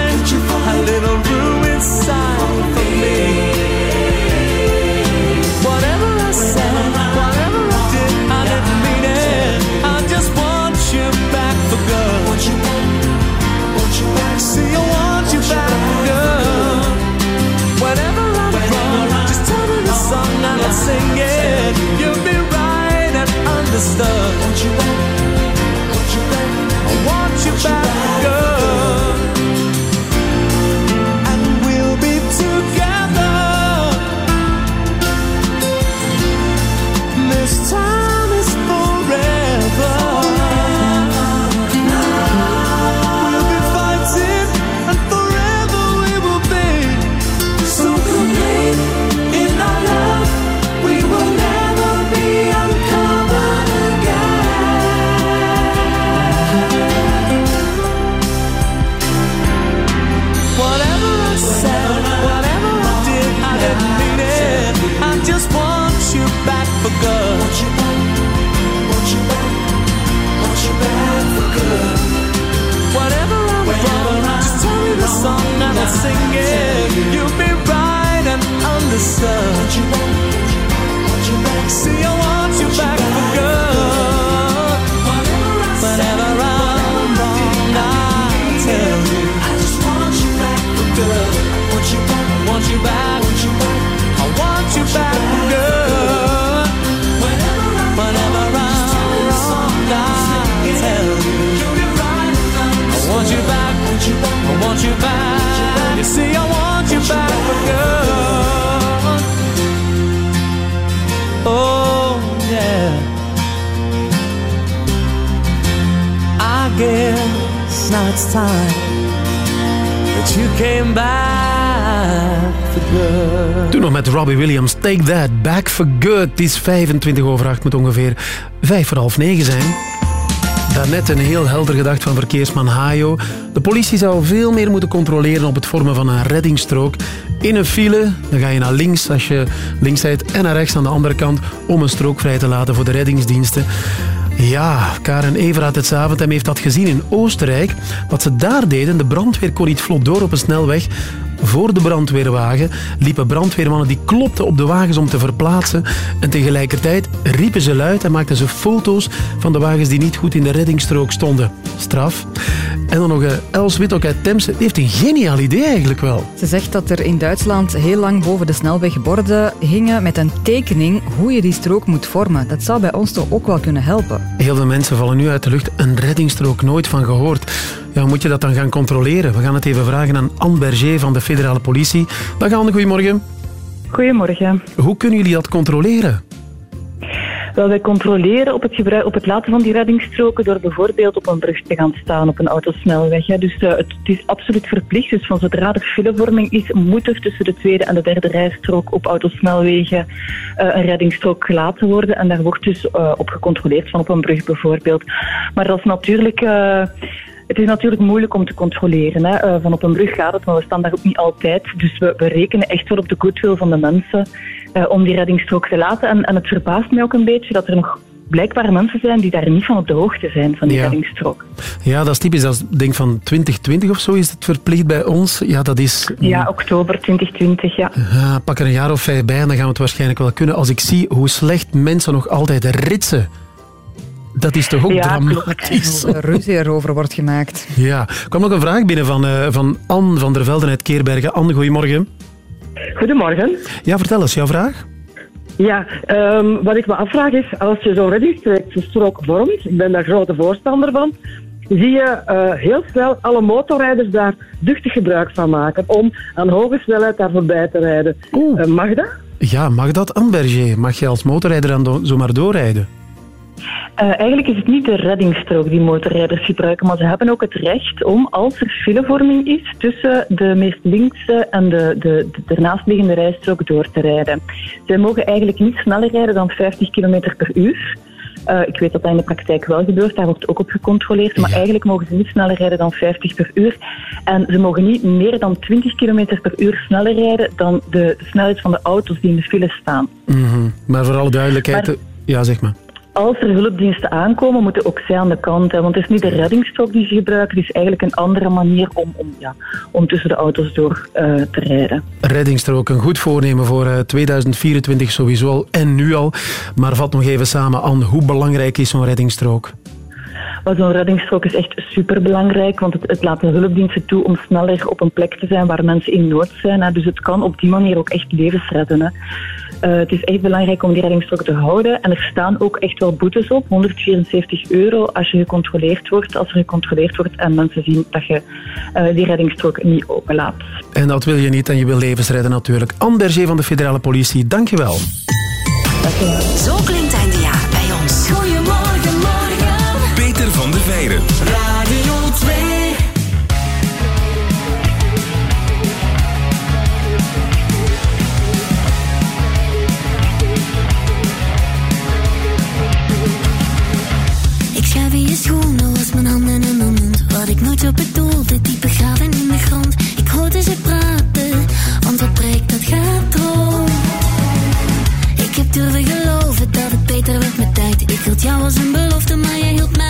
a little room inside for me? Whatever I said, whatever I did, I didn't mean it. I just want you back for good. Want you back, want you back. See, I want you back for good. Whenever I'm wrong, just tell me the song and I'll sing it. You'll be right and understood. Want you back, want you back. I want you back for song and I'll sing it. You'll be right and understood. Want you back, want you back. See, I want you back for good. Whenever I'm wrong, I tell you. I just want you back for good. Want you back, want you back, want you back. I want you back for good. Whenever I'm wrong, I tell you. I want you back, I want you back. You see, I want you back good. Oh, yeah. I guess now time that you came back.
Toen nog met Robbie Williams, Take That, Back for Good. Het is 25 over 8, moet ongeveer 5 voor half 9 zijn. Daarnet een heel helder gedacht van verkeersman Hayo. De politie zou veel meer moeten controleren op het vormen van een reddingsstrook. In een file, dan ga je naar links als je links rijdt en naar rechts aan de andere kant om een strook vrij te laten voor de reddingsdiensten. Ja, Karen Ever had het Zaventem heeft dat gezien in Oostenrijk. Wat ze daar deden, de brandweer kon niet vlot door op een snelweg. Voor de brandweerwagen liepen brandweermannen die klopten op de wagens om te verplaatsen. En tegelijkertijd riepen ze luid en maakten ze foto's van de wagens die niet goed in de reddingsstrook stonden. Straf. En dan nog eh, Els Wit, ook uit Temse. Die heeft een geniaal idee eigenlijk wel.
Ze zegt dat er in Duitsland heel lang boven de snelweg borden hingen met een tekening hoe je die strook moet vormen. Dat zou bij ons toch ook wel kunnen helpen.
Heel veel mensen vallen nu uit de lucht. Een reddingsstrook, nooit van gehoord. Ja, moet je dat dan gaan controleren? We gaan het even vragen aan Anne Berger van de federale politie. Dag Anne, goedemorgen.
Goedemorgen.
Hoe kunnen jullie dat controleren?
Wel, wij controleren op het, gebruik, op het laten van die reddingsstroken door bijvoorbeeld op een brug te gaan staan op een autosnelweg. Hè. Dus eh, het, is absoluut verplicht. Dus van zodra er filevorming is, moet er tussen de tweede en de derde rijstrook op autosnelwegen eh, een reddingsstrook gelaten worden. En daar wordt dus eh, op gecontroleerd van op een brug bijvoorbeeld. Maar dat is natuurlijk... het is natuurlijk moeilijk om te controleren. Hè. Van op een brug gaat het, maar we staan daar ook niet altijd. Dus we, we rekenen echt wel op de goodwill van de mensen eh, om die reddingsstrook te laten. En, en het verbaast mij ook een beetje dat er nog blijkbaar mensen zijn die daar niet van op de hoogte zijn, van die
Ja.
reddingsstrook.
Ja, dat is typisch. Dat is, denk van 2020 of zo is het verplicht bij ons. Ja, dat is...
Ja, oktober 2020, ja.
Ah, pak er een jaar of vijf bij en dan gaan we het waarschijnlijk wel kunnen. Als ik zie hoe slecht mensen nog altijd ritsen. Dat is toch ook
Ja,
dramatisch.
Hoe ruzie erover wordt gemaakt.
Ja, er kwam nog een vraag binnen van, eh, van Anne van der Velden uit Keerbergen. Anne, goedemorgen.
Goedemorgen.
Ja, vertel eens, jouw vraag?
Ja, ehm, wat ik me afvraag is, als je zo'n reddingsstrook vormt, ik ben daar grote voorstander van, zie je eh, heel snel alle motorrijders daar duchtig gebruik van maken om aan hoge snelheid daar voorbij te rijden. Eh, mag dat?
Ja, mag dat, Anne Berger? Mag je als motorrijder dan do- zomaar doorrijden?
Eh, eigenlijk is het niet de reddingsstrook die motorrijders gebruiken, maar ze hebben ook het recht om, als er filevorming is, tussen de meest linkse en de, de, de rijstrook door te rijden. Zij mogen eigenlijk niet sneller rijden dan 50 km per uur. Eh, ik weet dat dat in de praktijk wel gebeurt, daar wordt ook op gecontroleerd. Maar eigenlijk mogen ze niet sneller rijden dan 50 per uur. En ze mogen niet meer dan 20 km per uur sneller rijden dan de snelheid van de auto's die in de file staan.
Mhm. Maar voor alle duidelijkheid...
Maar-
eh, Ja, zeg maar.
Als er hulpdiensten aankomen, moeten ook zij aan de kant. Hè, want het is niet de reddingsstok die ze gebruiken, het is eigenlijk een andere manier om, om, ja, om tussen de auto's door eh, te rijden.
Reddingsstrook, een goed voornemen voor eh, 2024 sowieso al en nu al. Maar vat nog even samen aan hoe belangrijk is zo'n reddingsstrook?
Maar zo'n reddingsstrook is echt superbelangrijk, want het, het laat de hulpdiensten toe om sneller op een plek te zijn waar mensen in nood zijn. Hè. Dus het kan op die manier ook echt levens redden. Hè. Eh, het is echt belangrijk om die reddingsstrook te houden. En er staan ook echt wel boetes op, 174 euro als je gecontroleerd wordt, als er gecontroleerd wordt en mensen zien dat je eh, die reddingsstrook niet openlaat.
En dat wil je niet en je wil levens redden natuurlijk. Anne Berger van de federale politie, dankjewel.
Zo klinkt
durven geloven dat het beter werd met tijd. Ik hield jou als een belofte, maar jij hield mij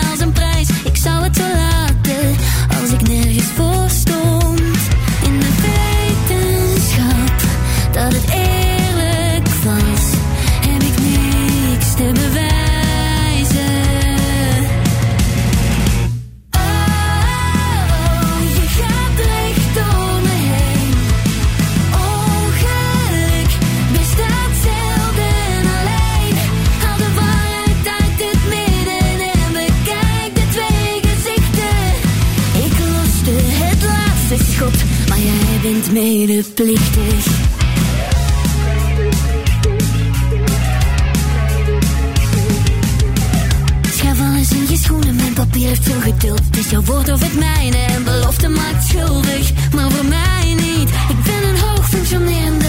medeplichtig. Schuif alles in je schoenen, mijn papier heeft veel geduld. Het is jouw woord of het mijne en belofte maakt schuldig. Maar voor mij niet, ik ben een hoog functionerende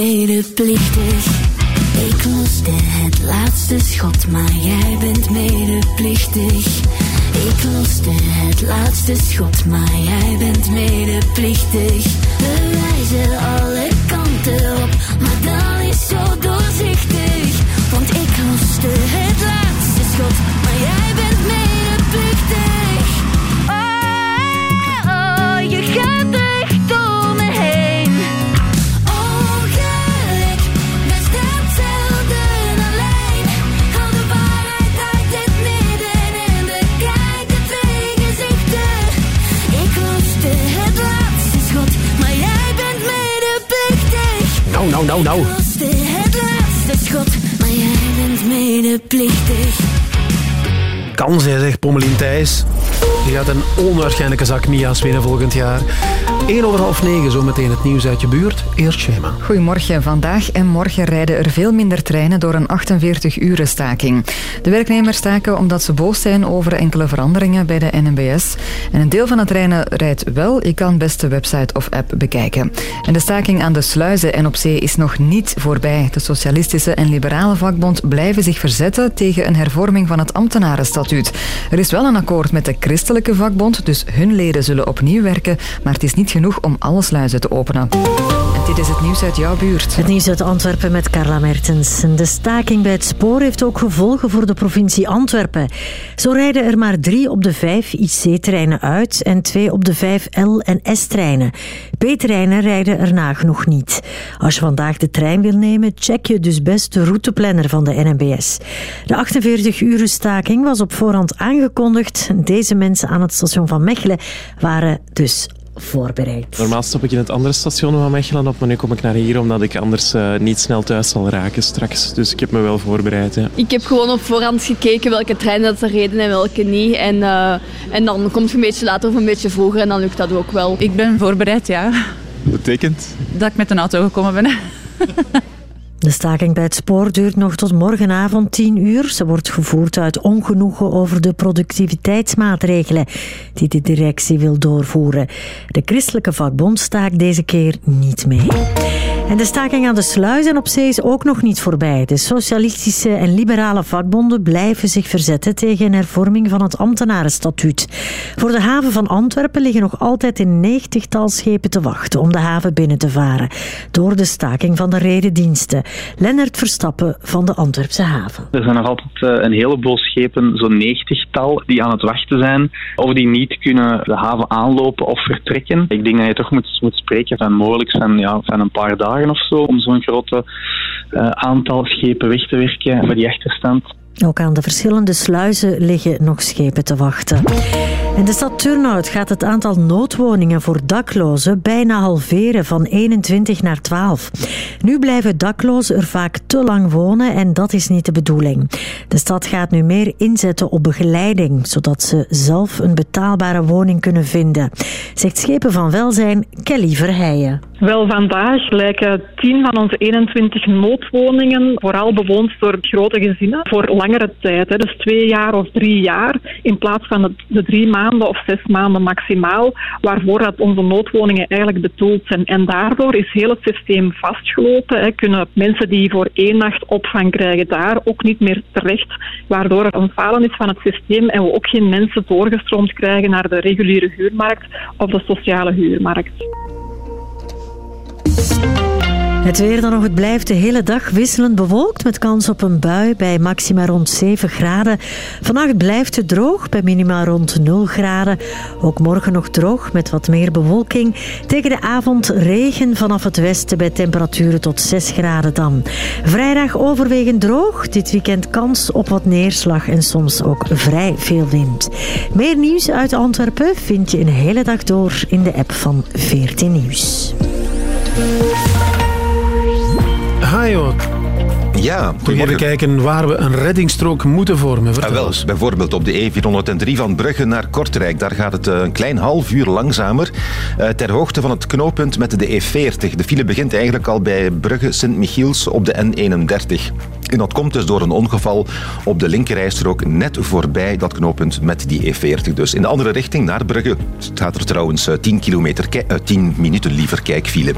medeplichtig. Ik loste het laatste schot, maar jij bent medeplichtig. Ik loste het laatste schot, maar jij bent medeplichtig. Bewijzen alle kanten op, maar dan is zo
Nou, nou, nou,
het laatste schot, maar jij bent medeplichtig.
Kan zij, zegt Pommelien Thijs. Je gaat een onwaarschijnlijke zak Mia's winnen volgend jaar. 1 over half 9, zometeen het nieuws uit je buurt. Eerst Shema.
Goedemorgen. Vandaag en morgen rijden er veel minder treinen door een 48-uren staking. De werknemers staken omdat ze boos zijn over enkele veranderingen bij de NMBS. En een deel van de treinen rijdt wel. Je kan best de website of app bekijken. En de staking aan de sluizen en op zee is nog niet voorbij. De Socialistische en Liberale Vakbond blijven zich verzetten tegen een hervorming van het ambtenarenstatuut. Er is wel een akkoord met de Christelijke Vakbond, dus hun leden zullen opnieuw werken, maar het is niet genoeg om alle sluizen te openen. Dit is het nieuws uit jouw buurt.
Het nieuws uit Antwerpen met Carla Mertens. De staking bij het spoor heeft ook gevolgen voor de provincie Antwerpen. Zo rijden er maar drie op de vijf IC-treinen uit en twee op de vijf L- en S-treinen. B-treinen rijden er nagenoeg niet. Als je vandaag de trein wil nemen, check je dus best de routeplanner van de NMBS. De 48-uren staking was op voorhand aangekondigd. Deze mensen aan het station van Mechelen waren dus voorbereid.
Normaal stop ik in het andere station van Mechelen op, maar nu kom ik naar hier omdat ik anders eh, niet snel thuis zal raken straks. Dus ik heb me wel voorbereid. Ja.
Ik heb gewoon op voorhand gekeken welke treinen dat er reden en welke niet. En, eh, en dan komt je een beetje later of een beetje vroeger en dan lukt dat ook wel.
Ik ben voorbereid, ja.
Betekent?
Dat ik met een auto gekomen ben.
De staking bij het spoor duurt nog tot morgenavond 10 uur. Ze wordt gevoerd uit ongenoegen over de productiviteitsmaatregelen die de directie wil doorvoeren. De christelijke vakbond staakt deze keer niet mee. En de staking aan de sluis en op zee is ook nog niet voorbij. De socialistische en liberale vakbonden blijven zich verzetten tegen een hervorming van het ambtenarenstatuut. Voor de haven van Antwerpen liggen nog altijd een negentigtal schepen te wachten om de haven binnen te varen. Door de staking van de redendiensten. Lennart Verstappen van de Antwerpse haven.
Er zijn nog altijd eh, een heleboel schepen, zo'n negentigtal, die aan het wachten zijn. Of die niet kunnen de haven aanlopen of vertrekken. Ik denk dat je toch moet, moet spreken van mogelijk van, ja, van een paar dagen of zo. Om zo'n grote eh, aantal schepen weg te werken voor die achterstand.
Ook aan de verschillende sluizen liggen nog schepen te wachten. In de stad Turnhout gaat het aantal noodwoningen voor daklozen bijna halveren van 21 naar 12. Nu blijven daklozen er vaak te lang wonen en dat is niet de bedoeling. De stad gaat nu meer inzetten op begeleiding, zodat ze zelf een betaalbare woning kunnen vinden, zegt schepen van welzijn Kelly Verheijen.
Wel, vandaag lijken 10 van onze 21 noodwoningen vooral bewoond door grote gezinnen voor langere tijd. Hè, dus twee jaar of drie jaar, in plaats van de, drie maanden of zes maanden maximaal, waarvoor dat onze noodwoningen eigenlijk bedoeld zijn. En daardoor is heel het systeem vastgelopen. Hè, kunnen mensen die voor één nacht opvang krijgen daar ook niet meer terecht, waardoor er een falen is van het systeem en we ook geen mensen doorgestroomd krijgen naar de reguliere huurmarkt of de sociale huurmarkt.
Het weer dan nog, het blijft de hele dag wisselend bewolkt met kans op een bui bij maxima rond 7 graden. Vannacht blijft het droog bij minima rond 0 graden. Ook morgen nog droog met wat meer bewolking. Tegen de avond regen vanaf het westen bij temperaturen tot 6 graden dan. Vrijdag overwegend droog. Dit weekend kans op wat neerslag en soms ook vrij veel wind. Meer nieuws uit Antwerpen vind je een hele dag door in de app van 14 Nieuws.
Hi joh.
Ja,
We moeten kijken waar we een reddingsstrook moeten vormen.
Ah, wel, bijvoorbeeld op de E403 van Brugge naar Kortrijk. Daar gaat het eh, een klein half uur langzamer. eh, ter hoogte van het knooppunt met de E40. De file begint eigenlijk al bij Brugge Sint-Michiels op de N31. En dat komt dus door een ongeval op de linkerrijstrook net voorbij dat knooppunt met die E40. Dus in de andere richting, naar Brugge, staat er trouwens eh, 10, kilometer, ki- eh, 10 minuten liever kijkfile.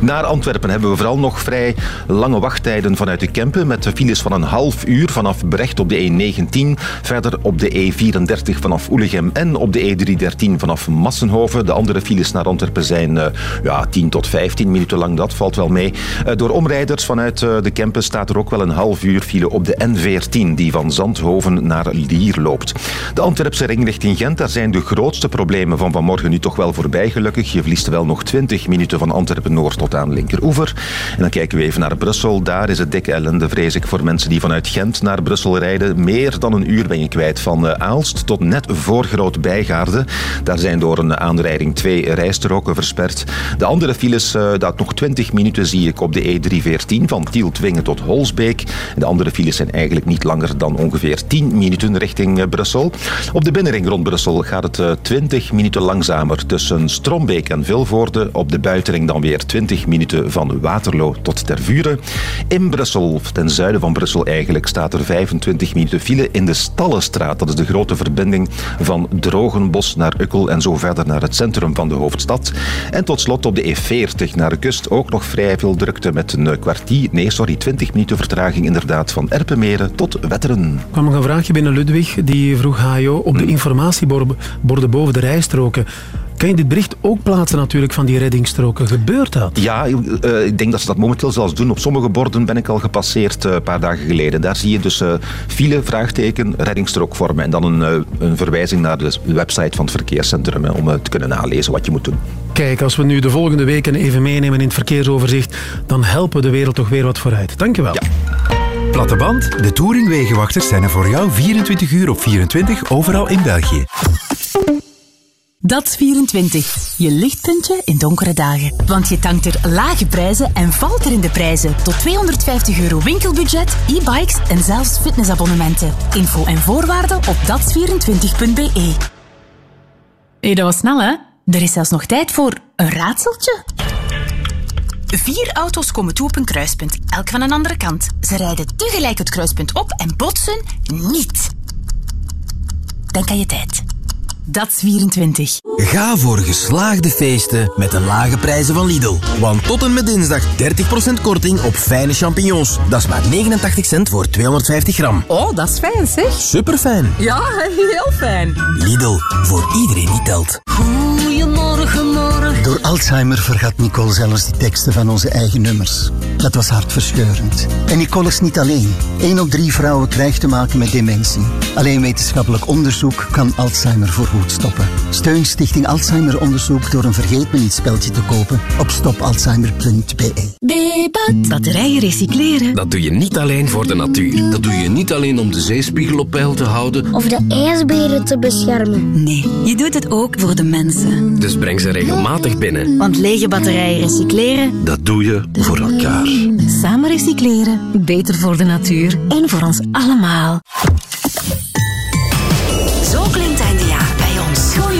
Naar Antwerpen hebben we vooral nog vrij lange wachttijden vanuit de Kempen met files van een half uur vanaf Brecht op de E19, verder op de E34 vanaf Oelegem en op de E313 vanaf Massenhoven. De andere files naar Antwerpen zijn eh, ja, 10 tot 15 minuten lang, dat valt wel mee. Eh, door omrijders vanuit eh, de Kempen staat er ook wel een half uur file op de N14 die van Zandhoven naar Lier loopt. De Antwerpse ring richting Gent, daar zijn de grootste problemen van vanmorgen nu toch wel voorbij gelukkig. Je verliest wel nog 20 minuten van Antwerpen-Noord tot aan linkeroever. En dan kijken we even naar Brussel. Daar is het dikke ellende, vrees ik, voor mensen die vanuit Gent naar Brussel rijden. Meer dan een uur ben je kwijt van eh, Aalst tot net voor Groot Bijgaarde. Daar zijn door een aanrijding twee rijstroken versperd. De andere files, eh, dat nog 20 minuten zie ik op de E314 van Tieltwingen tot Holsbeek. De andere files zijn eigenlijk niet langer dan ongeveer 10 minuten richting eh, Brussel. Op de binnenring rond Brussel gaat het eh, 20 minuten langzamer tussen Strombeek en Vilvoorde. Op de buitenring dan weer 20 minuten van Waterloo tot Tervuren. In Brussel, ten zuiden van Brussel eigenlijk, staat er 25 minuten file in de Stallenstraat. Dat is de grote verbinding van Drogenbos naar Ukkel en zo verder naar het centrum van de hoofdstad. En tot slot op de E40 naar de kust ook nog vrij veel drukte met een eh, kwartier, nee sorry, 20 minuten vertraging inderdaad van Erpenmeren tot Wetteren.
kwam nog een vraagje binnen Ludwig, die vroeg HO op de informatieborden boven de rijstroken. Kan je dit bericht ook plaatsen natuurlijk van die reddingsstroken? Gebeurt dat?
Ja, eh, ik denk dat ze dat momenteel zelfs doen. Op sommige borden ben ik al gepasseerd eh, een paar dagen geleden. Daar zie je dus eh, file, vraagteken, reddingsstrook vormen. En dan een, een verwijzing naar de website van het verkeerscentrum hè, om te kunnen nalezen wat je moet doen.
Kijk, als we nu de volgende weken even meenemen in het verkeersoverzicht, dan helpen we de wereld toch weer wat vooruit. Dankjewel.
Platteband, de Touringwegenwachters zijn er voor jou 24 uur op 24 overal in België.
Dat is 24. Je lichtpuntje in donkere dagen. Want je tankt er lage prijzen en valt er in de prijzen. Tot 250 euro winkelbudget, e-bikes en zelfs fitnessabonnementen. Info en voorwaarden op dat24.be. Hé, dat was snel, hè? Er is zelfs nog tijd voor een raadseltje. Vier auto's komen toe op een kruispunt, elk van een andere kant. Ze rijden tegelijk het kruispunt op en botsen niet. Denk aan je tijd. Dat is 24.
Ga voor geslaagde feesten met de lage prijzen van Lidl. Want tot en met dinsdag 30% korting op fijne champignons. Dat is maar 89 cent voor 250 gram.
Oh, dat is fijn, zeg.
Super fijn.
Ja, heel fijn.
Lidl, voor iedereen die telt.
Goedemorgen, morgen.
Door Alzheimer vergat Nicole zelfs de teksten van onze eigen nummers. Dat was hartverscheurend. En Nicole is niet alleen. 1 op 3 vrouwen krijgt te maken met dementie. Alleen wetenschappelijk onderzoek kan Alzheimer stoppen. Steun Stichting Alzheimer Onderzoek door een vergeet-me-niet-speltje te kopen op stopalzheimer.be.
Batterijen recycleren.
Dat doe je niet alleen voor de natuur. Dat doe je niet alleen om de zeespiegel op peil te houden.
Of de ijsberen te beschermen. Nee, je doet het ook voor de mensen.
Dus breng ze regelmatig binnen.
Want lege batterijen recycleren,
Dat doe je voor elkaar.
samen recycleren, beter voor de natuur en voor ons allemaal. Zo klinkt het einde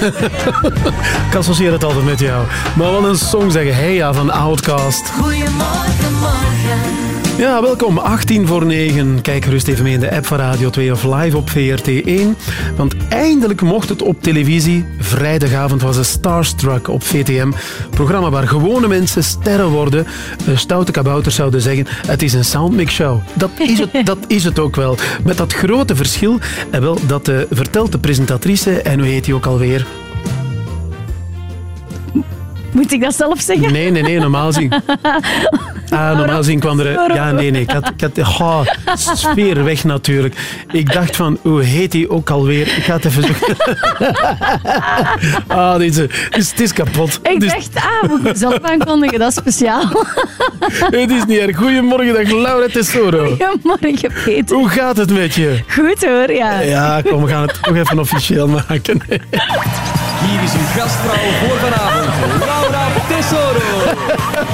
ik associeer het altijd met jou. Maar wat een song zeggen. Hey ja, van Outcast.
Goedemorgen, morgen.
Ja, welkom. 18 voor 9. Kijk gerust even mee in de app van Radio 2 of live op VRT1. Want eindelijk mocht het op televisie. Vrijdagavond was er Starstruck op VTM. Programma waar gewone mensen sterren worden. Stoute kabouters zouden zeggen, het is een soundmix show. Dat is het, dat is het ook wel. Met dat grote verschil, en wel, dat eh, vertelt de presentatrice, en hoe heet hij ook alweer?
Moet ik dat zelf zeggen?
Nee, nee, nee, normaal zien. Ah, normaal zien kwam er... Ja, nee, nee. Ik had, ik had oh, sfeer weg natuurlijk. Ik dacht van, hoe heet hij ook alweer? Ik ga het even zoeken. Ah, dit is, het is, het is kapot.
Ik
Dus-
dacht, ah, moet ik zelf aankondigen, dat is speciaal.
het is niet erg. Goedemorgen, dag Laura Tesoro.
Goedemorgen, Peter.
Hoe gaat het met je?
Goed hoor, ja.
Ja, kom, we gaan het toch even officieel maken.
Hier is uw gastvrouw voor vanavond, Laura Tesoro.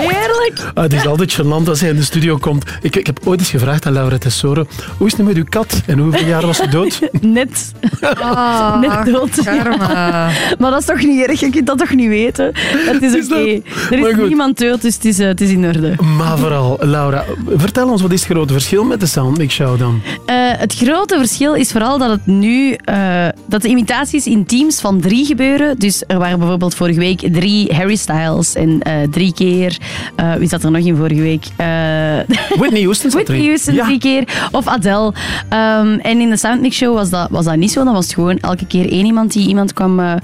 Heerlijk.
Ah, het is altijd gênant als hij in de studio komt. Ik, ik heb ooit eens gevraagd aan Laura Tesoro, hoe is het nu met uw kat? En hoeveel jaar was ze dood?
Net.
Ah,
Net dood.
karma.
Maar dat is toch niet erg? Je kunt dat toch niet weten? Het is oké. Er is niemand dood, dus het is, eh, het is in orde.
Maar vooral, Laura, vertel ons wat is het grote verschil met de Soundmix Show dan?
Eh, het grote verschil is vooral dat het nu eh, dat de imitaties in teams van drie gebeuren. Dus er waren bijvoorbeeld vorige week drie Harry Styles en eh, drie keer. Eh, wie zat er nog in vorige week? Eh,
Whitney Houston
Whitney. Houston
Ja.
drie keer. Of Adele. Ehm, en in de Soundmix Show was dat, was dat niet zo. Dan was het gewoon elke keer één iemand die iemand kwam eh,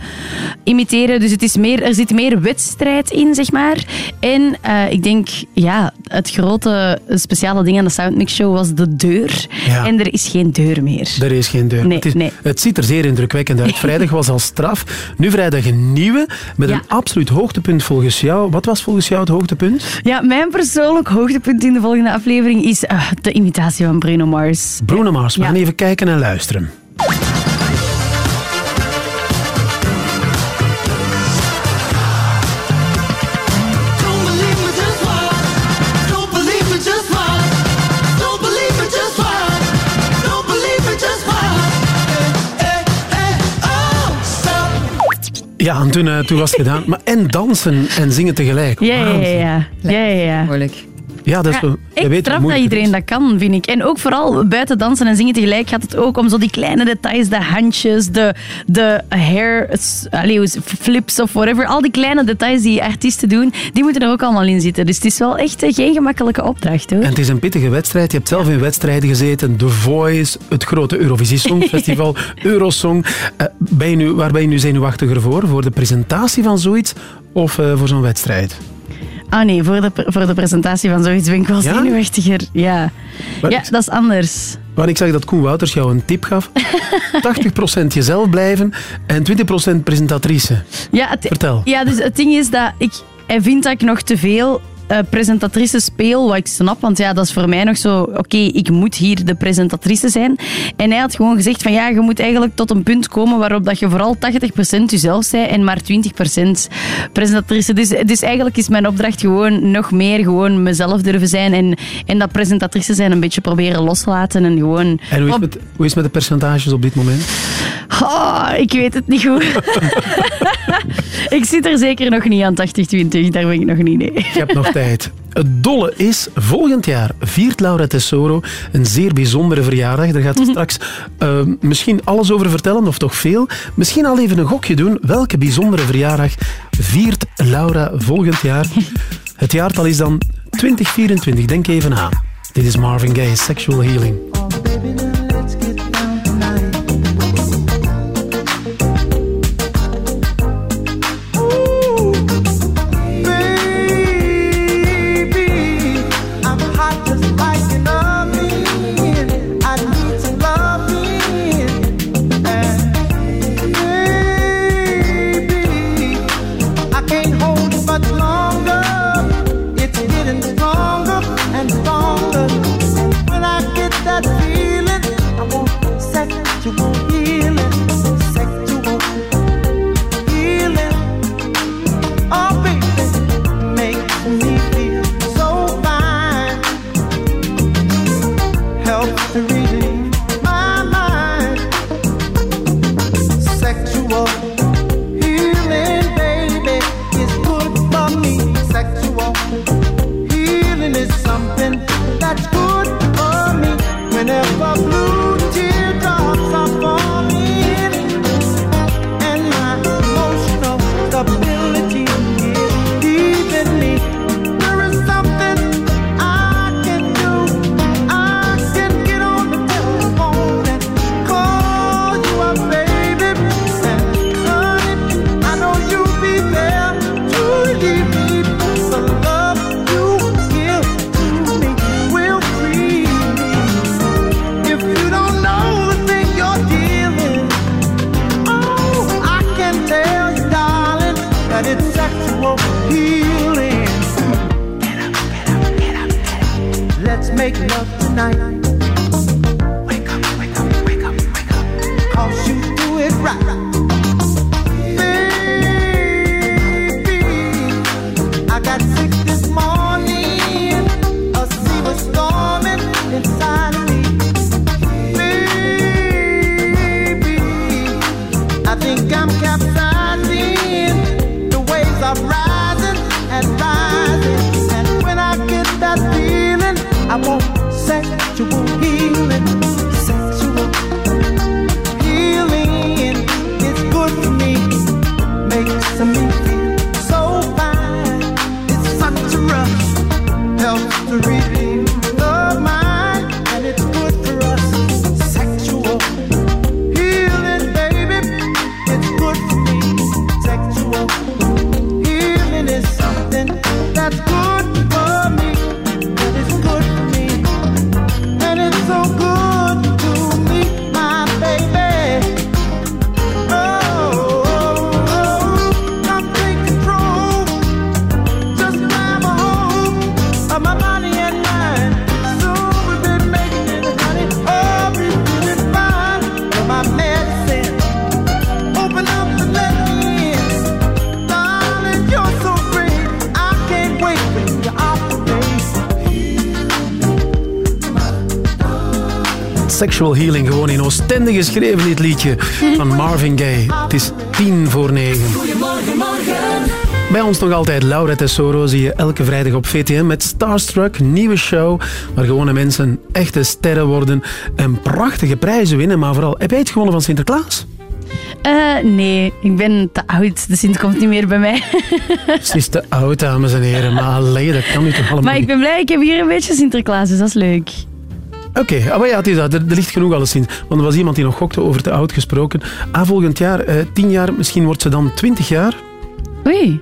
imiteren. Dus het is meer, er zit meer wedstrijd in, zeg maar. En ik denk, ja, het grote speciale ding aan de Soundmix Show was de deur.
Ja.
En er is geen deur meer.
Er is geen deur.
Nee,
het, is-
nee.
het ziet er zeer indrukwekkend uit. Vrijdag was al straf. Nu vrijdag een nieuwe, met
Ja.
een absoluut hoogtepunt volgens jou. Wat was volgens jou het hoogtepunt?
Ja, mijn persoonlijk hoogtepunt in de volgende aflevering is eh, de imitatie van Bruno Mars.
Bruno Mars. We
Ja.
gaan even kijken en luisteren. Ja, en toen, eh, toen was het gedaan. Maar en dansen en zingen tegelijk.
Ja, ja, ja. ja. ja, ja, ja.
Ja, dat is
Ja, echt
weet
straf dat iedereen dat kan, vind ik. En ook vooral buiten dansen en zingen tegelijk gaat het ook om zo die kleine details. De handjes, de, de hair is- flips of whatever. Al die kleine details die artiesten doen, die moeten er ook allemaal in zitten. Dus het is wel echt eh, geen gemakkelijke opdracht, hoor.
En het is een pittige wedstrijd. Je hebt zelf in wedstrijden gezeten. The Voice, het grote Eurovisie Songfestival, Eurosong. Eh, ben je nu, waar ben je nu zenuwachtiger voor? Voor de presentatie van zoiets of eh, voor zo'n wedstrijd?
Ah nee, voor de, voor de presentatie van zoiets ben ik wel
Ja?
zenuwachtiger. Ja.
Maar
ja, dat is anders.
Want ik zag dat Koen Wouters jou een tip gaf. 80% jezelf blijven en 20% presentatrice.
Ja, het,
Vertel.
Ja, dus het ding is dat ik... Hij vindt dat ik nog te veel eh, presentatrice speel, wat ik snap. Want ja, dat is voor mij nog zo... Oké, ik moet hier de presentatrice zijn. En hij had gewoon gezegd van ja, je moet eigenlijk tot een punt komen waarop dat je vooral 80% jezelf bent en maar 20% presentatrice. Dus, dus eigenlijk is mijn opdracht gewoon nog meer gewoon mezelf durven zijn en, en dat presentatrice zijn een beetje proberen loslaten en gewoon...
En hoe is, het met, hoe is het met de percentages op dit moment?
Oh, ik weet het niet goed. ik zit er zeker nog niet aan 80-20. Daar ben ik nog niet, nee.
Je hebt nog tijd. Het dolle is, volgend jaar viert Laura Tesoro een zeer bijzondere verjaardag. Daar gaat ze straks eh, misschien alles over vertellen, of toch veel. Misschien al even een gokje doen. Welke bijzondere verjaardag viert Laura volgend jaar? Het jaartal is dan 2024. Denk even aan. Dit is Marvin Gaye, Sexual Healing.
never blue. Love Sexual Healing,
gewoon in Oostende geschreven, dit liedje van Marvin Gaye. Het is tien voor negen.
Goedemorgen, morgen.
Bij ons nog altijd Laura Tesoro zie je elke vrijdag op VTM met Starstruck, nieuwe show waar gewone mensen echte sterren worden en prachtige prijzen winnen. Maar vooral, heb jij het gewonnen van Sinterklaas?
Eh, nee, ik ben te oud. De Sint komt niet meer bij mij.
Ze is te oud, dames en heren. Maar dat kan nu toch allemaal
maar ik
niet.
ben blij, ik heb hier een beetje Sinterklaas, dus dat is leuk.
Oké, ah, maar ja, het is dat. Er, er ligt genoeg alleszins. Want er was iemand die nog gokte over te oud gesproken. Ah, volgend jaar, eh, tien jaar, misschien wordt ze dan twintig jaar.
Oei.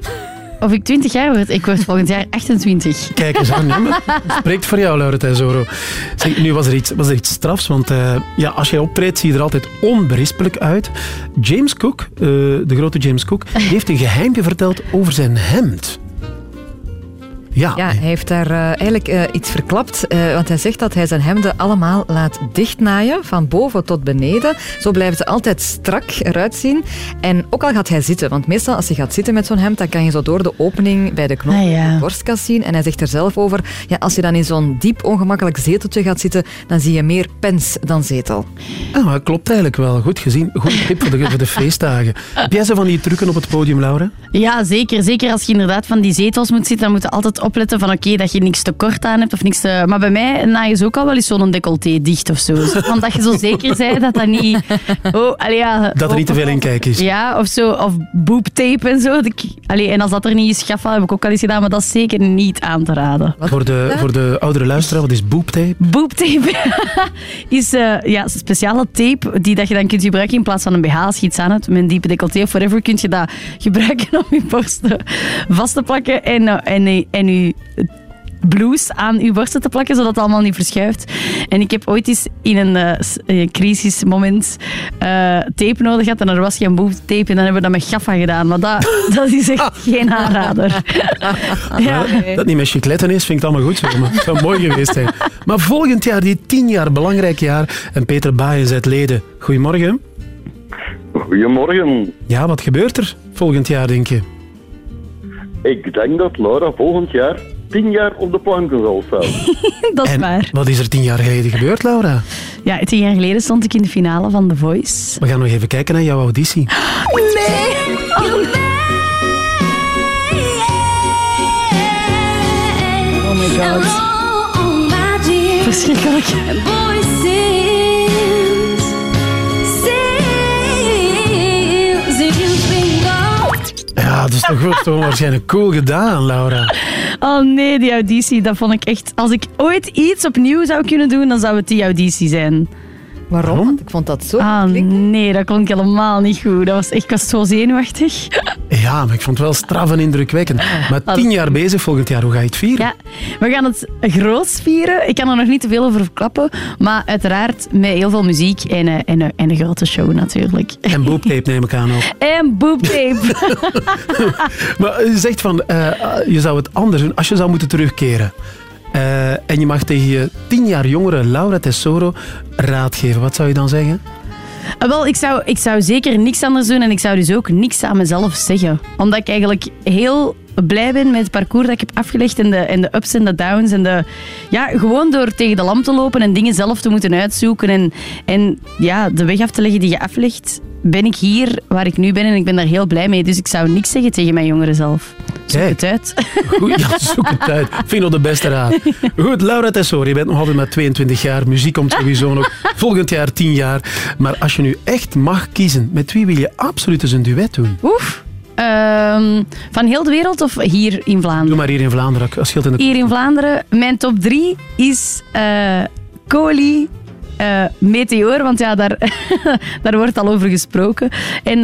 Of ik 20 jaar word. Ik word volgend jaar 28.
Kijk eens aan, ja, spreekt voor jou, Laura Tesoro. Zeg, nu was er iets, was er iets strafs, want eh, ja, als jij optreedt zie je er altijd onberispelijk uit. James Cook, eh, de grote James Cook, heeft een geheimje verteld over zijn hemd. Ja,
Ja, hij heeft daar eh, eigenlijk eh, iets verklapt. eh, want hij zegt dat hij zijn hemden allemaal laat dichtnaaien, van boven tot beneden. Zo blijven ze altijd strak eruit zien. En ook al gaat hij zitten, want meestal als je gaat zitten met zo'n hemd, dan kan je zo door de opening bij de knop
Ah, ja.
de borstkas zien. En hij zegt er zelf over, ja, als je dan in zo'n diep ongemakkelijk zeteltje gaat zitten, dan zie je meer pens dan zetel.
Ah, maar klopt eigenlijk wel. Goed gezien. Goed tip voor de, voor de feestdagen. Heb jij zo van die trucken op het podium, Laura?
Ja, zeker. Zeker als je inderdaad van die zetels moet zitten, dan moet je altijd opletten van oké, dat je niks te kort aan hebt of niks te... Maar bij mij naaien ze ook al wel eens zo'n decolleté dicht of zo. Want dat je zo zeker bent dat dat niet... Oh, allee, ja,
Dat er niet te veel in kijk is.
Ja, of zo. Of boobtape en zo. Dat ik- Allee, en als dat er niet is, gaffa heb ik ook al eens gedaan, maar dat is zeker niet aan te raden.
Voor de, voor de oudere luisteraar, wat is boobtape?
Boobtape is eh, ja, speciale tape die dat je dan kunt gebruiken in plaats van een BH als je iets aan hebt. Met een diepe decolleté of whatever kun je dat gebruiken om je borsten vast te plakken en, eh, en, eh, en je blouse aan uw borsten te plakken, zodat het allemaal niet verschuift. En ik heb ooit eens in een eh, eh, crisismoment eh, tape nodig gehad en er was geen boobtape en dan hebben we dat met gaffa gedaan. Maar dat, dat is echt geen aanrader. ja.
Dat niet met chicletten is, vind ik het allemaal goed zo. Maar het zou mooi geweest zijn. Maar volgend jaar, die tien jaar, belangrijk jaar. En Peter Baaiens uit Leden. Goedemorgen.
Goedemorgen.
Ja, wat gebeurt er volgend jaar, denk je?
Ik denk dat Laura volgend jaar tien jaar op de planken zal staan.
dat is
en
waar.
wat is er tien jaar geleden gebeurd, Laura?
Ja, tien jaar geleden stond ik in de finale van The Voice.
We gaan nog even kijken naar jouw auditie.
Nee! Oh my god. Verschrikkelijk.
Ja, dat is toch goed, toch waarschijnlijk cool gedaan, Laura.
Oh nee, die auditie, dat vond ik echt... Als ik ooit iets opnieuw zou kunnen doen, dan zou het die auditie zijn.
Waarom? Want ik vond dat zo
Ah, nee, dat klonk helemaal niet goed. Dat was echt, ik was zo zenuwachtig.
Ja, maar ik vond het wel straf en indrukwekkend. Maar tien jaar bezig volgend jaar, hoe ga je het vieren?
Ja, we gaan het groots vieren. Ik kan er nog niet te veel over verklappen. Maar uiteraard met heel veel muziek en, een- en, een- en een grote show natuurlijk.
En boobtape neem ik aan ook.
En boobtape.
Maar je zegt van, eh, je zou het anders doen als je zou moeten terugkeren. Eh, en je mag tegen je tien jaar jongere Laura Tesoro raad geven. Wat zou je dan zeggen?
Ah, Wel, ik zou, ik zou zeker niks anders doen en ik zou dus ook niks aan mezelf zeggen. Omdat ik eigenlijk heel blij ben met het parcours dat ik heb afgelegd en de, en de ups en de downs. En de, ja, gewoon door tegen de lamp te lopen en dingen zelf te moeten uitzoeken en, en ja, de weg af te leggen die je aflegt, ben ik hier waar ik nu ben en ik ben daar heel blij mee. Dus ik zou niks zeggen tegen mijn jongeren zelf. Zoek
Kijk.
het uit.
Goed, ja, zoek het uit. Vind de beste raad. Goed, Laura Tesoro, je bent nog altijd maar 22 jaar. Muziek komt sowieso nog volgend jaar 10 jaar. Maar als je nu echt mag kiezen, met wie wil je absoluut eens een duet doen?
Oef. Ehm, van heel de wereld of hier in Vlaanderen?
Doe maar hier in Vlaanderen. Scheelt in het...
Hier in Vlaanderen, mijn top 3 is eh Colie, eh, Meteor, want ja, daar, daar wordt al over gesproken. En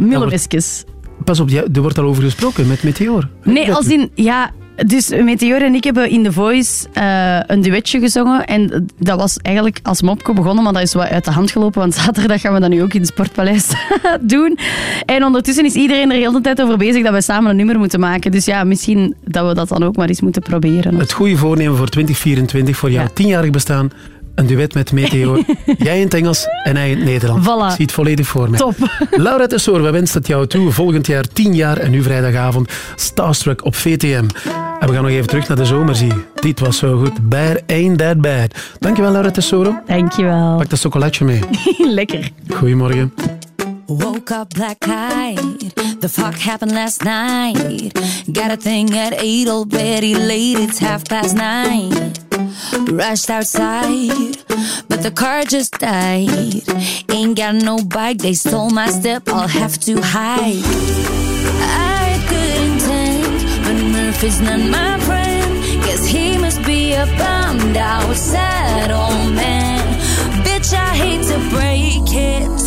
Mullerweskes.
Pas op, er wordt al over gesproken met Meteor.
Nee, als in, ja, dus Meteor en ik hebben in The Voice eh, een duetje gezongen. En dat was eigenlijk als mopko begonnen, maar dat is wat uit de hand gelopen. Want zaterdag gaan we dat nu ook in het Sportpaleis doen. En ondertussen is iedereen er heel de tijd over bezig dat we samen een nummer moeten maken. Dus ja, misschien dat we dat dan ook maar eens moeten proberen.
Het goede voornemen voor 2024, voor jouw tienjarig bestaan. Een duet met Meteor. Jij in het Engels en hij in het Nederlands.
Voilà.
Ik zie het volledig voor mij.
Top.
Laura Tessoor, we wensen het jou toe. Volgend jaar 10 jaar en nu vrijdagavond Starstruck op VTM. En we gaan nog even terug naar de zomerzie. Dit was zo goed. Bad ain't that bad. Dankjewel Laura Tesoro.
Dankjewel.
Pak dat chocolatje mee.
Lekker.
Goedemorgen.
Woke up black eyed. The fuck happened last night? Got a thing at eight already late. It's half past nine. Rushed outside, but the car just died. Ain't got no bike, they stole my step. I'll have to hide. I good intent, but Murphy's not my friend. Guess he must be a bummed out, sad old man. Bitch, I hate to break it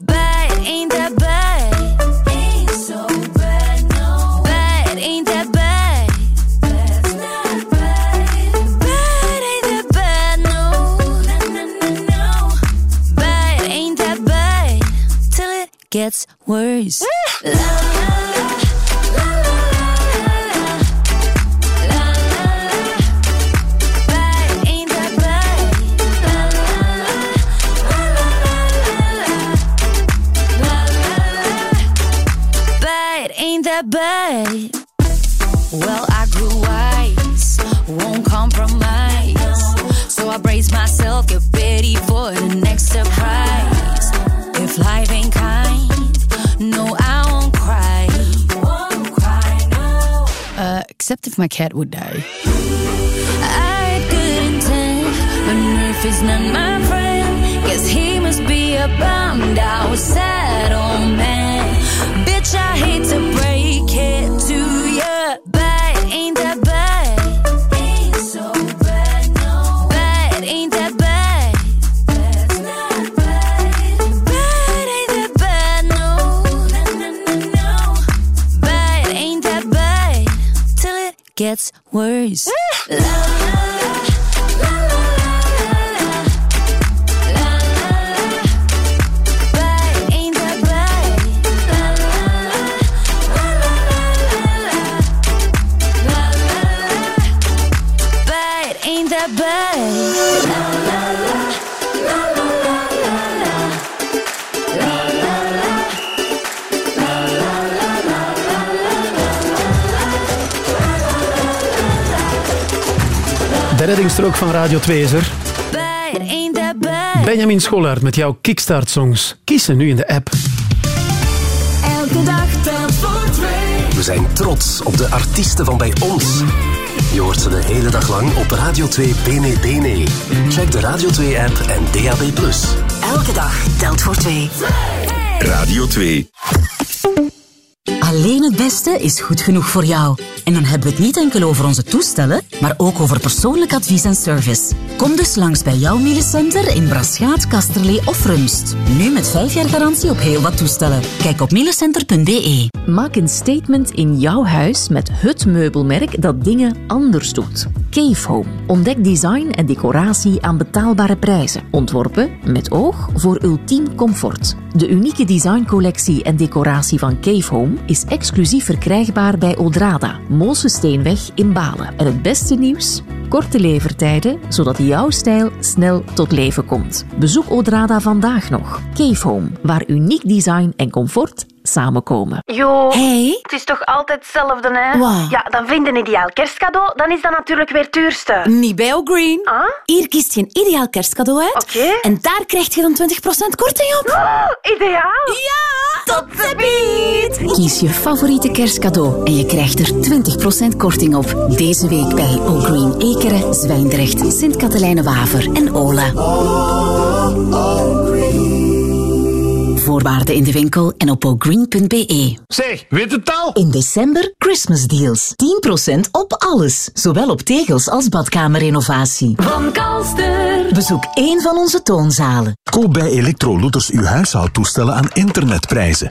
but ain't that bad? Ain't so bad, no. Bad, ain't that bad? That's not bad. Bad, ain't that bad, no. No, no, no, no. Bad, ain't that bad? Till it gets worse. Bad? Well, I grew wise, won't compromise. So I brace myself, get ready for the next surprise. If life ain't kind, no, I won't cry. Won't cry, no. Uh, except if my cat would die. I intent, but Murphy's not my friend. Guess he must be a bummed
days. Reddingsstrook van Radio 2 is er. Benjamin Schollaert met jouw Kickstart-songs. Kies ze nu in de app.
Elke dag telt voor twee.
We zijn trots op de artiesten van bij ons. Je hoort ze de hele dag lang op Radio 2 Bene Bene. Check de Radio 2-app en DAB+.
Elke dag telt voor twee.
Radio 2.
Alleen het beste is goed genoeg voor jou. En dan hebben we het niet enkel over onze toestellen, maar ook over persoonlijk advies en service. Kom dus langs bij jouw Miele-center in Braschaat, Kasterlee of Rumst. Nu met 5 jaar garantie op heel wat toestellen. Kijk op mielecenter.be.
Maak een statement in jouw huis met het meubelmerk dat dingen anders doet. Cave Home. Ontdek design en decoratie aan betaalbare prijzen. Ontworpen met oog voor ultiem comfort. De unieke designcollectie en decoratie van Cave Home is exclusief verkrijgbaar bij Odrada, Molsesteenweg in Balen. En het beste nieuws? Korte levertijden, zodat jouw stijl snel tot leven komt. Bezoek Odrada vandaag nog. Cave Home, waar uniek design en comfort samenkomen.
Jo,
Hey.
het is toch altijd hetzelfde, hè? Ja, dan vind je een ideaal kerstcadeau, dan is dat natuurlijk weer het duurste.
Niet bij O'Green. Hier kiest je een ideaal kerstcadeau uit.
Oké.
En daar krijg je dan 20% korting op.
Oh, ideaal.
Ja, tot de beat. Kies je favoriete kerstcadeau en je krijgt er 20% korting op. Deze week bij O'Green Ekeren, Zwijndrecht, Sint-Katelijne-Waver en Ola. Voorwaarden in de winkel en op ogreen.be.
Zeg, weet het al?
In december Christmas deals. 10% op alles. Zowel op tegels als badkamerrenovatie. Van Kalster. Bezoek één van onze toonzalen.
Koop bij Electro Looters uw huishoudtoestellen aan internetprijzen.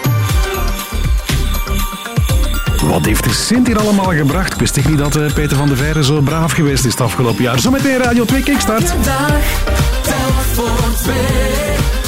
Wat heeft de Sint hier allemaal gebracht? Ik wist ik niet dat eh, Peter van der Veijden zo braaf geweest is het afgelopen jaar. Zometeen Radio 2 Kickstart.
Vandaag dag, voor twee.